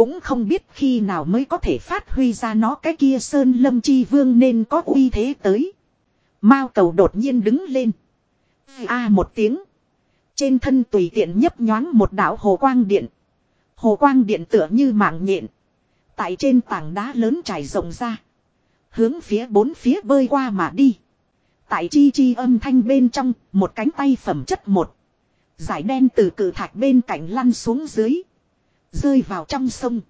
Cũng không biết khi nào mới có thể phát huy ra nó cái kia sơn lâm chi vương nên có uy thế tới. Mao cầu đột nhiên đứng lên. A một tiếng. Trên thân tùy tiện nhấp nhoáng một đảo hồ quang điện. Hồ quang điện tựa như mạng nhện. Tại trên tảng đá lớn trải rộng ra. Hướng phía bốn phía bơi qua mà đi. Tại chi chi âm thanh bên trong, một cánh tay phẩm chất một. Giải đen từ cử thạch bên cạnh lăn xuống dưới. Rơi vào trong sông.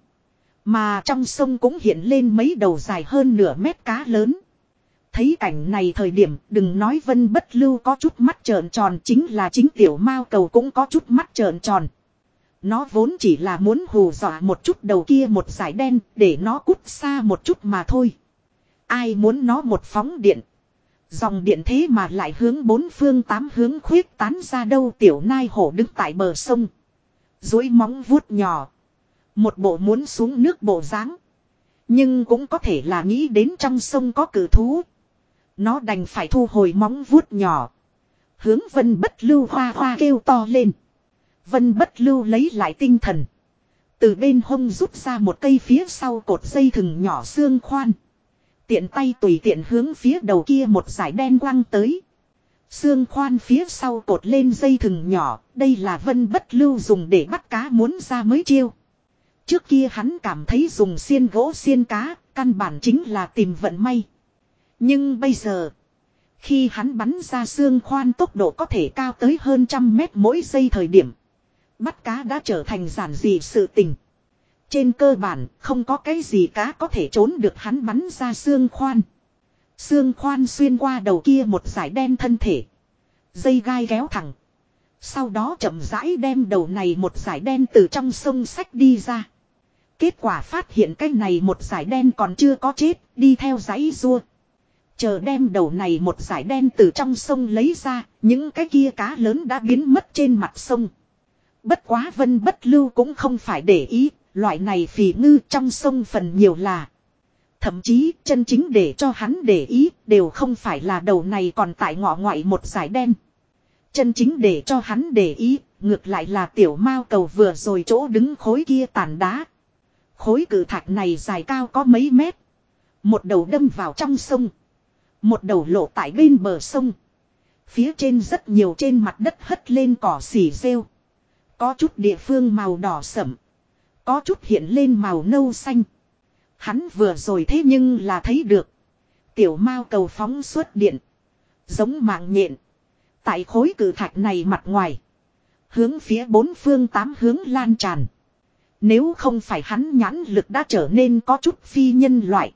Mà trong sông cũng hiện lên mấy đầu dài hơn nửa mét cá lớn. Thấy cảnh này thời điểm, đừng nói vân bất lưu có chút mắt trợn tròn, chính là chính tiểu mao cầu cũng có chút mắt trợn tròn. Nó vốn chỉ là muốn hù dọa một chút đầu kia một giải đen, để nó cút xa một chút mà thôi. Ai muốn nó một phóng điện. Dòng điện thế mà lại hướng bốn phương tám hướng khuyết tán ra đâu, tiểu nai hổ đứng tại bờ sông. Dối móng vuốt nhỏ. Một bộ muốn xuống nước bộ dáng Nhưng cũng có thể là nghĩ đến trong sông có cử thú. Nó đành phải thu hồi móng vuốt nhỏ. Hướng vân bất lưu hoa hoa kêu to lên. Vân bất lưu lấy lại tinh thần. Từ bên hông rút ra một cây phía sau cột dây thừng nhỏ xương khoan. Tiện tay tùy tiện hướng phía đầu kia một giải đen quăng tới. Xương khoan phía sau cột lên dây thừng nhỏ, đây là vân bất lưu dùng để bắt cá muốn ra mới chiêu. Trước kia hắn cảm thấy dùng xiên gỗ xiên cá, căn bản chính là tìm vận may. Nhưng bây giờ, khi hắn bắn ra xương khoan tốc độ có thể cao tới hơn trăm mét mỗi giây thời điểm. Bắt cá đã trở thành giản dị sự tình. Trên cơ bản, không có cái gì cá có thể trốn được hắn bắn ra xương khoan. Xương khoan xuyên qua đầu kia một giải đen thân thể. Dây gai kéo thẳng. Sau đó chậm rãi đem đầu này một giải đen từ trong sông sách đi ra. Kết quả phát hiện cái này một giải đen còn chưa có chết, đi theo dãy rua. Chờ đem đầu này một giải đen từ trong sông lấy ra, những cái kia cá lớn đã biến mất trên mặt sông. Bất quá vân bất lưu cũng không phải để ý, loại này phì ngư trong sông phần nhiều là. Thậm chí chân chính để cho hắn để ý đều không phải là đầu này còn tại ngọ ngoại một giải đen. Chân chính để cho hắn để ý, ngược lại là tiểu mao cầu vừa rồi chỗ đứng khối kia tàn đá. Khối cử thạch này dài cao có mấy mét. Một đầu đâm vào trong sông. Một đầu lộ tại bên bờ sông. Phía trên rất nhiều trên mặt đất hất lên cỏ xỉ rêu. Có chút địa phương màu đỏ sẫm. Có chút hiện lên màu nâu xanh. Hắn vừa rồi thế nhưng là thấy được. Tiểu mao cầu phóng xuất điện. Giống mạng nhện. Tại khối cử thạch này mặt ngoài. Hướng phía bốn phương tám hướng lan tràn. Nếu không phải hắn nhãn lực đã trở nên có chút phi nhân loại.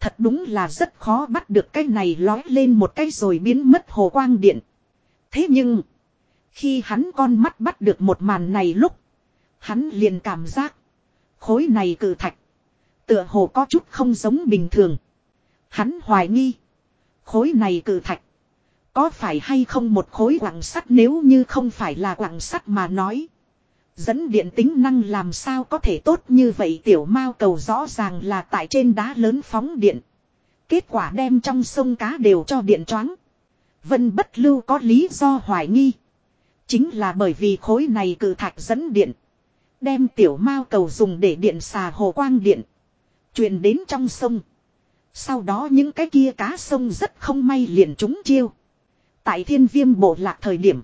Thật đúng là rất khó bắt được cái này lói lên một cái rồi biến mất hồ quang điện. Thế nhưng. Khi hắn con mắt bắt được một màn này lúc. Hắn liền cảm giác. Khối này cử thạch. Tựa hồ có chút không giống bình thường. Hắn hoài nghi. Khối này cử thạch. Có phải hay không một khối quặng sắt nếu như không phải là quặng sắt mà nói. Dẫn điện tính năng làm sao có thể tốt như vậy tiểu mao cầu rõ ràng là tại trên đá lớn phóng điện. Kết quả đem trong sông cá đều cho điện choáng. Vân bất lưu có lý do hoài nghi. Chính là bởi vì khối này cử thạch dẫn điện. Đem tiểu mao cầu dùng để điện xà hồ quang điện truyền đến trong sông. Sau đó những cái kia cá sông rất không may liền trúng chiêu. Tại thiên viêm bộ lạc thời điểm.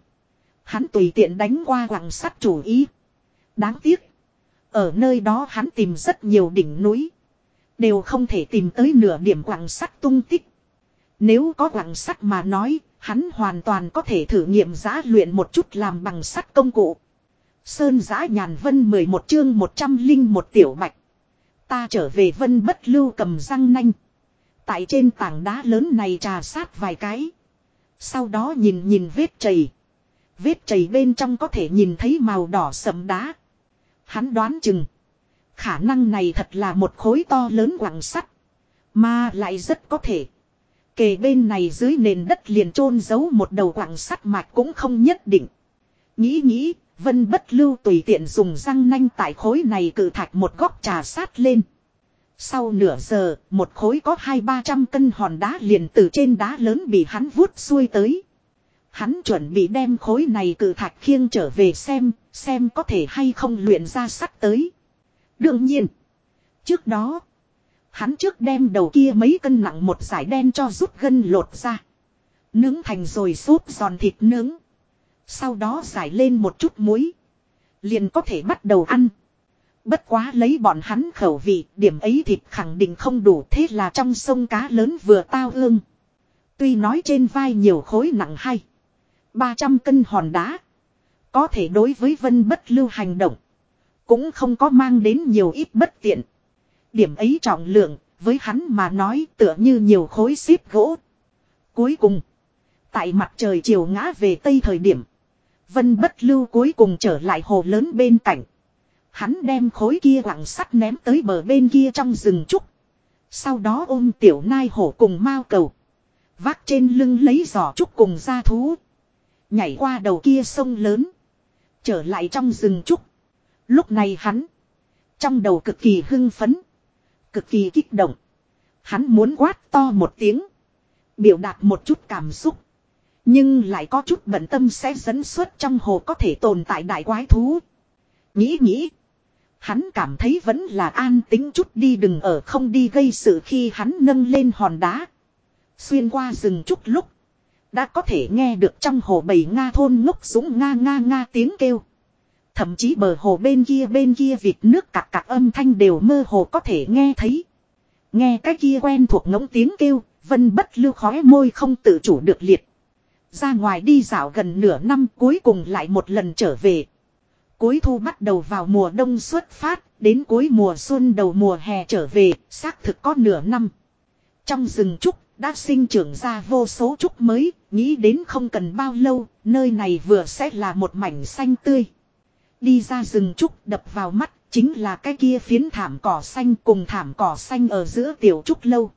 Hắn tùy tiện đánh qua quảng sắt chủ ý. Đáng tiếc. Ở nơi đó hắn tìm rất nhiều đỉnh núi. Đều không thể tìm tới nửa điểm quảng sắt tung tích. Nếu có quảng sắt mà nói, hắn hoàn toàn có thể thử nghiệm giá luyện một chút làm bằng sắt công cụ. Sơn giã nhàn vân 11 chương 100 linh một tiểu bạch. Ta trở về vân bất lưu cầm răng nanh. Tại trên tảng đá lớn này trà sát vài cái. Sau đó nhìn nhìn vết chảy. Vết chảy bên trong có thể nhìn thấy màu đỏ sẫm đá. Hắn đoán chừng. Khả năng này thật là một khối to lớn quặng sắt. Mà lại rất có thể. Kề bên này dưới nền đất liền chôn giấu một đầu quặng sắt mạch cũng không nhất định. Nghĩ nghĩ, Vân bất lưu tùy tiện dùng răng nanh tại khối này cự thạch một góc trà sát lên. Sau nửa giờ, một khối có hai ba trăm cân hòn đá liền từ trên đá lớn bị hắn vuốt xuôi tới. Hắn chuẩn bị đem khối này cự thạch khiêng trở về xem, xem có thể hay không luyện ra sắt tới. Đương nhiên, trước đó, hắn trước đem đầu kia mấy cân nặng một giải đen cho rút gân lột ra. Nướng thành rồi súp giòn thịt nướng. Sau đó giải lên một chút muối. Liền có thể bắt đầu ăn. Bất quá lấy bọn hắn khẩu vị, điểm ấy thịt khẳng định không đủ thế là trong sông cá lớn vừa tao ương. Tuy nói trên vai nhiều khối nặng hay. 300 cân hòn đá. Có thể đối với vân bất lưu hành động. Cũng không có mang đến nhiều ít bất tiện. Điểm ấy trọng lượng, với hắn mà nói tựa như nhiều khối xếp gỗ. Cuối cùng, tại mặt trời chiều ngã về tây thời điểm. Vân bất lưu cuối cùng trở lại hồ lớn bên cạnh. Hắn đem khối kia quặng sắt ném tới bờ bên kia trong rừng trúc. Sau đó ôm tiểu nai hổ cùng mao cầu. Vác trên lưng lấy giỏ trúc cùng ra thú. Nhảy qua đầu kia sông lớn. Trở lại trong rừng trúc. Lúc này hắn. Trong đầu cực kỳ hưng phấn. Cực kỳ kích động. Hắn muốn quát to một tiếng. Biểu đạt một chút cảm xúc. Nhưng lại có chút bận tâm sẽ dẫn xuất trong hồ có thể tồn tại đại quái thú. Nghĩ nghĩ. Hắn cảm thấy vẫn là an tính chút đi đừng ở không đi gây sự khi hắn nâng lên hòn đá. Xuyên qua rừng chút lúc. Đã có thể nghe được trong hồ bầy Nga thôn ngốc súng Nga Nga Nga tiếng kêu. Thậm chí bờ hồ bên kia bên kia vịt nước cạc cạc âm thanh đều mơ hồ có thể nghe thấy. Nghe cái kia quen thuộc ngỗng tiếng kêu, vân bất lưu khói môi không tự chủ được liệt. Ra ngoài đi dạo gần nửa năm cuối cùng lại một lần trở về. Cuối thu bắt đầu vào mùa đông xuất phát, đến cuối mùa xuân đầu mùa hè trở về, xác thực có nửa năm. Trong rừng trúc, đã sinh trưởng ra vô số trúc mới, nghĩ đến không cần bao lâu, nơi này vừa sẽ là một mảnh xanh tươi. Đi ra rừng trúc đập vào mắt, chính là cái kia phiến thảm cỏ xanh cùng thảm cỏ xanh ở giữa tiểu trúc lâu.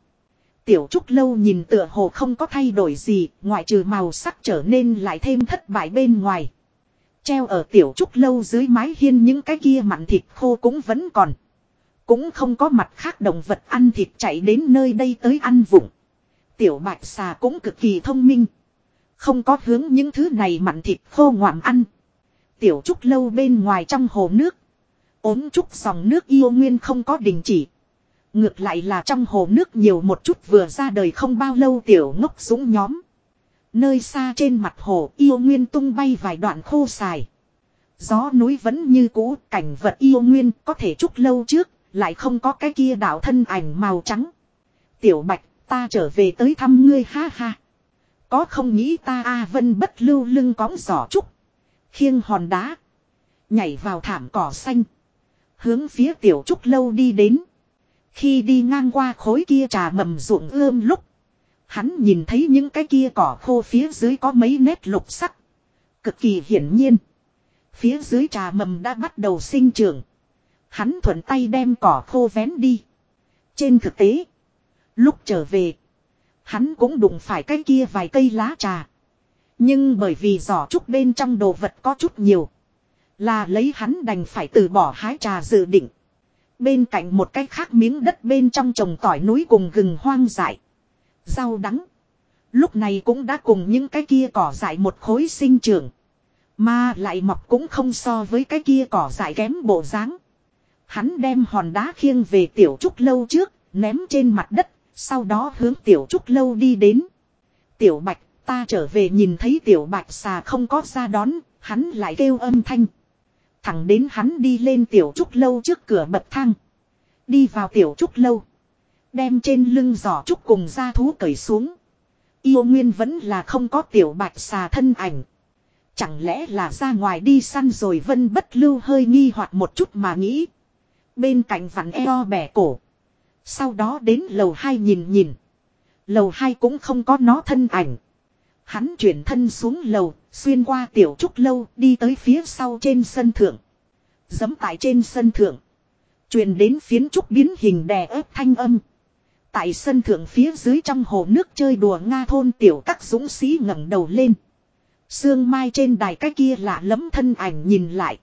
Tiểu trúc lâu nhìn tựa hồ không có thay đổi gì, ngoại trừ màu sắc trở nên lại thêm thất bại bên ngoài. Treo ở tiểu trúc lâu dưới mái hiên những cái kia mặn thịt khô cũng vẫn còn. Cũng không có mặt khác động vật ăn thịt chạy đến nơi đây tới ăn vụng. Tiểu bạch xà cũng cực kỳ thông minh. Không có hướng những thứ này mặn thịt khô ngoạm ăn. Tiểu trúc lâu bên ngoài trong hồ nước. ốm trúc dòng nước yêu nguyên không có đình chỉ. Ngược lại là trong hồ nước nhiều một chút vừa ra đời không bao lâu tiểu ngốc dũng nhóm. Nơi xa trên mặt hồ yêu nguyên tung bay vài đoạn khô xài. Gió núi vẫn như cũ, cảnh vật yêu nguyên có thể chút lâu trước, lại không có cái kia đạo thân ảnh màu trắng. Tiểu bạch, ta trở về tới thăm ngươi ha ha. Có không nghĩ ta a vân bất lưu lưng cóng giỏ trúc. Khiêng hòn đá. Nhảy vào thảm cỏ xanh. Hướng phía tiểu trúc lâu đi đến. Khi đi ngang qua khối kia trà mầm ruộng ươm lúc. Hắn nhìn thấy những cái kia cỏ khô phía dưới có mấy nét lục sắc. Cực kỳ hiển nhiên. Phía dưới trà mầm đã bắt đầu sinh trưởng. Hắn thuận tay đem cỏ khô vén đi. Trên thực tế. Lúc trở về. Hắn cũng đụng phải cái kia vài cây lá trà. Nhưng bởi vì giỏ trúc bên trong đồ vật có chút nhiều. Là lấy hắn đành phải từ bỏ hái trà dự định. Bên cạnh một cái khác miếng đất bên trong trồng tỏi núi cùng gừng hoang dại. Rau đắng. Lúc này cũng đã cùng những cái kia cỏ dại một khối sinh trưởng. Mà lại mọc cũng không so với cái kia cỏ dại kém bộ dáng. Hắn đem hòn đá khiêng về tiểu trúc lâu trước, ném trên mặt đất, sau đó hướng tiểu trúc lâu đi đến. Tiểu bạch, ta trở về nhìn thấy tiểu bạch xà không có ra đón, hắn lại kêu âm thanh. Thẳng đến hắn đi lên tiểu trúc lâu trước cửa bậc thang. Đi vào tiểu trúc lâu. Đem trên lưng giỏ trúc cùng ra thú cởi xuống. Yêu nguyên vẫn là không có tiểu bạch xà thân ảnh. Chẳng lẽ là ra ngoài đi săn rồi vân bất lưu hơi nghi hoặc một chút mà nghĩ. Bên cạnh vặn eo bẻ cổ. Sau đó đến lầu hai nhìn nhìn. Lầu hai cũng không có nó thân ảnh. Hắn chuyển thân xuống lầu, xuyên qua tiểu trúc lâu, đi tới phía sau trên sân thượng. Dấm tại trên sân thượng. Truyền đến phiến trúc biến hình đè ép thanh âm. Tại sân thượng phía dưới trong hồ nước chơi đùa Nga thôn tiểu các dũng sĩ ngẩng đầu lên. Sương mai trên đài cái kia lạ lẫm thân ảnh nhìn lại.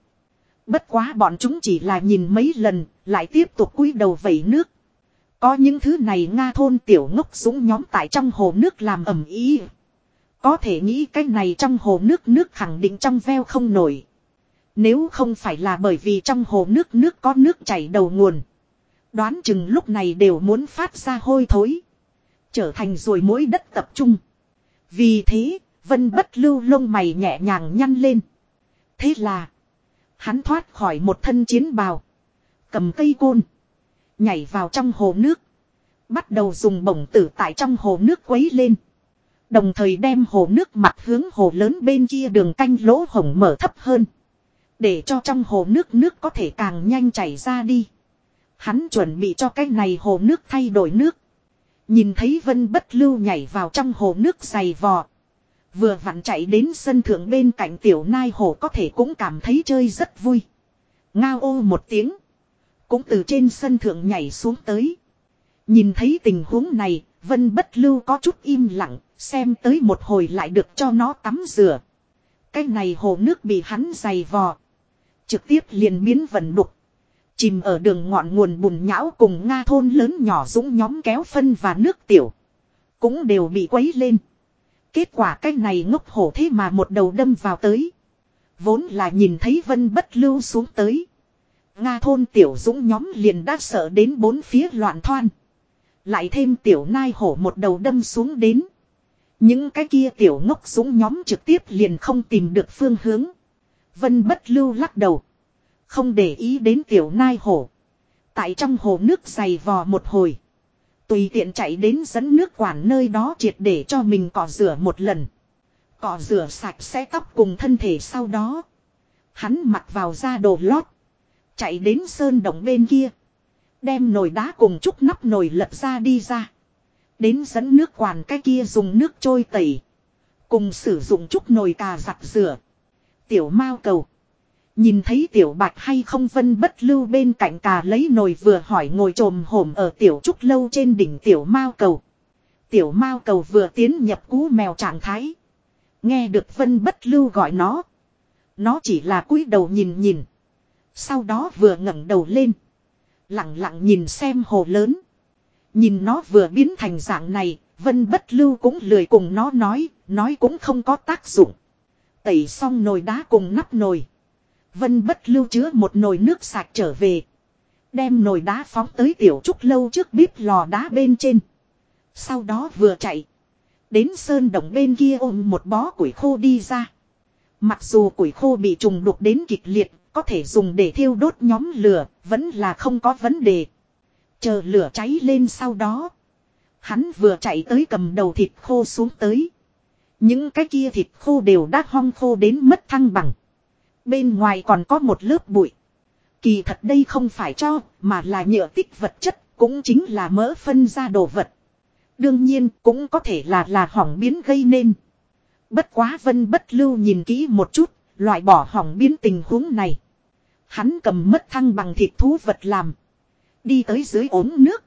Bất quá bọn chúng chỉ là nhìn mấy lần, lại tiếp tục cúi đầu vẩy nước. Có những thứ này Nga thôn tiểu ngốc dũng nhóm tại trong hồ nước làm ẩm ý. Có thể nghĩ cái này trong hồ nước nước khẳng định trong veo không nổi. Nếu không phải là bởi vì trong hồ nước nước có nước chảy đầu nguồn. Đoán chừng lúc này đều muốn phát ra hôi thối. Trở thành rồi mỗi đất tập trung. Vì thế, vân bất lưu lông mày nhẹ nhàng nhăn lên. Thế là, hắn thoát khỏi một thân chiến bào. Cầm cây côn. Nhảy vào trong hồ nước. Bắt đầu dùng bổng tử tại trong hồ nước quấy lên. Đồng thời đem hồ nước mặt hướng hồ lớn bên kia đường canh lỗ hổng mở thấp hơn. Để cho trong hồ nước nước có thể càng nhanh chảy ra đi. Hắn chuẩn bị cho cái này hồ nước thay đổi nước. Nhìn thấy vân bất lưu nhảy vào trong hồ nước dày vò. Vừa vặn chạy đến sân thượng bên cạnh tiểu nai hồ có thể cũng cảm thấy chơi rất vui. Ngao ô một tiếng. Cũng từ trên sân thượng nhảy xuống tới. Nhìn thấy tình huống này, vân bất lưu có chút im lặng, xem tới một hồi lại được cho nó tắm rửa. Cái này hồ nước bị hắn dày vò. Trực tiếp liền biến vần đục. Chìm ở đường ngọn nguồn bùn nhão cùng Nga thôn lớn nhỏ dũng nhóm kéo phân và nước tiểu. Cũng đều bị quấy lên. Kết quả cái này ngốc hổ thế mà một đầu đâm vào tới. Vốn là nhìn thấy vân bất lưu xuống tới. Nga thôn tiểu dũng nhóm liền đã sợ đến bốn phía loạn thoan. Lại thêm tiểu nai hổ một đầu đâm xuống đến. Những cái kia tiểu ngốc súng nhóm trực tiếp liền không tìm được phương hướng. Vân bất lưu lắc đầu. Không để ý đến tiểu nai hổ. Tại trong hồ nước dày vò một hồi. Tùy tiện chạy đến dẫn nước quản nơi đó triệt để cho mình cỏ rửa một lần. Cỏ rửa sạch sẽ tóc cùng thân thể sau đó. Hắn mặc vào da đồ lót. Chạy đến sơn động bên kia. Đem nồi đá cùng chút nắp nồi lật ra đi ra. Đến dẫn nước quản cái kia dùng nước trôi tẩy. Cùng sử dụng chút nồi cà giặt rửa. Tiểu mao cầu. Nhìn thấy tiểu bạch hay không vân bất lưu bên cạnh cà lấy nồi vừa hỏi ngồi trồm hổm ở tiểu trúc lâu trên đỉnh tiểu mao cầu. Tiểu mao cầu vừa tiến nhập cú mèo trạng thái. Nghe được vân bất lưu gọi nó. Nó chỉ là cúi đầu nhìn nhìn. Sau đó vừa ngẩng đầu lên. Lặng lặng nhìn xem hồ lớn. Nhìn nó vừa biến thành dạng này, vân bất lưu cũng lười cùng nó nói, nói cũng không có tác dụng. Tẩy xong nồi đá cùng nắp nồi. Vân bất lưu chứa một nồi nước sạch trở về. Đem nồi đá phóng tới tiểu trúc lâu trước bếp lò đá bên trên. Sau đó vừa chạy. Đến sơn động bên kia ôm một bó củi khô đi ra. Mặc dù củi khô bị trùng đục đến kịch liệt, có thể dùng để thiêu đốt nhóm lửa, vẫn là không có vấn đề. Chờ lửa cháy lên sau đó. Hắn vừa chạy tới cầm đầu thịt khô xuống tới. Những cái kia thịt khô đều đã hong khô đến mất thăng bằng. Bên ngoài còn có một lớp bụi. Kỳ thật đây không phải cho, mà là nhựa tích vật chất, cũng chính là mỡ phân ra đồ vật. Đương nhiên cũng có thể là là hỏng biến gây nên. Bất quá vân bất lưu nhìn kỹ một chút, loại bỏ hỏng biến tình huống này. Hắn cầm mất thăng bằng thịt thú vật làm. Đi tới dưới ốm nước.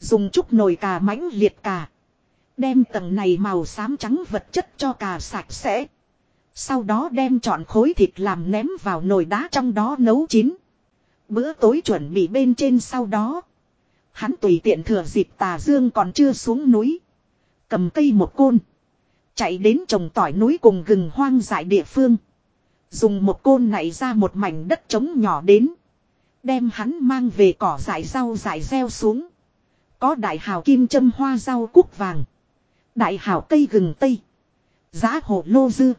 Dùng chút nồi cà mãnh liệt cà. Đem tầng này màu xám trắng vật chất cho cà sạch sẽ. Sau đó đem chọn khối thịt làm ném vào nồi đá trong đó nấu chín. Bữa tối chuẩn bị bên trên sau đó. Hắn tùy tiện thừa dịp tà dương còn chưa xuống núi. Cầm cây một côn. Chạy đến trồng tỏi núi cùng gừng hoang dại địa phương. Dùng một côn nảy ra một mảnh đất trống nhỏ đến. Đem hắn mang về cỏ dại rau dại gieo xuống. Có đại hào kim châm hoa rau cúc vàng. Đại hào cây gừng tây. Giá hồ lô dư.